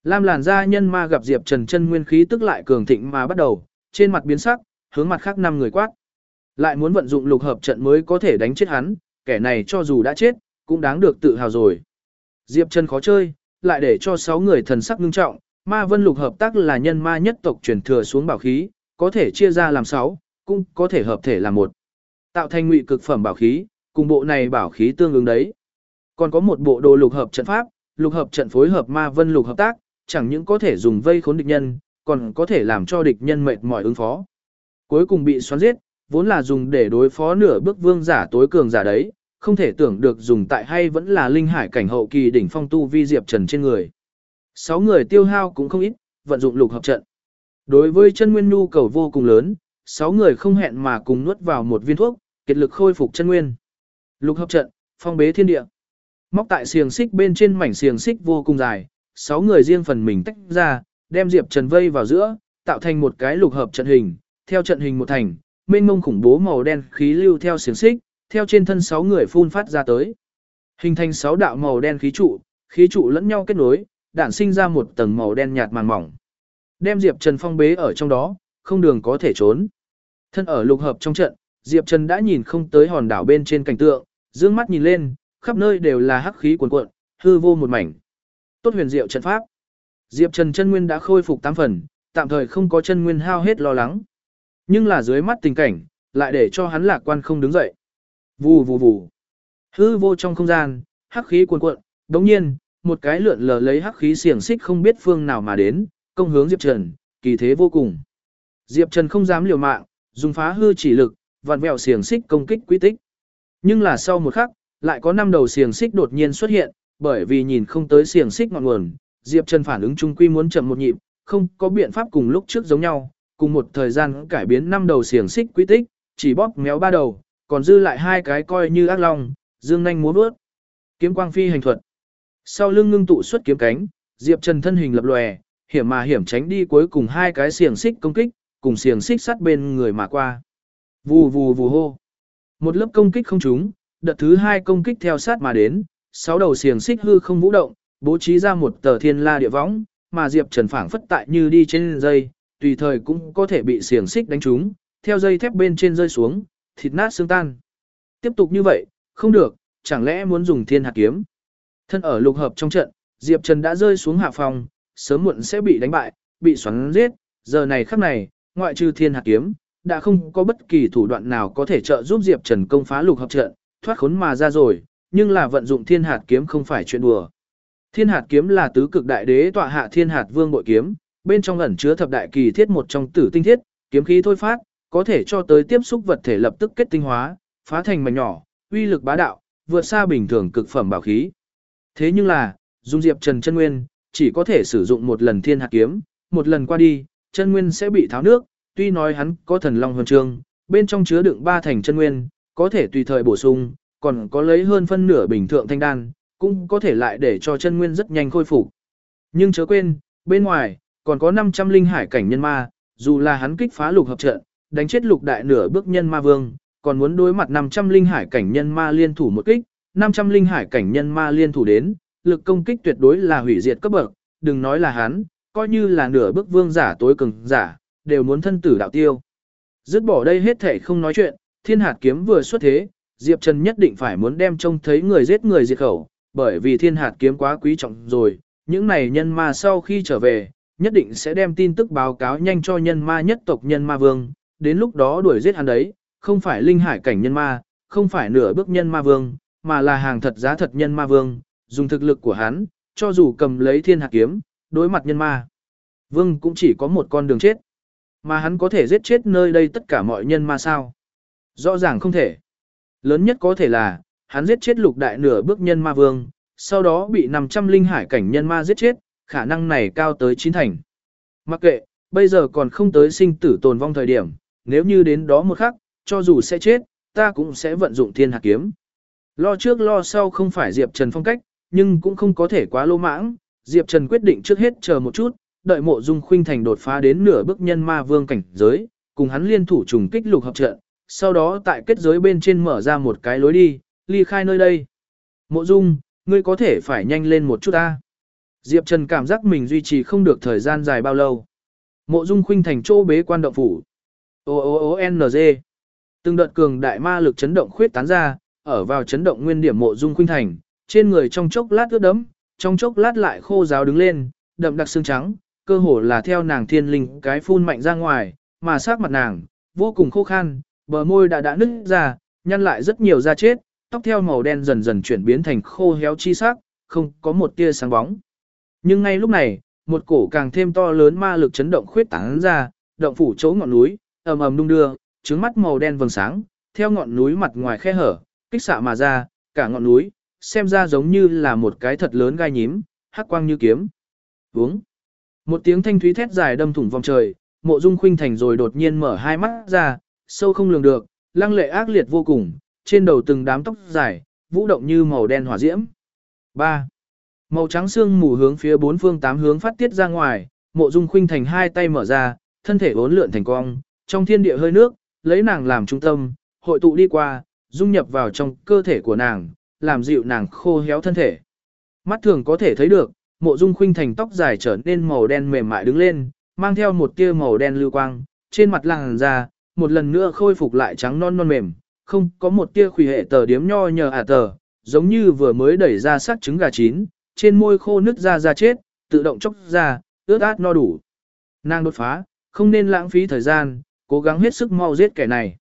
Lam làn da nhân ma gặp Diệp Trần chân nguyên khí tức lại cường thịnh mà bắt đầu, trên mặt biến sắc, hướng mặt khác năm người quát. Lại muốn vận dụng lục hợp trận mới có thể đánh chết hắn, kẻ này cho dù đã chết, cũng đáng được tự hào rồi. Diệp Trần khó chơi, lại để cho 6 người thần sắc ngưng trọng, ma vân lục hợp tác là nhân ma nhất tộc truyền thừa xuống bảo khí, có thể chia ra làm 6, cũng có thể hợp thể làm một. Tạo thành ngụy cực phẩm bảo khí, cùng bộ này bảo khí tương ứng đấy. Còn có một bộ đồ lục hợp trận pháp, lục hợp trận phối hợp ma vân lục hợp tác, chẳng những có thể dùng vây khốn địch nhân, còn có thể làm cho địch nhân mệt mỏi ứng phó. Cuối cùng bị xoắn giết, vốn là dùng để đối phó nửa bước vương giả tối cường giả đấy, không thể tưởng được dùng tại hay vẫn là linh hải cảnh hậu kỳ đỉnh phong tu vi diệp trần trên người. Sáu người tiêu hao cũng không ít, vận dụng lục hợp trận. Đối với chân nguyên nhu cầu vô cùng lớn, sáu người không hẹn mà cùng nuốt vào một viên thuốc, kết lực khôi phục chân nguyên. Lục hợp trận, phong bế thiên địa. Móc tại xiềng xích bên trên mảnh xiềng xích vô cùng dài, sáu người riêng phần mình tách ra, đem Diệp Trần vây vào giữa, tạo thành một cái lục hợp trận hình, theo trận hình một thành, mênh mông khủng bố màu đen khí lưu theo xiềng xích, theo trên thân sáu người phun phát ra tới. Hình thành sáu đạo màu đen khí trụ, khí trụ lẫn nhau kết nối, đản sinh ra một tầng màu đen nhạt màn mỏng. Đem Diệp Trần phong bế ở trong đó, không đường có thể trốn. Thân ở lục hợp trong trận, Diệp Trần đã nhìn không tới hòn đảo bên trên cảnh tượng, dương mắt nhìn lên, khắp nơi đều là hắc khí cuồn cuộn, hư vô một mảnh. Tốt huyền diệu trận pháp. Diệp Trần chân nguyên đã khôi phục 8 phần, tạm thời không có chân nguyên hao hết lo lắng. Nhưng là dưới mắt tình cảnh, lại để cho hắn lạc quan không đứng dậy. Vù vù vù. Hư vô trong không gian, hắc khí cuồn cuộn, đột nhiên, một cái lượn lờ lấy hắc khí xiềng xích không biết phương nào mà đến, công hướng Diệp Trần, kỳ thế vô cùng. Diệp Trần không dám liều mạng, dùng phá hư chỉ lực, vặn vẹo xiềng xích công kích quy tích. Nhưng là sau một khắc, lại có năm đầu xiềng xích đột nhiên xuất hiện, bởi vì nhìn không tới xiềng xích ngọn nguồn, Diệp Trần phản ứng trung quy muốn chậm một nhịp, không có biện pháp cùng lúc trước giống nhau, cùng một thời gian cải biến năm đầu xiềng xích quy tích, chỉ bóp méo ba đầu, còn dư lại hai cái coi như ác long, dương nhanh múa bước. Kiếm quang phi hành thuật. Sau lưng ngưng tụ xuất kiếm cánh, Diệp Trần thân hình lập lòe, hiểm mà hiểm tránh đi cuối cùng hai cái xiềng xích công kích, cùng xiềng xích sát bên người mà qua. Vù vù vù hô. Một lớp công kích không trúng, đợt thứ hai công kích theo sát mà đến, sáu đầu xiềng xích hư không vũ động, bố trí ra một tờ thiên la địa võng, mà Diệp Trần phảng phất tại như đi trên dây, tùy thời cũng có thể bị xiềng xích đánh trúng, theo dây thép bên trên rơi xuống, thịt nát xương tan. Tiếp tục như vậy, không được, chẳng lẽ muốn dùng thiên hạt kiếm. Thân ở lục hợp trong trận, Diệp Trần đã rơi xuống hạ phòng, sớm muộn sẽ bị đánh bại, bị xoắn giết, giờ này khắc này, ngoại trừ thiên hạt kiếm, đã không có bất kỳ thủ đoạn nào có thể trợ giúp Diệp Trần công phá lục hợp trận, thoát khốn mà ra rồi, nhưng là vận dụng thiên hạt kiếm không phải chuyện đùa. Thiên hạt kiếm là tứ cực đại đế tọa hạ thiên hạt vương bội kiếm, bên trong ẩn chứa thập đại kỳ thiết một trong tử tinh thiết, kiếm khí thôi phát, có thể cho tới tiếp xúc vật thể lập tức kết tinh hóa, phá thành mảnh nhỏ, uy lực bá đạo, vượt xa bình thường cực phẩm bảo khí. Thế nhưng là, Dung Diệp Trần chân nguyên, chỉ có thể sử dụng một lần thiên hạt kiếm, một lần qua đi, chân nguyên sẽ bị tháo nước, tuy nói hắn có thần long huân chương, bên trong chứa đựng ba thành chân nguyên, có thể tùy thời bổ sung, còn có lấy hơn phân nửa bình thượng thanh đan, cũng có thể lại để cho chân nguyên rất nhanh khôi phục. Nhưng chớ quên, bên ngoài, còn có 500 linh hải cảnh nhân ma, dù là hắn kích phá lục hợp trận, đánh chết lục đại nửa bước nhân ma vương, còn muốn đối mặt 500 linh hải cảnh nhân ma liên thủ một kích, 500 linh hải cảnh nhân ma liên thủ đến, lực công kích tuyệt đối là hủy diệt cấp bậc, đừng nói là hắn, coi như là nửa bước vương giả tối cường giả, đều muốn thân tử đạo tiêu. Dứt bỏ đây hết thể không nói chuyện, thiên hạt kiếm vừa xuất thế, Diệp Trần nhất định phải muốn đem trông thấy người giết người diệt khẩu, bởi vì thiên hạt kiếm quá quý trọng rồi, những này nhân ma sau khi trở về, nhất định sẽ đem tin tức báo cáo nhanh cho nhân ma nhất tộc nhân ma vương, đến lúc đó đuổi giết hắn đấy, không phải linh hải cảnh nhân ma, không phải nửa bước nhân ma vương, mà là hàng thật giá thật nhân ma vương, dùng thực lực của hắn, cho dù cầm lấy thiên hạt kiếm, đối mặt nhân ma. Vương cũng chỉ có một con đường chết. Mà hắn có thể giết chết nơi đây tất cả mọi nhân ma sao? Rõ ràng không thể. Lớn nhất có thể là, hắn giết chết lục đại nửa bước nhân ma vương, sau đó bị 500 linh hải cảnh nhân ma giết chết, khả năng này cao tới chín thành. Mặc kệ, bây giờ còn không tới sinh tử tồn vong thời điểm, nếu như đến đó một khắc, cho dù sẽ chết, ta cũng sẽ vận dụng thiên hạt kiếm. Lo trước lo sau không phải Diệp Trần phong cách, nhưng cũng không có thể quá lô mãng, Diệp Trần quyết định trước hết chờ một chút, đợi mộ dung khuynh thành đột phá đến nửa bước nhân ma vương cảnh giới, cùng hắn liên thủ trùng kích lục hợp trận, sau đó tại kết giới bên trên mở ra một cái lối đi, ly khai nơi đây. Mộ dung, ngươi có thể phải nhanh lên một chút ta. Diệp Trần cảm giác mình duy trì không được thời gian dài bao lâu. Mộ dung khuynh thành chỗ bế quan động phủ. O O O N G. Từng đợt cường đại ma lực chấn động khuyết tán ra, ở vào chấn động nguyên điểm mộ dung khuynh thành, trên người trong chốc lát ướt đẫm, trong chốc lát lại khô ráo đứng lên, đậm đặc xương trắng, cơ hồ là theo nàng thiên linh cái phun mạnh ra ngoài, mà sắc mặt nàng vô cùng khô khan, bờ môi đã đã nứt ra, nhăn lại rất nhiều da chết, tóc theo màu đen dần dần chuyển biến thành khô héo chi sắc, không có một tia sáng bóng. Nhưng ngay lúc này, một cổ càng thêm to lớn ma lực chấn động khuyết tán ra, động phủ chỗ ngọn núi, ầm ầm đung đưa, trứng mắt màu đen vầng sáng, theo ngọn núi mặt ngoài khe hở, kích xạ mà ra, cả ngọn núi, xem ra giống như là một cái thật lớn gai nhím, hắc quang như kiếm. Vướng. Một tiếng thanh thúy thét dài đâm thủng vòng trời, mộ dung khuynh thành rồi đột nhiên mở hai mắt ra, sâu không lường được, lăng lệ ác liệt vô cùng, trên đầu từng đám tóc dài, vũ động như màu đen hỏa diễm. 3. Màu trắng xương mù hướng phía bốn phương tám hướng phát tiết ra ngoài, mộ dung khuynh thành hai tay mở ra, thân thể uốn lượn thành cong, trong thiên địa hơi nước, lấy nàng làm trung tâm, hội tụ đi qua, dung nhập vào trong cơ thể của nàng, làm dịu nàng khô héo thân thể. Mắt thường có thể thấy được, mộ dung khuynh thành tóc dài trở nên màu đen mềm mại đứng lên, mang theo một tia màu đen lưu quang, trên mặt làng da, một lần nữa khôi phục lại trắng non non mềm, không có một tia khủy hệ tờ điếm nho nhờ à tờ, giống như vừa mới đẩy ra sát trứng gà chín, trên môi khô nứt ra ra chết, tự động chốc ra, ướt át no đủ. Nàng đột phá, không nên lãng phí thời gian, cố gắng hết sức mau giết kẻ này.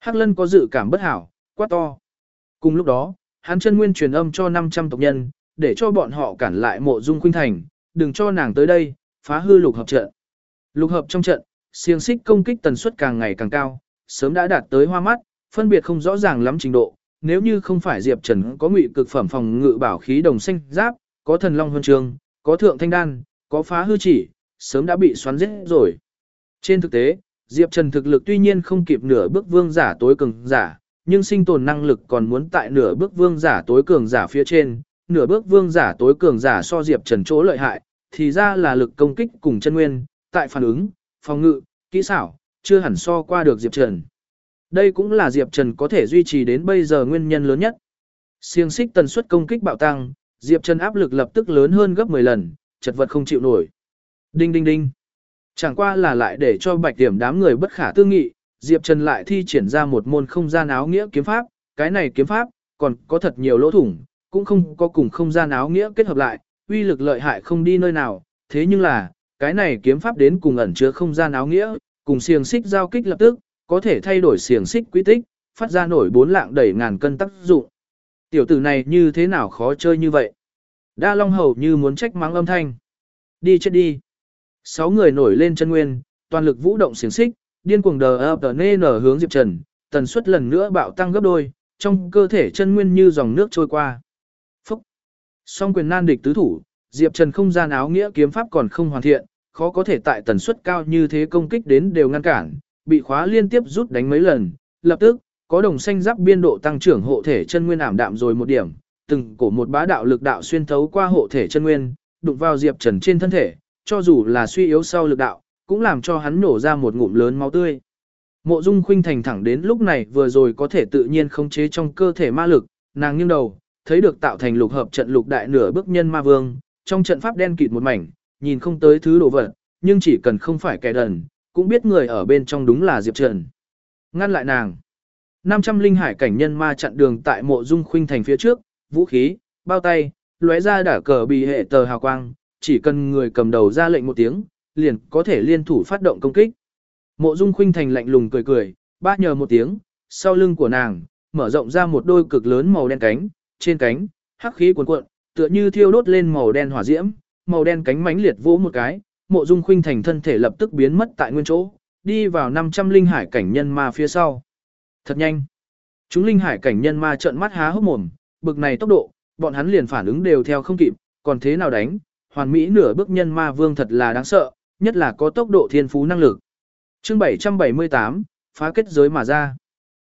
Hắc Lân có dự cảm bất hảo, quát to. Cùng lúc đó, hắn chân nguyên truyền âm cho 500 tộc nhân, để cho bọn họ cản lại mộ dung khuynh thành, đừng cho nàng tới đây, phá hư lục hợp trận. Lục hợp trong trận, xiềng xích công kích tần suất càng ngày càng cao, sớm đã đạt tới hoa mắt, phân biệt không rõ ràng lắm trình độ. Nếu như không phải Diệp Trần có ngụy cực phẩm phòng ngự bảo khí đồng xanh giáp, có thần long huân trường, có thượng thanh đan, có phá hư chỉ, sớm đã bị xoắn giết rồi. Trên thực tế, Diệp Trần thực lực tuy nhiên không kịp nửa bước vương giả tối cường giả, nhưng sinh tồn năng lực còn muốn tại nửa bước vương giả tối cường giả phía trên, nửa bước vương giả tối cường giả so Diệp Trần chỗ lợi hại, thì ra là lực công kích cùng chân nguyên, tại phản ứng, phòng ngự, kỹ xảo, chưa hẳn so qua được Diệp Trần. Đây cũng là Diệp Trần có thể duy trì đến bây giờ nguyên nhân lớn nhất. Siêng xích tần suất công kích bạo tăng, Diệp Trần áp lực lập tức lớn hơn gấp 10 lần, chật vật không chịu nổi. Đinh đinh đinh. Chẳng qua là lại để cho bạch điểm đám người bất khả tư nghị, Diệp Trần lại thi triển ra một môn không gian áo nghĩa kiếm pháp, cái này kiếm pháp, còn có thật nhiều lỗ thủng, cũng không có cùng không gian áo nghĩa kết hợp lại, uy lực lợi hại không đi nơi nào, thế nhưng là, cái này kiếm pháp đến cùng ẩn chứa không gian áo nghĩa, cùng xiềng xích giao kích lập tức, có thể thay đổi xiềng xích quy tích, phát ra nổi bốn lạng đẩy ngàn cân tác dụng. Tiểu tử này như thế nào khó chơi như vậy? Đa Long hầu như muốn trách mắng âm thanh. Đi chết đi. Sáu người nổi lên chân nguyên, toàn lực vũ động xiềng xích, điên cuồng đờ ập đờ nê nở hướng Diệp Trần, tần suất lần nữa bạo tăng gấp đôi, trong cơ thể chân nguyên như dòng nước trôi qua. Phúc! Song quyền nan địch tứ thủ, Diệp Trần không gian áo nghĩa kiếm pháp còn không hoàn thiện, khó có thể tại tần suất cao như thế công kích đến đều ngăn cản, bị khóa liên tiếp rút đánh mấy lần, lập tức, có đồng xanh giáp biên độ tăng trưởng hộ thể chân nguyên ảm đạm rồi một điểm, từng cổ một bá đạo lực đạo xuyên thấu qua hộ thể chân nguyên, đụng vào Diệp Trần trên thân thể, cho dù là suy yếu sau lực đạo, cũng làm cho hắn nổ ra một ngụm lớn máu tươi. Mộ Dung Khuynh Thành thẳng đến lúc này vừa rồi có thể tự nhiên khống chế trong cơ thể ma lực, nàng nghiêng đầu, thấy được tạo thành lục hợp trận lục đại nửa bước nhân ma vương, trong trận pháp đen kịt một mảnh, nhìn không tới thứ đồ vật, nhưng chỉ cần không phải kẻ đần, cũng biết người ở bên trong đúng là Diệp Trần. Ngăn lại nàng. 500 linh hải cảnh nhân ma chặn đường tại Mộ Dung Khuynh Thành phía trước, vũ khí, bao tay, lóe ra đả cờ bị hệ tờ hào quang, chỉ cần người cầm đầu ra lệnh một tiếng, liền có thể liên thủ phát động công kích. Mộ Dung Khuynh Thành lạnh lùng cười cười, ba nhờ một tiếng, sau lưng của nàng, mở rộng ra một đôi cực lớn màu đen cánh, trên cánh, hắc khí cuồn cuộn, tựa như thiêu đốt lên màu đen hỏa diễm, màu đen cánh mãnh liệt vỗ một cái, Mộ Dung Khuynh Thành thân thể lập tức biến mất tại nguyên chỗ, đi vào 500 linh hải cảnh nhân ma phía sau. Thật nhanh. Chúng linh hải cảnh nhân ma trợn mắt há hốc mồm, bực này tốc độ, bọn hắn liền phản ứng đều theo không kịp, còn thế nào đánh, hoàn mỹ nửa bước nhân ma vương thật là đáng sợ, nhất là có tốc độ thiên phú năng lực. Chương 778, phá kết giới mà ra.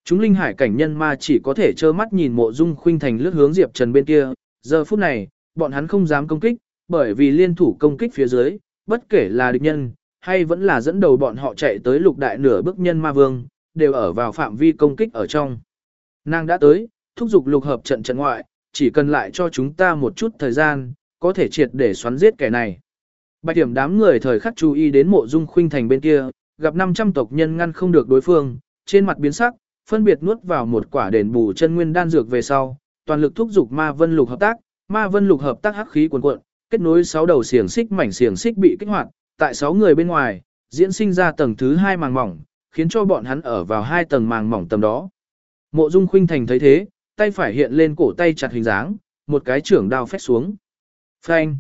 Chúng linh hải cảnh nhân ma chỉ có thể trơ mắt nhìn mộ dung khuynh thành lướt hướng Diệp Trần bên kia, giờ phút này, bọn hắn không dám công kích, bởi vì liên thủ công kích phía dưới, bất kể là địch nhân, hay vẫn là dẫn đầu bọn họ chạy tới lục đại nửa bước nhân ma vương, đều ở vào phạm vi công kích ở trong. Nàng đã tới, thúc giục lục hợp trận trận ngoại, chỉ cần lại cho chúng ta một chút thời gian, có thể triệt để xoắn giết kẻ này. Bạch điểm đám người thời khắc chú ý đến mộ dung khuynh thành bên kia, gặp 500 tộc nhân ngăn không được đối phương, trên mặt biến sắc, phân biệt nuốt vào một quả đền bù chân nguyên đan dược về sau, toàn lực thúc giục ma vân lục hợp tác, ma vân lục hợp tác hắc khí cuồn cuộn, kết nối 6 đầu xiềng xích mảnh xiềng xích bị kích hoạt, tại 6 người bên ngoài, diễn sinh ra tầng thứ 2 màng mỏng, khiến cho bọn hắn ở vào hai tầng màng mỏng tầm đó. Mộ Dung Khuynh Thành thấy thế, tay phải hiện lên cổ tay chặt hình dáng, một cái trưởng đao phách xuống. Phanh.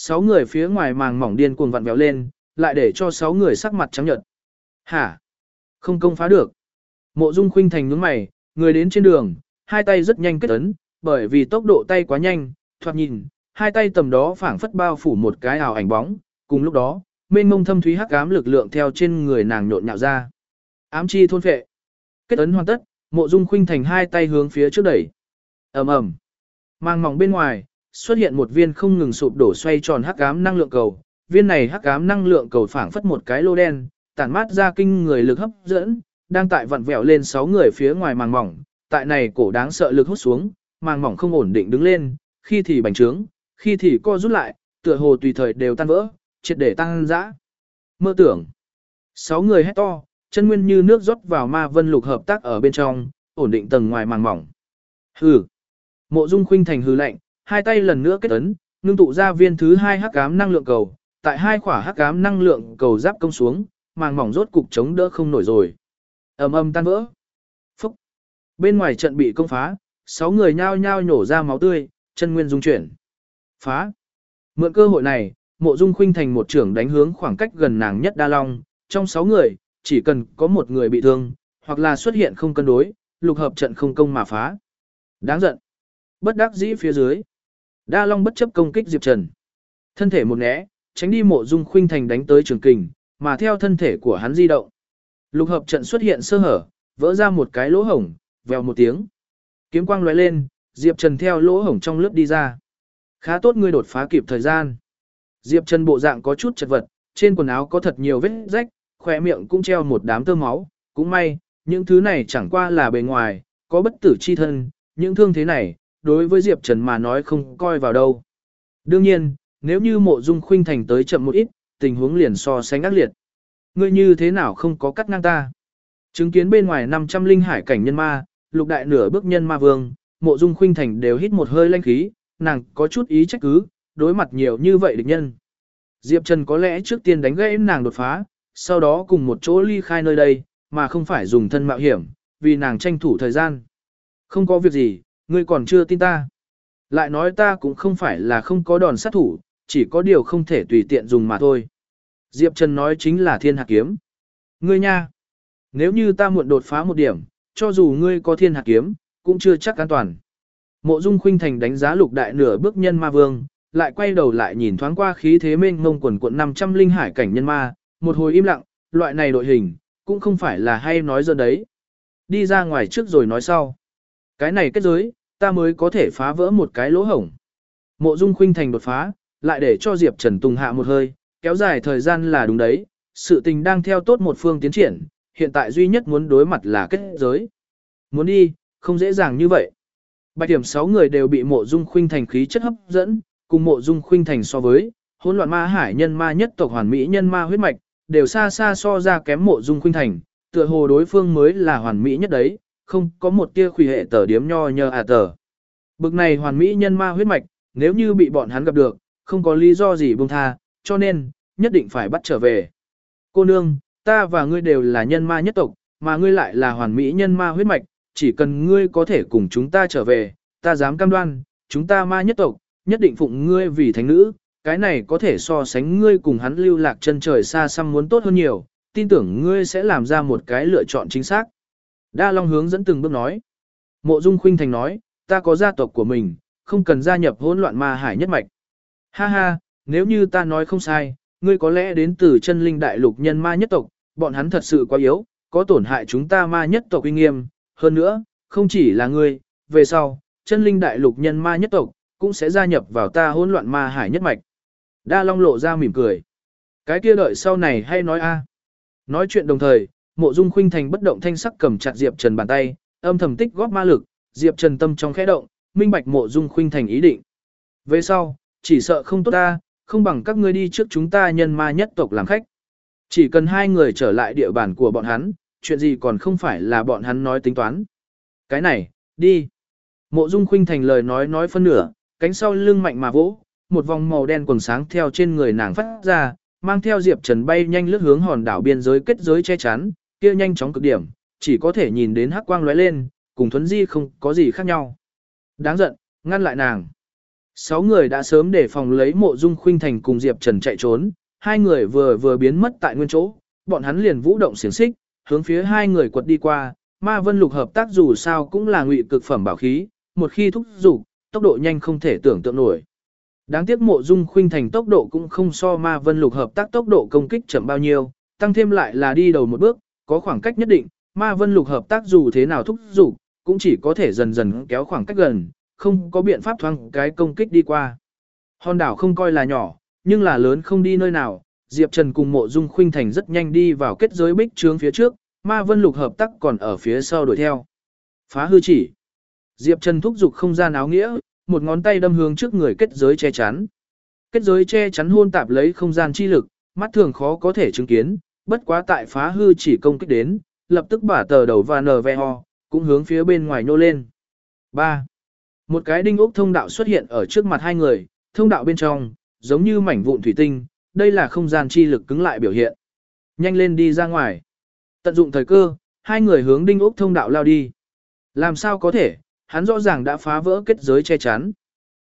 Sáu người phía ngoài màng mỏng điên cuồng vặn vẹo lên, lại để cho sáu người sắc mặt trắng nhợt. Hả? Không công phá được. Mộ Dung Khuynh Thành nhướng mày, người đến trên đường, hai tay rất nhanh kết ấn, bởi vì tốc độ tay quá nhanh, thoạt nhìn, hai tay tầm đó phảng phất bao phủ một cái ảo ảnh bóng, cùng lúc đó, mênh mông thâm thúy hắc ám lực lượng theo trên người nàng nhộn nhạo ra. Ám chi thôn phệ. Kết ấn hoàn tất, Mộ Dung Khuynh Thành hai tay hướng phía trước đẩy. Ầm ầm. Mang mỏng bên ngoài, xuất hiện một viên không ngừng sụp đổ xoay tròn hắc ám năng lượng cầu. Viên này hắc ám năng lượng cầu phảng phất một cái lô đen, tản mát ra kinh người lực hấp dẫn, đang tại vặn vẹo lên sáu người phía ngoài màng mỏng. Tại này cổ đáng sợ lực hút xuống, màng mỏng không ổn định đứng lên, khi thì bành trướng, khi thì co rút lại, tựa hồ tùy thời đều tan vỡ, triệt để tăng dã. Mơ tưởng. Sáu người hét to, chân nguyên như nước rót vào ma vân lục hợp tác ở bên trong, ổn định tầng ngoài màng mỏng. Hừ. Mộ Dung Khuynh thành hừ lạnh, hai tay lần nữa kết ấn, ngưng tụ ra viên thứ hai hắc ám năng lượng cầu, tại hai quả hắc ám năng lượng cầu giáp công xuống, màng mỏng rốt cục chống đỡ không nổi rồi. Ầm ầm tan vỡ. Phúc. Bên ngoài trận bị công phá, sáu người nhao nhao nhổ ra máu tươi, chân nguyên dung chuyển. Phá. Mượn cơ hội này, Mộ Dung Khuynh thành một trưởng đánh hướng khoảng cách gần nàng nhất Đa Long, trong sáu người, chỉ cần có một người bị thương, hoặc là xuất hiện không cân đối, lục hợp trận không công mà phá. Đáng giận. Bất đắc dĩ phía dưới. Đa Long bất chấp công kích Diệp Trần. Thân thể một né, tránh đi mộ dung khuynh thành đánh tới trường kình, mà theo thân thể của hắn di động. Lục hợp trận xuất hiện sơ hở, vỡ ra một cái lỗ hổng, vèo một tiếng. Kiếm quang lóe lên, Diệp Trần theo lỗ hổng trong lớp đi ra. Khá tốt ngươi đột phá kịp thời gian. Diệp Trần bộ dạng có chút chật vật, trên quần áo có thật nhiều vết rách, khỏe miệng cũng treo một đám tơ máu, cũng may, những thứ này chẳng qua là bề ngoài, có bất tử chi thân, những thương thế này, đối với Diệp Trần mà nói không coi vào đâu. Đương nhiên, nếu như mộ dung khuynh thành tới chậm một ít, tình huống liền so sánh ác liệt. Ngươi như thế nào không có cắt ngang ta? Chứng kiến bên ngoài 500 linh hải cảnh nhân ma, lục đại nửa bước nhân ma vương, mộ dung khuynh thành đều hít một hơi lanh khí, nàng có chút ý trách cứ, đối mặt nhiều như vậy địch nhân. Diệp Trần có lẽ trước tiên đánh gãy nàng đột phá, sau đó cùng một chỗ ly khai nơi đây, mà không phải dùng thân mạo hiểm, vì nàng tranh thủ thời gian. Không có việc gì, ngươi còn chưa tin ta. Lại nói ta cũng không phải là không có đòn sát thủ, chỉ có điều không thể tùy tiện dùng mà thôi. Diệp Trần nói chính là thiên hạt kiếm. Ngươi nha, nếu như ta muộn đột phá một điểm, cho dù ngươi có thiên hạt kiếm, cũng chưa chắc an toàn. Mộ Dung Khuynh Thành đánh giá lục đại nửa bước nhân ma vương, lại quay đầu lại nhìn thoáng qua khí thế mênh mông quần quận 500 linh hải cảnh nhân ma, một hồi im lặng, loại này đội hình, cũng không phải là hay nói giờ đấy. Đi ra ngoài trước rồi nói sau. Cái này kết giới, ta mới có thể phá vỡ một cái lỗ hổng. Mộ Dung Khuynh Thành đột phá, lại để cho Diệp Trần Tùng hạ một hơi, kéo dài thời gian là đúng đấy, sự tình đang theo tốt một phương tiến triển, hiện tại duy nhất muốn đối mặt là kết giới. Muốn đi, không dễ dàng như vậy. Bạch điểm 6 người đều bị mộ dung khuynh thành khí chất hấp dẫn, cùng mộ dung khuynh thành so với, hỗn loạn ma hải nhân ma nhất tộc hoàn mỹ nhân ma huyết mạch, đều xa xa so ra kém mộ dung khuynh thành, tựa hồ đối phương mới là hoàn mỹ nhất đấy, không có một tia khủy hệ tờ điếm nho nhơ à tờ. Bực này hoàn mỹ nhân ma huyết mạch, nếu như bị bọn hắn gặp được, không có lý do gì buông tha, cho nên, nhất định phải bắt trở về. Cô nương, ta và ngươi đều là nhân ma nhất tộc, mà ngươi lại là hoàn mỹ nhân ma huyết mạch, chỉ cần ngươi có thể cùng chúng ta trở về, ta dám cam đoan, chúng ta ma nhất tộc, nhất định phụng ngươi vì thánh nữ, cái này có thể so sánh ngươi cùng hắn lưu lạc chân trời xa xăm muốn tốt hơn nhiều, tin tưởng ngươi sẽ làm ra một cái lựa chọn chính xác. Đa Long hướng dẫn từng bước nói. Mộ Dung Khuynh Thành nói, ta có gia tộc của mình, không cần gia nhập hỗn loạn ma hải nhất mạch. Ha ha, nếu như ta nói không sai, ngươi có lẽ đến từ chân linh đại lục nhân ma nhất tộc, bọn hắn thật sự quá yếu, có tổn hại chúng ta ma nhất tộc uy nghiêm. Hơn nữa, không chỉ là ngươi, về sau, chân linh đại lục nhân ma nhất tộc, cũng sẽ gia nhập vào ta hỗn loạn ma hải nhất mạch. Đa Long lộ ra mỉm cười. Cái kia đợi sau này hay nói a. Nói chuyện đồng thời, Mộ Dung Khuynh Thành bất động thanh sắc cầm chặt Diệp Trần bàn tay, âm thầm tích góp ma lực, Diệp Trần tâm trong khẽ động, minh bạch Mộ Dung Khuynh Thành ý định. Về sau, chỉ sợ không tốt ta, không bằng các ngươi đi trước chúng ta nhân ma nhất tộc làm khách. Chỉ cần hai người trở lại địa bàn của bọn hắn, chuyện gì còn không phải là bọn hắn nói tính toán. Cái này, đi. Mộ Dung Khuynh Thành lời nói nói phân nửa, cánh sau lưng mạnh mà vỗ, một vòng màu đen quần sáng theo trên người nàng phát ra, mang theo Diệp Trần bay nhanh lướt hướng hòn đảo biên giới kết giới che chắn, kia nhanh chóng cực điểm, chỉ có thể nhìn đến hắc quang lóe lên, cùng Thuấn Di không có gì khác nhau. Đáng giận, ngăn lại nàng. Sáu người đã sớm để phòng lấy mộ dung khuynh thành cùng Diệp Trần chạy trốn, hai người vừa vừa biến mất tại nguyên chỗ, bọn hắn liền vũ động xiềng xích, hướng phía hai người quật đi qua, ma vân lục hợp tác dù sao cũng là ngụy cực phẩm bảo khí, một khi thúc dục tốc độ nhanh không thể tưởng tượng nổi. Đáng tiếc mộ dung khuynh thành tốc độ cũng không so ma vân lục hợp tác tốc độ công kích chậm bao nhiêu, tăng thêm lại là đi đầu một bước, có khoảng cách nhất định, ma vân lục hợp tác dù thế nào thúc dục cũng chỉ có thể dần dần kéo khoảng cách gần, không có biện pháp thoáng cái công kích đi qua. Hòn đảo không coi là nhỏ, nhưng là lớn không đi nơi nào, Diệp Trần cùng mộ dung khuynh thành rất nhanh đi vào kết giới bích trướng phía trước, ma vân lục hợp tác còn ở phía sau đuổi theo. Phá hư chỉ. Diệp Trần thúc giục không gian áo nghĩa, một ngón tay đâm hướng trước người kết giới che chắn. Kết giới che chắn hôn tạp lấy không gian chi lực, mắt thường khó có thể chứng kiến, bất quá tại phá hư chỉ công kích đến, lập tức bả tờ đầu và nờ ve ho, cũng hướng phía bên ngoài nô lên. 3. Một cái đinh ốc thông đạo xuất hiện ở trước mặt hai người, thông đạo bên trong, giống như mảnh vụn thủy tinh, đây là không gian chi lực cứng lại biểu hiện. Nhanh lên đi ra ngoài. Tận dụng thời cơ, hai người hướng đinh ốc thông đạo lao đi. Làm sao có thể, hắn rõ ràng đã phá vỡ kết giới che chắn.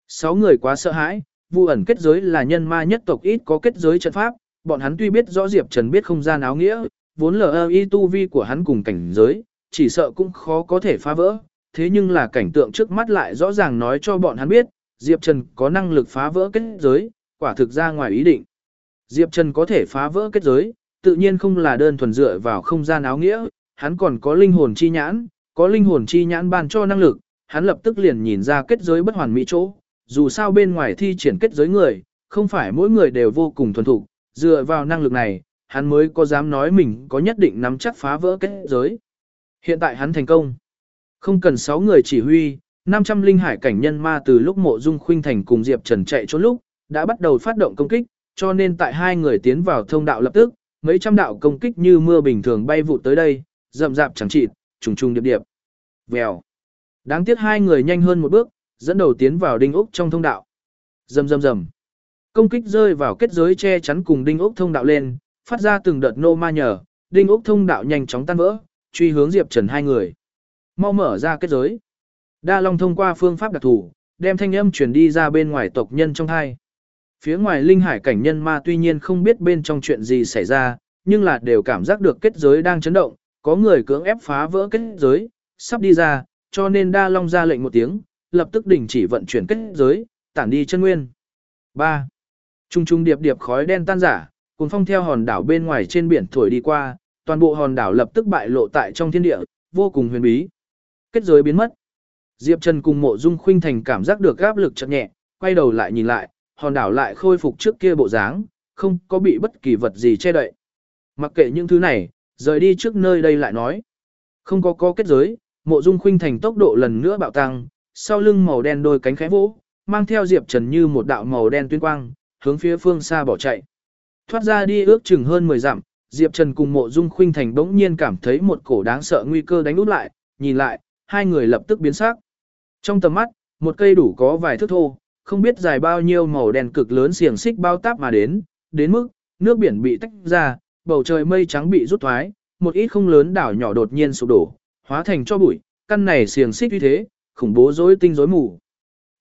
Sáu người quá sợ hãi, vụ ẩn kết giới là nhân ma nhất tộc ít có kết giới trận pháp, bọn hắn tuy biết rõ Diệp Trần biết không gian áo nghĩa, vốn lờ y tu vi của hắn cùng cảnh giới, chỉ sợ cũng khó có thể phá vỡ, thế nhưng là cảnh tượng trước mắt lại rõ ràng nói cho bọn hắn biết, Diệp Trần có năng lực phá vỡ kết giới, quả thực ra ngoài ý định. Diệp Trần có thể phá vỡ kết giới, tự nhiên không là đơn thuần dựa vào không gian áo nghĩa, hắn còn có linh hồn chi nhãn, có linh hồn chi nhãn ban cho năng lực, hắn lập tức liền nhìn ra kết giới bất hoàn mỹ chỗ, dù sao bên ngoài thi triển kết giới người, không phải mỗi người đều vô cùng thuần thục, dựa vào năng lực này, hắn mới có dám nói mình có nhất định nắm chắc phá vỡ kết giới. Hiện tại hắn thành công. Không cần 6 người chỉ huy, 500 linh hải cảnh nhân ma từ lúc mộ dung khuynh thành cùng Diệp Trần chạy trốn lúc, đã bắt đầu phát động công kích, cho nên tại hai người tiến vào thông đạo lập tức, mấy trăm đạo công kích như mưa bình thường bay vụt tới đây, rậm rạp chẳng chịt, trùng trùng điệp điệp. Vèo. Đáng tiếc hai người nhanh hơn một bước, dẫn đầu tiến vào đinh ốc trong thông đạo. Rầm rầm rầm. Công kích rơi vào kết giới che chắn cùng đinh ốc thông đạo lên, phát ra từng đợt nô ma nhờ, đinh ốc thông đạo nhanh chóng tan vỡ, truy hướng Diệp Trần hai người. Mau mở ra kết giới. Đa Long thông qua phương pháp đặc thủ, đem thanh âm truyền đi ra bên ngoài tộc nhân trong hai. Phía ngoài linh hải cảnh nhân ma tuy nhiên không biết bên trong chuyện gì xảy ra, nhưng là đều cảm giác được kết giới đang chấn động, có người cưỡng ép phá vỡ kết giới, sắp đi ra, cho nên Đa Long ra lệnh một tiếng, lập tức đình chỉ vận chuyển kết giới, tản đi chân nguyên. 3. Trung trung điệp điệp khói đen tan giả, cùng phong theo hòn đảo bên ngoài trên biển thổi đi qua, toàn bộ hòn đảo lập tức bại lộ tại trong thiên địa, vô cùng huyền bí. Kết giới biến mất. Diệp Trần cùng Mộ Dung Khuynh Thành cảm giác được áp lực chợt nhẹ, quay đầu lại nhìn lại, hòn đảo lại khôi phục trước kia bộ dáng, không có bị bất kỳ vật gì che đậy. Mặc kệ những thứ này, rời đi trước nơi đây lại nói. Không có có kết giới, Mộ Dung Khuynh Thành tốc độ lần nữa bạo tăng, sau lưng màu đen đôi cánh khẽ vỗ, mang theo Diệp Trần như một đạo màu đen tuyên quang, hướng phía phương xa bỏ chạy. Thoát ra đi ước chừng hơn 10 dặm, Diệp Trần cùng Mộ Dung Khuynh Thành bỗng nhiên cảm thấy một cổ đáng sợ nguy cơ đánh úp lại, nhìn lại, hai người lập tức biến sắc. Trong tầm mắt, một cây đủ có vài thước thô, không biết dài bao nhiêu màu đen cực lớn xiềng xích bao táp mà đến, đến mức nước biển bị tách ra, bầu trời mây trắng bị rút thoái, một ít không lớn đảo nhỏ đột nhiên sụp đổ, hóa thành cho bụi, căn này xiềng xích như thế, khủng bố rối tinh rối mù.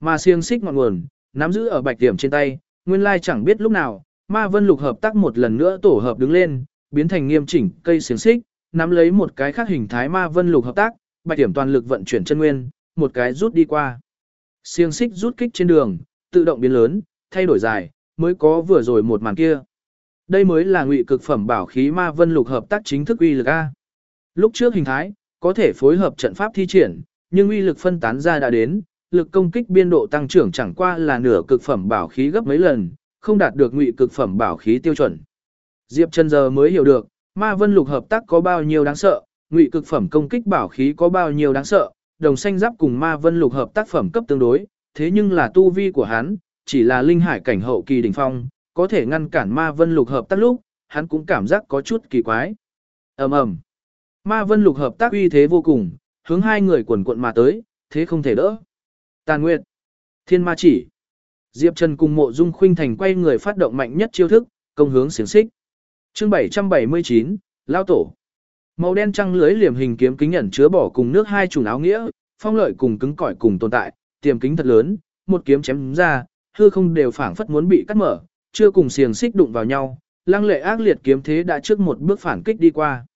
Mà xiềng xích ngọn nguồn, nắm giữ ở bạch điểm trên tay, nguyên lai chẳng biết lúc nào, Ma Vân Lục hợp tác một lần nữa tổ hợp đứng lên, biến thành nghiêm chỉnh cây xiềng xích, nắm lấy một cái khác hình thái Ma Vân Lục hợp tác, bạch điểm toàn lực vận chuyển chân nguyên, một cái rút đi qua. Xiềng xích rút kích trên đường, tự động biến lớn, thay đổi dài, mới có vừa rồi một màn kia. Đây mới là ngụy cực phẩm bảo khí Ma Vân Lục hợp tác chính thức uy lực a. Lúc trước hình thái, có thể phối hợp trận pháp thi triển, nhưng uy lực phân tán ra đã đến, lực công kích biên độ tăng trưởng chẳng qua là nửa cực phẩm bảo khí gấp mấy lần, không đạt được ngụy cực phẩm bảo khí tiêu chuẩn. Diệp Trần giờ mới hiểu được, Ma Vân Lục hợp tác có bao nhiêu đáng sợ, ngụy cực phẩm công kích bảo khí có bao nhiêu đáng sợ, đồng xanh giáp cùng Ma Vân Lục hợp tác phẩm cấp tương đối, thế nhưng là tu vi của hắn, chỉ là linh hải cảnh hậu kỳ đỉnh phong, có thể ngăn cản Ma Vân Lục hợp tác lúc, hắn cũng cảm giác có chút kỳ quái. Ầm ầm. Ma Vân Lục hợp tác uy thế vô cùng, hướng hai người quần quận mà tới, thế không thể đỡ. Tàn Nguyệt, Thiên Ma Chỉ. Diệp Trần cùng Mộ Dung Khuynh Thành quay người phát động mạnh nhất chiêu thức, công hướng xiển xích. Chương 779, Lao Tổ. Màu đen trăng lưới liềm hình kiếm kính ẩn chứa bỏ cùng nước hai chủng áo nghĩa, phong lợi cùng cứng cỏi cùng tồn tại, tiềm kính thật lớn, một kiếm chém ra, hư không đều phảng phất muốn bị cắt mở, chưa cùng xiềng xích đụng vào nhau, lăng lệ ác liệt kiếm thế đã trước một bước phản kích đi qua.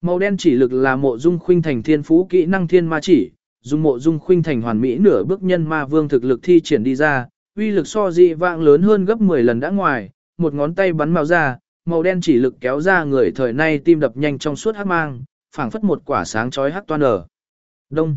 Màu đen chỉ lực là mộ dung khuynh thành thiên phú kỹ năng thiên ma chỉ, dùng mộ dung khuynh thành hoàn mỹ nửa bước nhân ma vương thực lực thi triển đi ra, uy lực so dị vãng lớn hơn gấp 10 lần đã ngoài, một ngón tay bắn màu ra, màu đen chỉ lực kéo ra người thời nay tim đập nhanh trong suốt hắc mang, phảng phất một quả sáng chói hắc toan ở. Đông.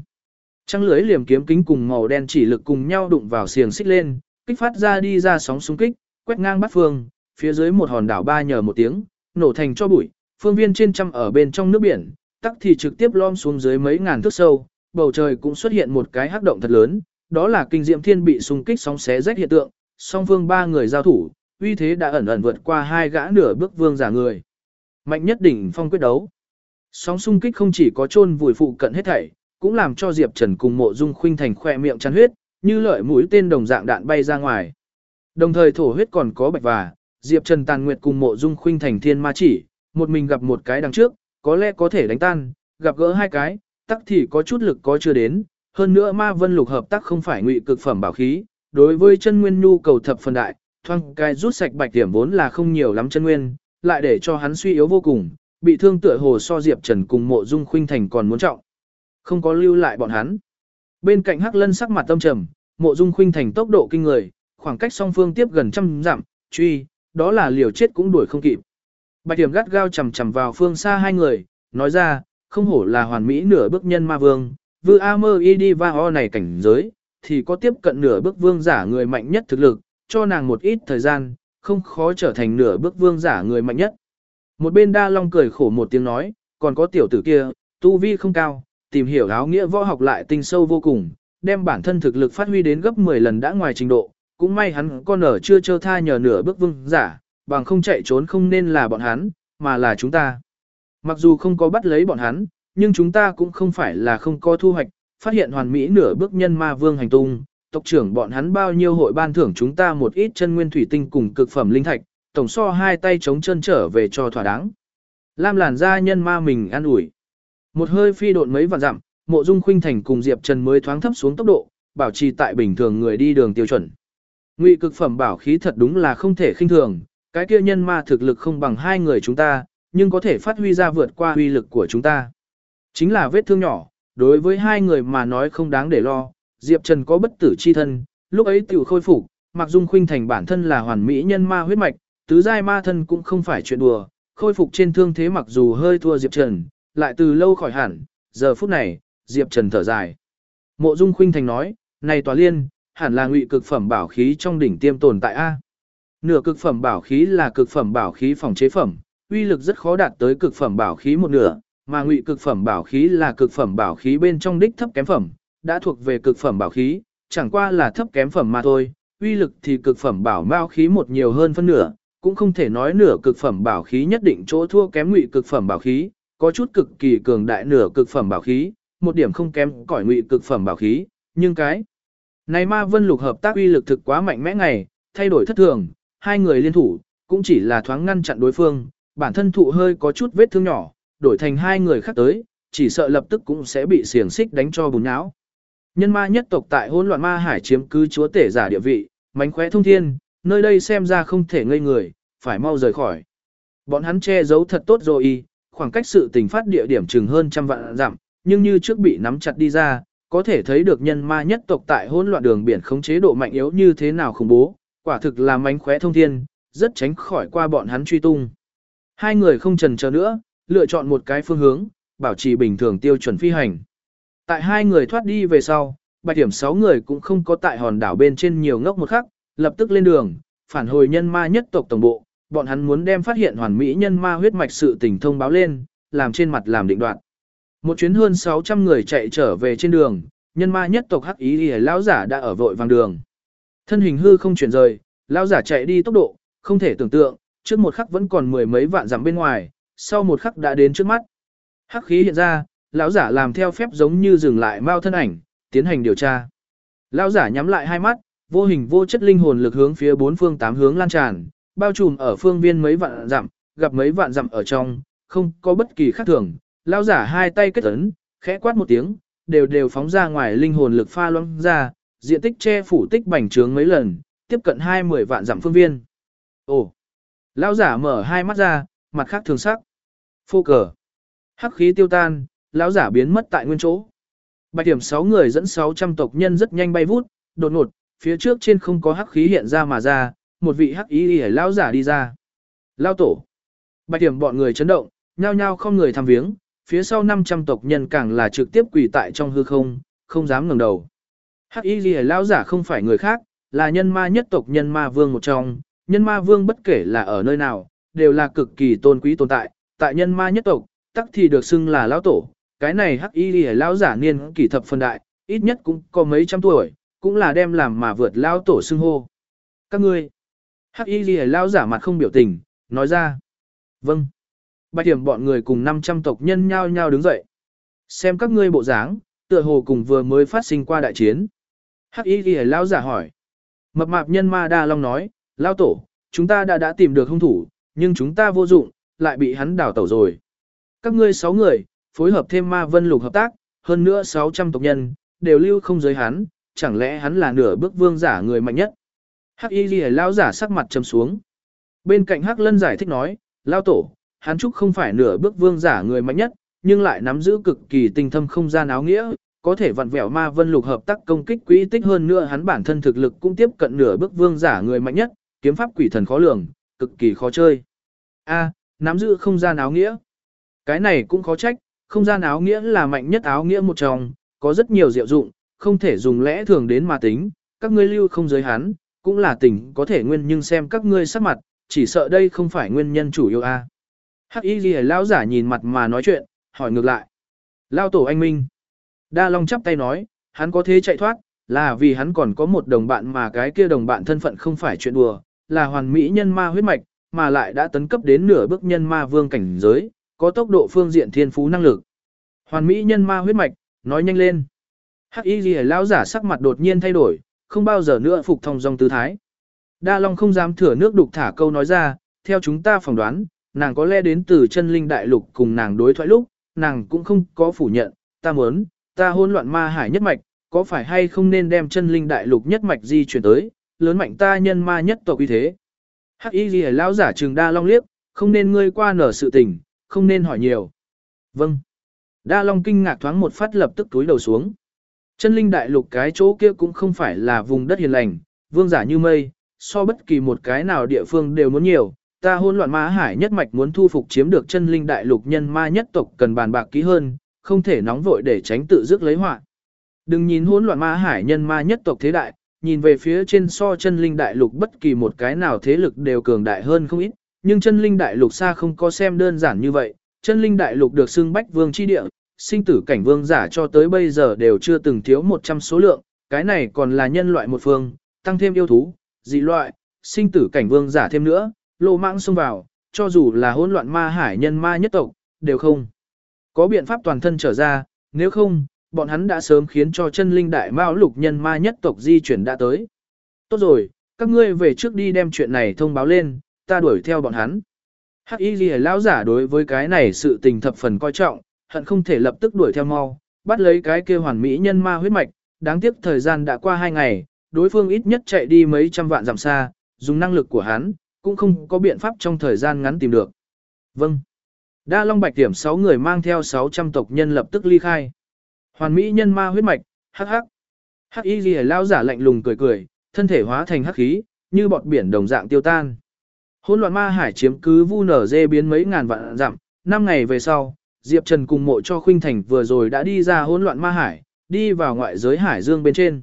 Trăng lưới liềm kiếm kính cùng màu đen chỉ lực cùng nhau đụng vào xiềng xích lên, kích phát ra đi ra sóng xung kích, quét ngang bắt phương, phía dưới một hòn đảo ba nhờ một tiếng, nổ thành cho bụi, phương viên trên trăm ở bên trong nước biển, tắc thì trực tiếp lom xuống dưới mấy ngàn thước sâu, bầu trời cũng xuất hiện một cái hắc động thật lớn, đó là kinh diệm thiên bị xung kích sóng xé rách hiện tượng, song phương ba người giao thủ, uy thế đã ẩn ẩn vượt qua hai gã nửa bước vương giả người. Mạnh nhất đỉnh phong quyết đấu. Sóng xung kích không chỉ có chôn vùi phụ cận hết thảy, cũng làm cho Diệp Trần cùng Mộ Dung Khuynh Thành khỏe miệng chăn huyết, như lợi mũi tên đồng dạng đạn bay ra ngoài. Đồng thời thổ huyết còn có bạch và, Diệp Trần Tàn Nguyệt cùng Mộ Dung Khuynh Thành thiên ma chỉ, một mình gặp một cái đằng trước, có lẽ có thể đánh tan, gặp gỡ hai cái, tắc thì có chút lực có chưa đến, hơn nữa ma vân lục hợp tác không phải ngụy cực phẩm bảo khí, đối với chân nguyên nhu cầu thập phần đại, thoang cái rút sạch bạch điểm vốn là không nhiều lắm chân nguyên, lại để cho hắn suy yếu vô cùng, bị thương tựa hồ so Diệp Trần cùng mộ dung khuynh thành còn muốn trọng. Không có lưu lại bọn hắn. Bên cạnh Hắc Lân sắc mặt tâm trầm, mộ dung khuynh thành tốc độ kinh người, khoảng cách song phương tiếp gần trăm dặm, truy, đó là liều chết cũng đuổi không kịp. Bạch điểm gắt gao chầm chầm vào phương xa hai người, nói ra, không hổ là hoàn mỹ nửa bước nhân ma vương, vư a mơ y đi va ho này cảnh giới, thì có tiếp cận nửa bước vương giả người mạnh nhất thực lực, cho nàng một ít thời gian, không khó trở thành nửa bước vương giả người mạnh nhất. Một bên đa long cười khổ một tiếng nói, còn có tiểu tử kia, tu vi không cao, tìm hiểu áo nghĩa võ học lại tinh sâu vô cùng, đem bản thân thực lực phát huy đến gấp 10 lần đã ngoài trình độ, cũng may hắn con ở chưa trơ tha nhờ nửa bước vương giả, bằng không chạy trốn không nên là bọn hắn, mà là chúng ta. Mặc dù không có bắt lấy bọn hắn, nhưng chúng ta cũng không phải là không có thu hoạch, phát hiện hoàn mỹ nửa bước nhân ma vương hành tung, tộc trưởng bọn hắn bao nhiêu hội ban thưởng chúng ta một ít chân nguyên thủy tinh cùng cực phẩm linh thạch, tổng so hai tay chống chân trở về cho thỏa đáng. Lam làn ra nhân ma mình ăn ủi. Một hơi phi độn mấy vạn dặm, mộ dung khuynh thành cùng Diệp Trần mới thoáng thấp xuống tốc độ, bảo trì tại bình thường người đi đường tiêu chuẩn. Ngụy cực phẩm bảo khí thật đúng là không thể khinh thường, cái kia nhân ma thực lực không bằng hai người chúng ta, nhưng có thể phát huy ra vượt qua uy lực của chúng ta. Chính là vết thương nhỏ, đối với hai người mà nói không đáng để lo, Diệp Trần có bất tử chi thân, lúc ấy tiểu khôi phục, mặc dung khuynh thành bản thân là hoàn mỹ nhân ma huyết mạch, tứ giai ma thân cũng không phải chuyện đùa, khôi phục trên thương thế mặc dù hơi thua Diệp Trần, lại từ lâu khỏi hẳn, giờ phút này, Diệp Trần thở dài. Mộ Dung Khuynh Thành nói, này tòa liên, hẳn là ngụy cực phẩm bảo khí trong đỉnh tiêm tồn tại A. Nửa cực phẩm bảo khí là cực phẩm bảo khí phòng chế phẩm, uy lực rất khó đạt tới cực phẩm bảo khí một nửa, mà ngụy cực phẩm bảo khí là cực phẩm bảo khí bên trong đích thấp kém phẩm, đã thuộc về cực phẩm bảo khí, chẳng qua là thấp kém phẩm mà thôi, uy lực thì cực phẩm bảo mao khí một nhiều hơn phân nửa, cũng không thể nói nửa cực phẩm bảo khí nhất định chỗ thua kém ngụy cực phẩm bảo khí, có chút cực kỳ cường đại nửa cực phẩm bảo khí, một điểm không kém cỏi ngụy cực phẩm bảo khí, nhưng cái này ma vân lục hợp tác uy lực thực quá mạnh mẽ ngày, thay đổi thất thường, hai người liên thủ, cũng chỉ là thoáng ngăn chặn đối phương, bản thân thụ hơi có chút vết thương nhỏ, đổi thành hai người khác tới, chỉ sợ lập tức cũng sẽ bị xiềng xích đánh cho bùn não. Nhân ma nhất tộc tại hỗn loạn ma hải chiếm cứ chúa tể giả địa vị, mánh khóe thông thiên, nơi đây xem ra không thể ngây người, phải mau rời khỏi. Bọn hắn che giấu thật tốt rồi y, khoảng cách sự tình phát địa điểm chừng hơn trăm vạn dặm, nhưng như trước bị nắm chặt đi ra, có thể thấy được nhân ma nhất tộc tại hỗn loạn đường biển khống chế độ mạnh yếu như thế nào khủng bố, quả thực là mánh khóe thông thiên, rất tránh khỏi qua bọn hắn truy tung. Hai người không trần chờ nữa, lựa chọn một cái phương hướng, bảo trì bình thường tiêu chuẩn phi hành. Tại hai người thoát đi về sau, bạch điểm sáu người cũng không có tại hòn đảo bên trên nhiều ngốc một khắc, lập tức lên đường, phản hồi nhân ma nhất tộc tổng bộ, bọn hắn muốn đem phát hiện hoàn mỹ nhân ma huyết mạch sự tình thông báo lên, làm trên mặt làm định đoạn. Một chuyến hơn 600 người chạy trở về trên đường, nhân ma nhất tộc hắc ý thì lão giả đã ở vội vàng đường. Thân hình hư không chuyển rời, lão giả chạy đi tốc độ, không thể tưởng tượng, trước một khắc vẫn còn mười mấy vạn dặm bên ngoài, sau một khắc đã đến trước mắt. Hắc khí hiện ra, lão giả làm theo phép giống như dừng lại mau thân ảnh, tiến hành điều tra. Lão giả nhắm lại hai mắt, vô hình vô chất linh hồn lực hướng phía bốn phương tám hướng lan tràn, bao trùm ở phương viên mấy vạn dặm, gặp mấy vạn dặm ở trong, không có bất kỳ khác thường. Lão giả hai tay kết ấn, khẽ quát một tiếng, đều đều phóng ra ngoài linh hồn lực pha loãng ra, diện tích che phủ tích bành trướng mấy lần, tiếp cận hai mười vạn dặm phương viên. Ồ! Lão giả mở hai mắt ra, mặt khác thường sắc. Phô cờ. Hắc khí tiêu tan, lão giả biến mất tại nguyên chỗ. Bạch điểm 6 người dẫn 600 tộc nhân rất nhanh bay vút, đột ngột, phía trước trên không có hắc khí hiện ra mà ra, một vị hắc ý ỉa lão giả đi ra. Lao tổ. Bạch điểm bọn người chấn động, nhao nhao không người thăm viếng, phía sau 500 tộc nhân càng là trực tiếp quỳ tại trong hư không, không dám ngẩng đầu. Hắc y ỉa lão giả không phải người khác, là nhân ma nhất tộc nhân ma vương một trong, nhân ma vương bất kể là ở nơi nào, đều là cực kỳ tôn quý tồn tại, tại nhân ma nhất tộc, tắc thì được xưng là lão tổ, cái này hắc y lìa lão giả niên kỷ thập phân đại, ít nhất cũng có mấy trăm tuổi, cũng là đem làm mà vượt lão tổ xưng hô. Các ngươi, hắc y lìa lão giả mặt không biểu tình, nói ra. Vâng. Bạch hiểm bọn người cùng 500 tộc nhân nhao nhao đứng dậy. Xem các ngươi bộ dáng, tựa hồ cùng vừa mới phát sinh qua đại chiến. Hắc y lìa lão giả hỏi. Mập mạp nhân ma đa long nói, lão tổ, chúng ta đã đã tìm được hung thủ, nhưng chúng ta vô dụng, lại bị hắn đảo tẩu rồi. Các ngươi 6 người, phối hợp thêm ma vân lục hợp tác, hơn nữa 600 tộc nhân, đều lưu không giới hắn, chẳng lẽ hắn là nửa bước vương giả người mạnh nhất. Hắc y ghi lao giả sắc mặt trầm xuống. Bên cạnh Hắc lân giải thích nói, lao tổ, hắn trúc không phải nửa bước vương giả người mạnh nhất, nhưng lại nắm giữ cực kỳ tinh thâm không gian áo nghĩa, có thể vặn vẹo ma vân lục hợp tác công kích quỹ tích hơn nữa hắn bản thân thực lực cũng tiếp cận nửa bước vương giả người mạnh nhất, kiếm pháp quỷ thần khó lường, cực kỳ khó chơi. A, nắm giữ không gian áo nghĩa. Cái này cũng khó trách, không gian áo nghĩa là mạnh nhất áo nghĩa một trong, có rất nhiều diệu dụng, không thể dùng lẽ thường đến mà tính, các ngươi lưu không giới hắn, cũng là tình có thể nguyên nhưng xem các ngươi sắc mặt, chỉ sợ đây không phải nguyên nhân chủ yếu a. Hắc Y Liễu lão giả nhìn mặt mà nói chuyện, hỏi ngược lại. Lao tổ anh minh. Đa Long chắp tay nói, hắn có thế chạy thoát, là vì hắn còn có một đồng bạn mà cái kia đồng bạn thân phận không phải chuyện đùa, là hoàn mỹ nhân ma huyết mạch, mà lại đã tấn cấp đến nửa bước nhân ma vương cảnh giới, có tốc độ phương diện thiên phú năng lực. Hoàn mỹ nhân ma huyết mạch, nói nhanh lên. Hắc Y Liễu lão giả sắc mặt đột nhiên thay đổi, không bao giờ nữa phục thông dòng tư thái. Đa Long không dám thừa nước đục thả câu nói ra, theo chúng ta phỏng đoán, nàng có lẽ đến từ chân linh đại lục cùng nàng đối thoại lúc, nàng cũng không có phủ nhận, ta muốn, ta hôn loạn ma hải nhất mạch, có phải hay không nên đem chân linh đại lục nhất mạch di chuyển tới, lớn mạnh ta nhân ma nhất tộc uy thế. Hắc y ghi lão giả trừng đa long liếc, không nên ngươi qua nở sự tình, không nên hỏi nhiều. Vâng. Đa long kinh ngạc thoáng một phát lập tức túi đầu xuống. Chân linh đại lục cái chỗ kia cũng không phải là vùng đất hiền lành, vương giả như mây, so bất kỳ một cái nào địa phương đều muốn nhiều. Ta hôn loạn ma hải nhất mạch muốn thu phục chiếm được chân linh đại lục nhân ma nhất tộc cần bàn bạc kỹ hơn, không thể nóng vội để tránh tự dứt lấy họa. Đừng nhìn hỗn loạn ma hải nhân ma nhất tộc thế đại, nhìn về phía trên so chân linh đại lục bất kỳ một cái nào thế lực đều cường đại hơn không ít, nhưng chân linh đại lục xa không có xem đơn giản như vậy, chân linh đại lục được xưng bách vương chi địa, sinh tử cảnh vương giả cho tới bây giờ đều chưa từng thiếu 100 số lượng, cái này còn là nhân loại một phương, tăng thêm yêu thú, dị loại, sinh tử cảnh vương giả thêm nữa, lộ mạng xông vào, cho dù là hỗn loạn ma hải nhân ma nhất tộc, đều không. Có biện pháp toàn thân trở ra, nếu không, bọn hắn đã sớm khiến cho chân linh đại mao lục nhân ma nhất tộc di chuyển đã tới. Tốt rồi, các ngươi về trước đi đem chuyện này thông báo lên, ta đuổi theo bọn hắn. Hắc Y Lìa lão giả đối với cái này sự tình thập phần coi trọng, hận không thể lập tức đuổi theo mau, bắt lấy cái kia hoàn mỹ nhân ma huyết mạch, đáng tiếc thời gian đã qua hai ngày, đối phương ít nhất chạy đi mấy trăm vạn dặm xa, dùng năng lực của hắn, cũng không có biện pháp trong thời gian ngắn tìm được. Vâng. Đa Long Bạch Điểm 6 người mang theo 600 tộc nhân lập tức ly khai. Hoàn mỹ nhân ma huyết mạch, hắc hắc. Hắc y ghi lao giả lạnh lùng cười cười, thân thể hóa thành hắc khí, như bọt biển đồng dạng tiêu tan. Hỗn loạn ma hải chiếm cứ vu nở dê biến mấy ngàn vạn dặm, năm ngày về sau, Diệp Trần cùng mộ cho khuynh thành vừa rồi đã đi ra hỗn loạn ma hải, đi vào ngoại giới hải dương bên trên.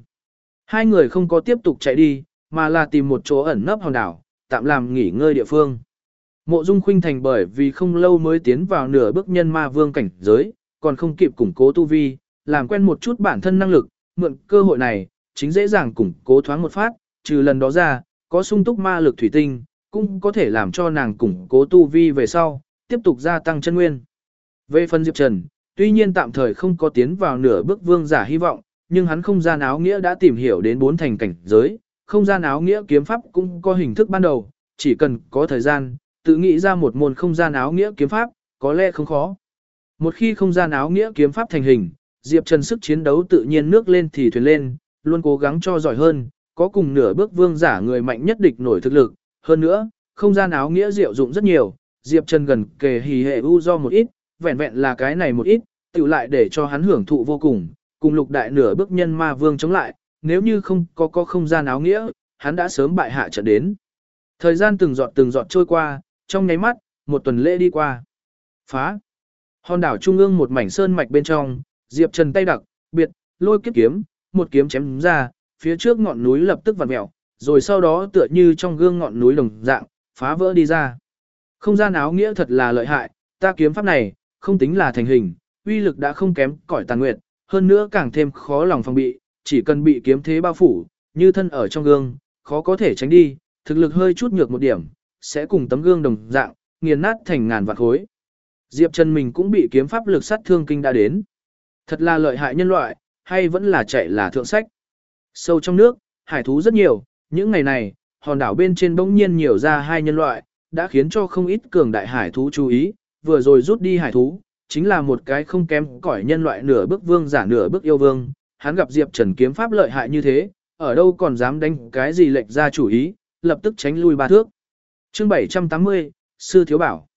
Hai người không có tiếp tục chạy đi, mà là tìm một chỗ ẩn nấp hòn đảo, tạm làm nghỉ ngơi địa phương. Mộ Dung Khuynh Thành bởi vì không lâu mới tiến vào nửa bước nhân ma vương cảnh giới, còn không kịp củng cố tu vi, làm quen một chút bản thân năng lực, mượn cơ hội này, chính dễ dàng củng cố thoáng một phát, trừ lần đó ra, có sung túc ma lực thủy tinh, cũng có thể làm cho nàng củng cố tu vi về sau, tiếp tục gia tăng chân nguyên. Về phần Diệp Trần, tuy nhiên tạm thời không có tiến vào nửa bước vương giả hy vọng, nhưng hắn không gian áo nghĩa đã tìm hiểu đến bốn thành cảnh giới, không gian áo nghĩa kiếm pháp cũng có hình thức ban đầu, chỉ cần có thời gian, tự nghĩ ra một môn không gian áo nghĩa kiếm pháp, có lẽ không khó. Một khi không gian áo nghĩa kiếm pháp thành hình, Diệp Trần sức chiến đấu tự nhiên nước lên thì thuyền lên, luôn cố gắng cho giỏi hơn, có cùng nửa bước vương giả người mạnh nhất địch nổi thực lực. Hơn nữa, không gian áo nghĩa diệu dụng rất nhiều, Diệp Trần gần kề hì hệ u do một ít, vẹn vẹn là cái này một ít, tự lại để cho hắn hưởng thụ vô cùng, cùng lục đại nửa bước nhân ma vương chống lại, nếu như không có có không gian áo nghĩa, hắn đã sớm bại hạ trận đến. Thời gian từng giọt từng giọt trôi qua, trong nháy mắt, một tuần lễ đi qua. Phá. Hòn đảo trung ương một mảnh sơn mạch bên trong, Diệp Trần tay đặc, biệt, lôi kiếp kiếm, một kiếm chém ra, phía trước ngọn núi lập tức vặn mèo, rồi sau đó tựa như trong gương ngọn núi đồng dạng, phá vỡ đi ra. Không gian áo nghĩa thật là lợi hại, ta kiếm pháp này, không tính là thành hình, uy lực đã không kém cỏi tàn nguyệt, hơn nữa càng thêm khó lòng phòng bị, chỉ cần bị kiếm thế bao phủ, như thân ở trong gương, khó có thể tránh đi, thực lực hơi chút nhược một điểm, sẽ cùng tấm gương đồng dạng, nghiền nát thành ngàn vạn khối. Diệp Trần mình cũng bị kiếm pháp lực sát thương kinh đã đến. Thật là lợi hại nhân loại, hay vẫn là chạy là thượng sách. Sâu trong nước, hải thú rất nhiều, những ngày này, hòn đảo bên trên bỗng nhiên nhiều ra hai nhân loại, đã khiến cho không ít cường đại hải thú chú ý, vừa rồi rút đi hải thú, chính là một cái không kém cỏi nhân loại nửa bước vương giả nửa bước yêu vương, hắn gặp Diệp Trần kiếm pháp lợi hại như thế, ở đâu còn dám đánh cái gì lệch ra chủ ý, lập tức tránh lui ba thước. Chương 780, Sư Thiếu Bảo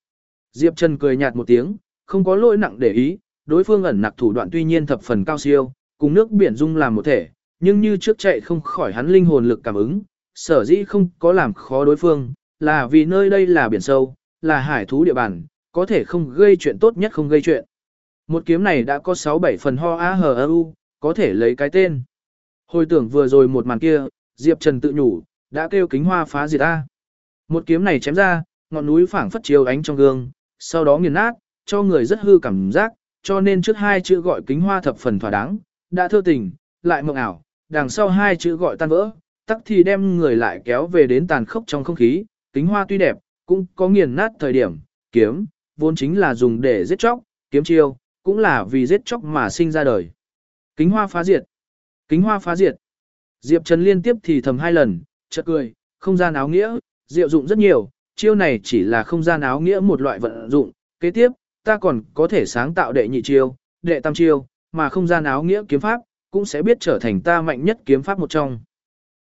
Diệp Trần cười nhạt một tiếng, không có lỗi nặng để ý, đối phương ẩn nặc thủ đoạn tuy nhiên thập phần cao siêu, cùng nước biển dung làm một thể, nhưng như trước chạy không khỏi hắn linh hồn lực cảm ứng, sở dĩ không có làm khó đối phương, là vì nơi đây là biển sâu, là hải thú địa bàn, có thể không gây chuyện tốt nhất không gây chuyện. Một kiếm này đã có 6-7 phần ho a hờ u, có thể lấy cái tên. Hồi tưởng vừa rồi một màn kia, Diệp Trần tự nhủ, đã kêu kính hoa phá diệt a. Một kiếm này chém ra, ngọn núi phảng phất chiếu ánh trong gương, sau đó nghiền nát, cho người rất hư cảm giác, cho nên trước hai chữ gọi kính hoa thập phần thỏa đáng, đã thơ tình, lại mộng ảo, đằng sau hai chữ gọi tan vỡ, tắc thì đem người lại kéo về đến tàn khốc trong không khí, kính hoa tuy đẹp, cũng có nghiền nát thời điểm, kiếm, vốn chính là dùng để giết chóc, kiếm chiêu, cũng là vì giết chóc mà sinh ra đời. Kính hoa phá diệt, kính hoa phá diệt. Diệp Trần liên tiếp thì thầm hai lần, chợt cười, không gian áo nghĩa, diệu dụng rất nhiều, chiêu này chỉ là không gian áo nghĩa một loại vận dụng, kế tiếp, ta còn có thể sáng tạo đệ nhị chiêu, đệ tam chiêu, mà không gian áo nghĩa kiếm pháp, cũng sẽ biết trở thành ta mạnh nhất kiếm pháp một trong.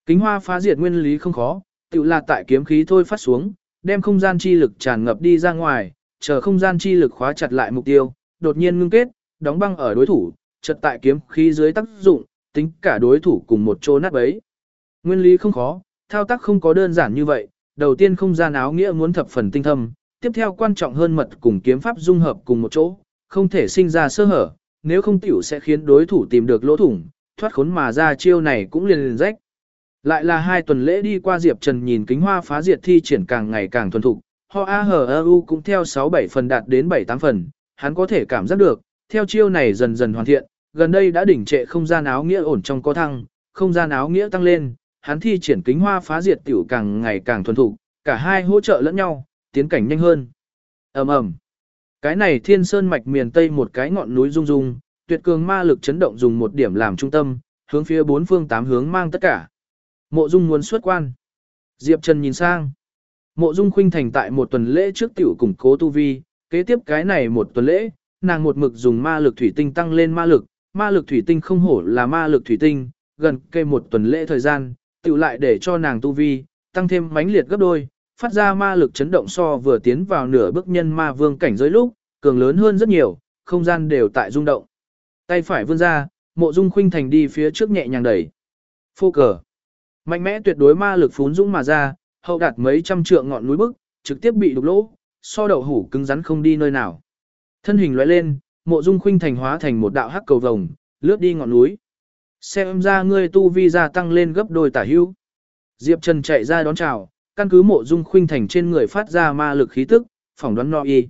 Kính hoa phá diệt nguyên lý không khó, tự là tại kiếm khí thôi phát xuống, đem không gian chi lực tràn ngập đi ra ngoài, chờ không gian chi lực khóa chặt lại mục tiêu, đột nhiên ngưng kết, đóng băng ở đối thủ, chật tại kiếm khí dưới tác dụng, tính cả đối thủ cùng một chỗ nát bấy. Nguyên lý không khó, thao tác không có đơn giản như vậy, đầu tiên không gian áo nghĩa muốn thập phần tinh thâm, tiếp theo quan trọng hơn mật cùng kiếm pháp dung hợp cùng một chỗ, không thể sinh ra sơ hở, nếu không tiểu sẽ khiến đối thủ tìm được lỗ thủng, thoát khốn mà ra chiêu này cũng liền liền rách. Lại là hai tuần lễ đi qua Diệp Trần nhìn kính hoa phá diệt thi triển càng ngày càng thuần thục, ho a hờ u cũng theo 6-7 phần đạt đến 7-8 phần, hắn có thể cảm giác được, theo chiêu này dần dần hoàn thiện, gần đây đã đỉnh trệ không gian áo nghĩa ổn trong có thăng, không gian áo nghĩa tăng lên, hắn thi triển kính hoa phá diệt tiểu càng ngày càng thuần thục, cả hai hỗ trợ lẫn nhau, tiến cảnh nhanh hơn. Ầm ầm. Cái này Thiên Sơn mạch miền Tây một cái ngọn núi rung rung, tuyệt cường ma lực chấn động dùng một điểm làm trung tâm, hướng phía bốn phương tám hướng mang tất cả. Mộ Dung muốn xuất quan. Diệp Trần nhìn sang. Mộ Dung khuynh thành tại một tuần lễ trước tiểu củng cố tu vi, kế tiếp cái này một tuần lễ, nàng một mực dùng ma lực thủy tinh tăng lên ma lực, ma lực thủy tinh không hổ là ma lực thủy tinh, gần cây một tuần lễ thời gian, tiểu lại để cho nàng tu vi, tăng thêm mãnh liệt gấp đôi, phát ra ma lực chấn động so vừa tiến vào nửa bước nhân ma vương cảnh giới lúc, cường lớn hơn rất nhiều, không gian đều tại rung động. Tay phải vươn ra, mộ dung khuynh thành đi phía trước nhẹ nhàng đẩy. Phô cờ. Mạnh mẽ tuyệt đối ma lực phún dũng mà ra, hậu đạt mấy trăm trượng ngọn núi bức, trực tiếp bị đục lỗ, so đậu hủ cứng rắn không đi nơi nào. Thân hình lóe lên, mộ dung khuynh thành hóa thành một đạo hắc cầu vồng, lướt đi ngọn núi. Xem ra ngươi tu vi gia tăng lên gấp đôi tả hữu. Diệp Trần chạy ra đón chào, căn cứ mộ dung khuynh thành trên người phát ra ma lực khí tức, phỏng đoán no y.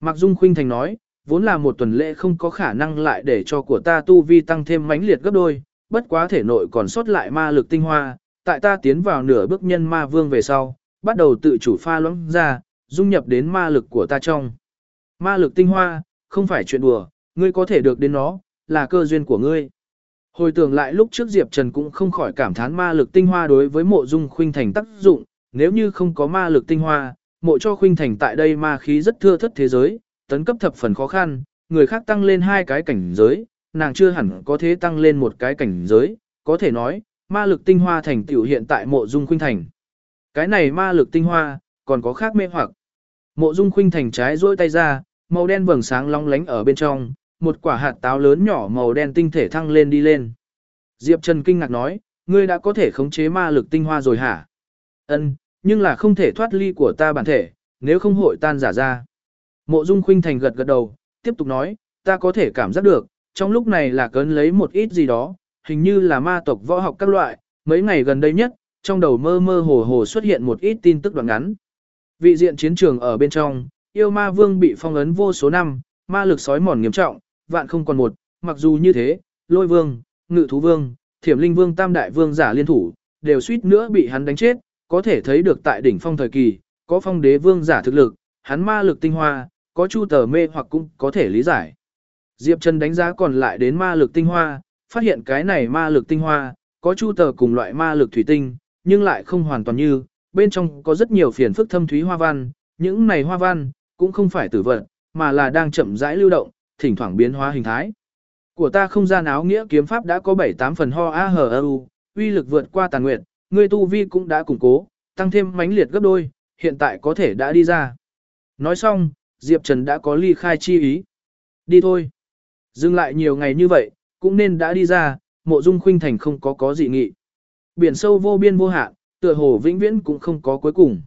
Mặc dung khuynh thành nói, vốn là một tuần lễ không có khả năng lại để cho của ta tu vi tăng thêm mãnh liệt gấp đôi, bất quá thể nội còn sót lại ma lực tinh hoa, tại ta tiến vào nửa bước nhân ma vương về sau, bắt đầu tự chủ pha loãng ra, dung nhập đến ma lực của ta trong. Ma lực tinh hoa, không phải chuyện đùa, ngươi có thể được đến nó, là cơ duyên của ngươi. Hồi tưởng lại lúc trước Diệp Trần cũng không khỏi cảm thán ma lực tinh hoa đối với mộ dung khuynh thành tác dụng, nếu như không có ma lực tinh hoa, mộ cho khuynh thành tại đây ma khí rất thưa thất thế giới, tấn cấp thập phần khó khăn, người khác tăng lên hai cái cảnh giới, nàng chưa hẳn có thế tăng lên một cái cảnh giới, có thể nói, ma lực tinh hoa thành tiểu hiện tại mộ dung khuynh thành. Cái này ma lực tinh hoa, còn có khác mê hoặc. Mộ dung khuynh thành trái duỗi tay ra, màu đen vầng sáng long lánh ở bên trong, một quả hạt táo lớn nhỏ màu đen tinh thể thăng lên đi lên. Diệp Trần kinh ngạc nói, ngươi đã có thể khống chế ma lực tinh hoa rồi hả? Ân, nhưng là không thể thoát ly của ta bản thể, nếu không hội tan giả ra. Mộ Dung Khuynh Thành gật gật đầu, tiếp tục nói, ta có thể cảm giác được, trong lúc này là cấn lấy một ít gì đó, hình như là ma tộc võ học các loại, mấy ngày gần đây nhất, trong đầu mơ mơ hồ hồ xuất hiện một ít tin tức đoạn ngắn. Vị diện chiến trường ở bên trong, yêu ma vương bị phong ấn vô số năm, ma lực sói mòn nghiêm trọng, vạn không còn một, mặc dù như thế, lôi vương, ngự thú vương, thiểm linh vương tam đại vương giả liên thủ, đều suýt nữa bị hắn đánh chết, có thể thấy được tại đỉnh phong thời kỳ, có phong đế vương giả thực lực, hắn ma lực tinh hoa, có chu tờ mê hoặc cũng có thể lý giải. Diệp Trần đánh giá còn lại đến ma lực tinh hoa, phát hiện cái này ma lực tinh hoa, có chu tờ cùng loại ma lực thủy tinh, nhưng lại không hoàn toàn như, bên trong có rất nhiều phiền phức thâm thúy hoa văn, những này hoa văn, cũng không phải tử vận, mà là đang chậm rãi lưu động, thỉnh thoảng biến hóa hình thái. Của ta không gian áo nghĩa kiếm pháp đã có 7-8 phần ho a hờ u, uy lực vượt qua tàn nguyệt, ngươi tu vi cũng đã củng cố, tăng thêm mãnh liệt gấp đôi, hiện tại có thể đã đi ra. Nói xong, Diệp Trần đã có ly khai chi ý. Đi thôi. Dừng lại nhiều ngày như vậy, cũng nên đã đi ra, mộ dung khuynh thành không có có gì nghị. Biển sâu vô biên vô hạn, tựa hồ vĩnh viễn cũng không có cuối cùng.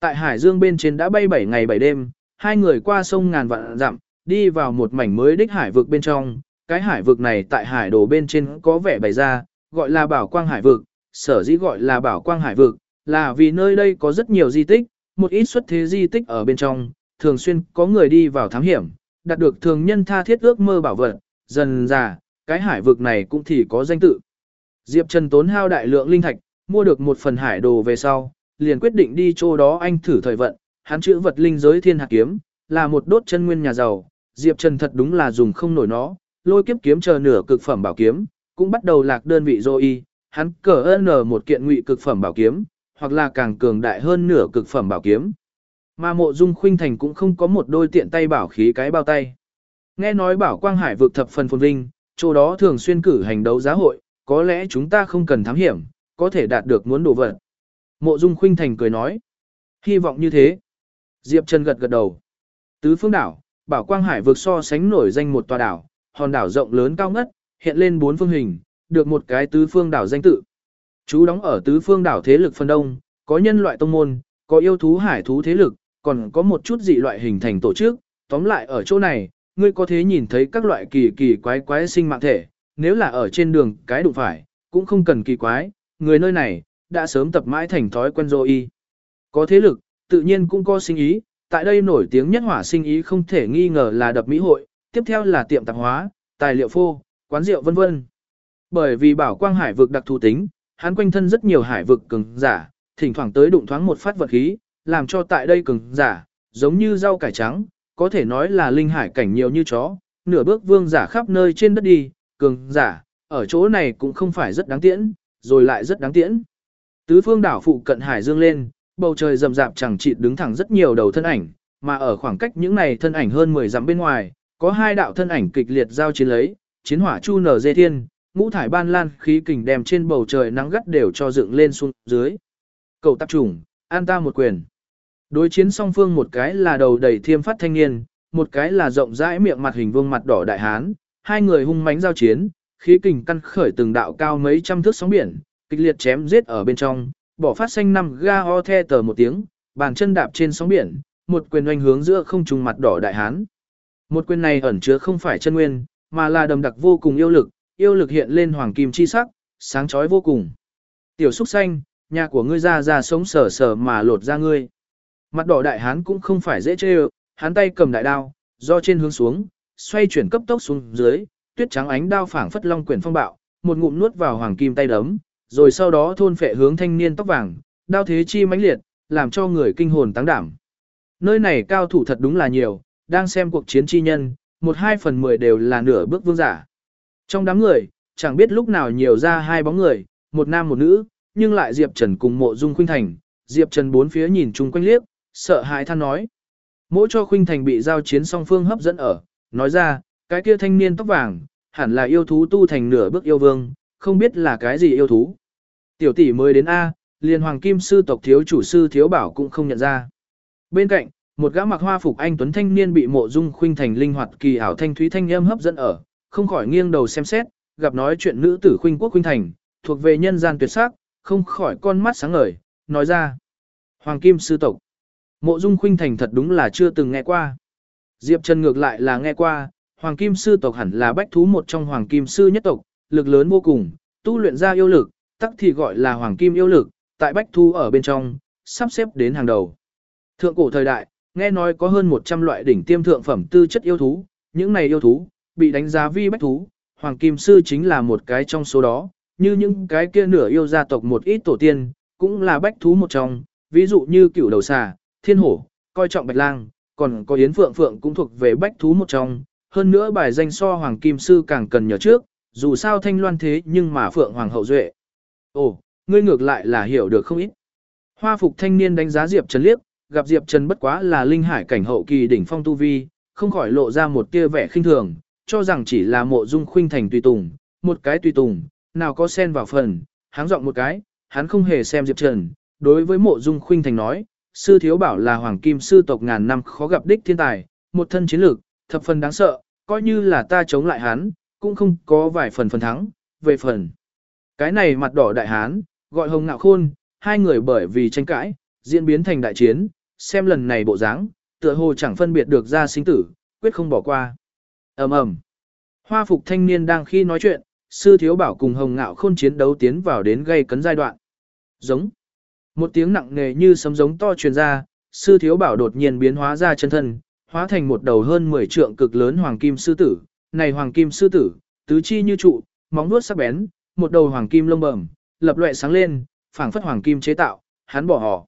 Tại Hải Dương bên trên đã bay 7 ngày 7 đêm, hai người qua sông ngàn vạn dặm, đi vào một mảnh mới đích hải vực bên trong. Cái hải vực này tại hải đồ bên trên có vẻ bày ra, gọi là bảo quang hải vực, sở dĩ gọi là bảo quang hải vực, là vì nơi đây có rất nhiều di tích, một ít xuất thế di tích ở bên trong, thường xuyên có người đi vào thám hiểm, đạt được thường nhân tha thiết ước mơ bảo vật, dần già, cái hải vực này cũng thì có danh tự. Diệp Trần tốn hao đại lượng linh thạch, mua được một phần hải đồ về sau, liền quyết định đi chỗ đó anh thử thời vận, hắn chữ vật linh giới thiên hạt kiếm, là một đốt chân nguyên nhà giàu, Diệp Trần thật đúng là dùng không nổi nó, lôi kiếp kiếm chờ nửa cực phẩm bảo kiếm, cũng bắt đầu lạc đơn vị dô y, hắn cờ ơn một kiện ngụy cực phẩm bảo kiếm, hoặc là càng cường đại hơn nửa cực phẩm bảo kiếm. Mà mộ dung khuynh thành cũng không có một đôi tiện tay bảo khí cái bao tay. Nghe nói bảo quang hải vực thập phần phồn vinh, chỗ đó thường xuyên cử hành đấu giá hội, có lẽ chúng ta không cần thám hiểm, có thể đạt được muốn đồ vật. Mộ dung khuynh thành cười nói. Hy vọng như thế. Diệp Trần gật gật đầu. Tứ phương đảo, bảo quang hải vực so sánh nổi danh một tòa đảo, hòn đảo rộng lớn cao ngất, hiện lên bốn phương hình, được một cái tứ phương đảo danh tự. Chú đóng ở tứ phương đảo thế lực phân đông, có nhân loại tông môn, có yêu thú hải thú thế lực, còn có một chút dị loại hình thành tổ chức, tóm lại ở chỗ này, ngươi có thể nhìn thấy các loại kỳ kỳ quái quái sinh mạng thể, nếu là ở trên đường cái đụng phải, cũng không cần kỳ quái, người nơi này, đã sớm tập mãi thành thói quen rồi y. Có thế lực, tự nhiên cũng có sinh ý, tại đây nổi tiếng nhất hỏa sinh ý không thể nghi ngờ là đập mỹ hội, tiếp theo là tiệm tạp hóa, tài liệu phô, quán rượu vân vân. Bởi vì bảo quang hải vực đặc thù tính, hắn quanh thân rất nhiều hải vực cường giả, thỉnh thoảng tới đụng thoáng một phát vật khí, làm cho tại đây cường giả, giống như rau cải trắng, có thể nói là linh hải cảnh nhiều như chó, nửa bước vương giả khắp nơi trên đất đi, cường giả, ở chỗ này cũng không phải rất đáng tiễn, rồi lại rất đáng tiễn. Tứ phương đảo phụ cận hải dương lên, bầu trời rầm rạp chẳng chịt đứng thẳng rất nhiều đầu thân ảnh, mà ở khoảng cách những này thân ảnh hơn 10 dặm bên ngoài, có hai đạo thân ảnh kịch liệt giao chiến lấy, chiến hỏa chu nở dê thiên, ngũ thải ban lan khí kình đem trên bầu trời nắng gắt đều cho dựng lên xuống dưới. Cầu tập trùng, an ta một quyền. Đối chiến song phương một cái là đầu đầy thiêm phát thanh niên, một cái là rộng rãi miệng mặt hình vương mặt đỏ đại hán, hai người hung mãnh giao chiến, khí kình căn khởi từng đạo cao mấy trăm thước sóng biển, kịch liệt chém giết ở bên trong, bỏ phát xanh năm ga ho the tờ một tiếng, bàn chân đạp trên sóng biển, một quyền oanh hướng giữa không trùng mặt đỏ đại hán. Một quyền này ẩn chứa không phải chân nguyên, mà là đầm đặc vô cùng yêu lực, yêu lực hiện lên hoàng kim chi sắc, sáng chói vô cùng. Tiểu súc xanh, nhà của ngươi ra ra sống sờ sờ mà lột ra ngươi. Mặt đỏ đại hán cũng không phải dễ chơi. hắn tay cầm đại đao, do trên hướng xuống, xoay chuyển cấp tốc xuống dưới, tuyết trắng ánh đao phảng phất long quyển phong bạo, một ngụm nuốt vào hoàng kim tay đấm, rồi sau đó thôn phệ hướng thanh niên tóc vàng, đao thế chi mãnh liệt, làm cho người kinh hồn táng đảm. Nơi này cao thủ thật đúng là nhiều, đang xem cuộc chiến chi nhân, một hai phần mười đều là nửa bước vương giả. Trong đám người, chẳng biết lúc nào nhiều ra hai bóng người, một nam một nữ, nhưng lại Diệp Trần cùng mộ dung khuynh thành, Diệp Trần bốn phía nhìn chung quanh liếc, sợ hãi than nói. Mỗi cho khuynh thành bị giao chiến song phương hấp dẫn ở, nói ra, cái kia thanh niên tóc vàng, hẳn là yêu thú tu thành nửa bước yêu vương, không biết là cái gì yêu thú. Tiểu tỷ mới đến A, liền hoàng kim sư tộc thiếu chủ sư thiếu bảo cũng không nhận ra. Bên cạnh, một gã mặc hoa phục anh tuấn thanh niên bị mộ dung khuynh thành linh hoạt kỳ ảo thanh thúy thanh âm hấp dẫn ở, không khỏi nghiêng đầu xem xét, gặp nói chuyện nữ tử khuynh quốc khuynh thành, thuộc về nhân gian tuyệt sắc, không khỏi con mắt sáng ngời, nói ra. Hoàng kim sư tộc. Mộ dung khuynh thành thật đúng là chưa từng nghe qua. Diệp Trần ngược lại là nghe qua, Hoàng kim sư tộc hẳn là bách thú một trong Hoàng kim sư nhất tộc, lực lớn vô cùng, tu luyện ra yêu lực, tắc thì gọi là Hoàng kim yêu lực, tại bách thú ở bên trong, sắp xếp đến hàng đầu. Thượng cổ thời đại, nghe nói có hơn 100 loại đỉnh tiêm thượng phẩm tư chất yêu thú, những này yêu thú, bị đánh giá vi bách thú, Hoàng Kim Sư chính là một cái trong số đó, như những cái kia nửa yêu gia tộc một ít tổ tiên, cũng là bách thú một trong, ví dụ như cửu đầu xà, thiên hổ, coi trọng bạch lang, còn có yến phượng phượng cũng thuộc về bách thú một trong, hơn nữa bài danh so Hoàng Kim Sư càng cần nhớ trước, dù sao thanh loan thế nhưng mà phượng hoàng hậu duệ. Ồ, ngươi ngược lại là hiểu được không ít. Hoa phục thanh niên đánh giá Diệp Trần liếc, gặp Diệp Trần bất quá là linh hải cảnh hậu kỳ đỉnh phong tu vi, không khỏi lộ ra một tia vẻ khinh thường, cho rằng chỉ là mộ dung khuynh thành tùy tùng, một cái tùy tùng, nào có xen vào phần, hắn giọng một cái, hắn không hề xem Diệp Trần, đối với mộ dung khuynh thành nói, sư thiếu bảo là hoàng kim sư tộc ngàn năm khó gặp đích thiên tài, một thân chiến lược, thập phần đáng sợ, coi như là ta chống lại hắn, cũng không có vài phần phần thắng, về phần. Cái này mặt đỏ đại hán, gọi hồng ngạo khôn, hai người bởi vì tranh cãi, diễn biến thành đại chiến, xem lần này bộ dáng, tựa hồ chẳng phân biệt được ra sinh tử, quyết không bỏ qua ầm ầm. Hoa phục thanh niên đang khi nói chuyện, sư thiếu bảo cùng hồng ngạo khôn chiến đấu tiến vào đến gây cấn giai đoạn. Giống. Một tiếng nặng nề như sấm giống to truyền ra, sư thiếu bảo đột nhiên biến hóa ra chân thân, hóa thành một đầu hơn 10 trượng cực lớn hoàng kim sư tử. Này hoàng kim sư tử, tứ chi như trụ, móng vuốt sắc bén, một đầu hoàng kim lông bẩm, lập loè sáng lên, phảng phất hoàng kim chế tạo, hắn bỏ họ.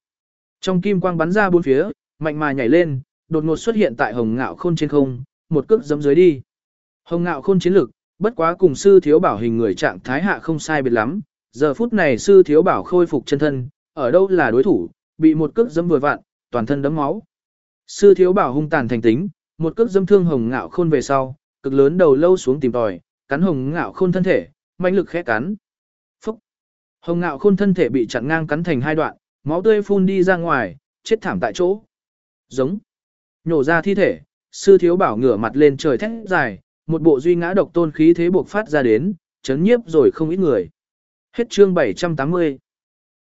Trong kim quang bắn ra bốn phía, mạnh mà nhảy lên, đột ngột xuất hiện tại hồng ngạo khôn trên không, một cước dấm dưới đi. Hồng ngạo khôn chiến lực, bất quá cùng sư thiếu bảo hình người trạng thái hạ không sai biệt lắm, giờ phút này sư thiếu bảo khôi phục chân thân, ở đâu là đối thủ, bị một cước dấm vừa vặn, toàn thân đấm máu. Sư thiếu bảo hung tàn thành tính, một cước dâm thương hồng ngạo khôn về sau, cực lớn đầu lâu xuống tìm tòi, cắn hồng ngạo khôn thân thể, mạnh lực khẽ cắn. Phúc! Hồng ngạo khôn thân thể bị chặn ngang cắn thành hai đoạn, máu tươi phun đi ra ngoài, chết thảm tại chỗ. Giống! Nhổ ra thi thể, sư thiếu bảo ngửa mặt lên trời thét dài, một bộ duy ngã độc tôn khí thế buộc phát ra đến, chấn nhiếp rồi không ít người. Hết chương 780.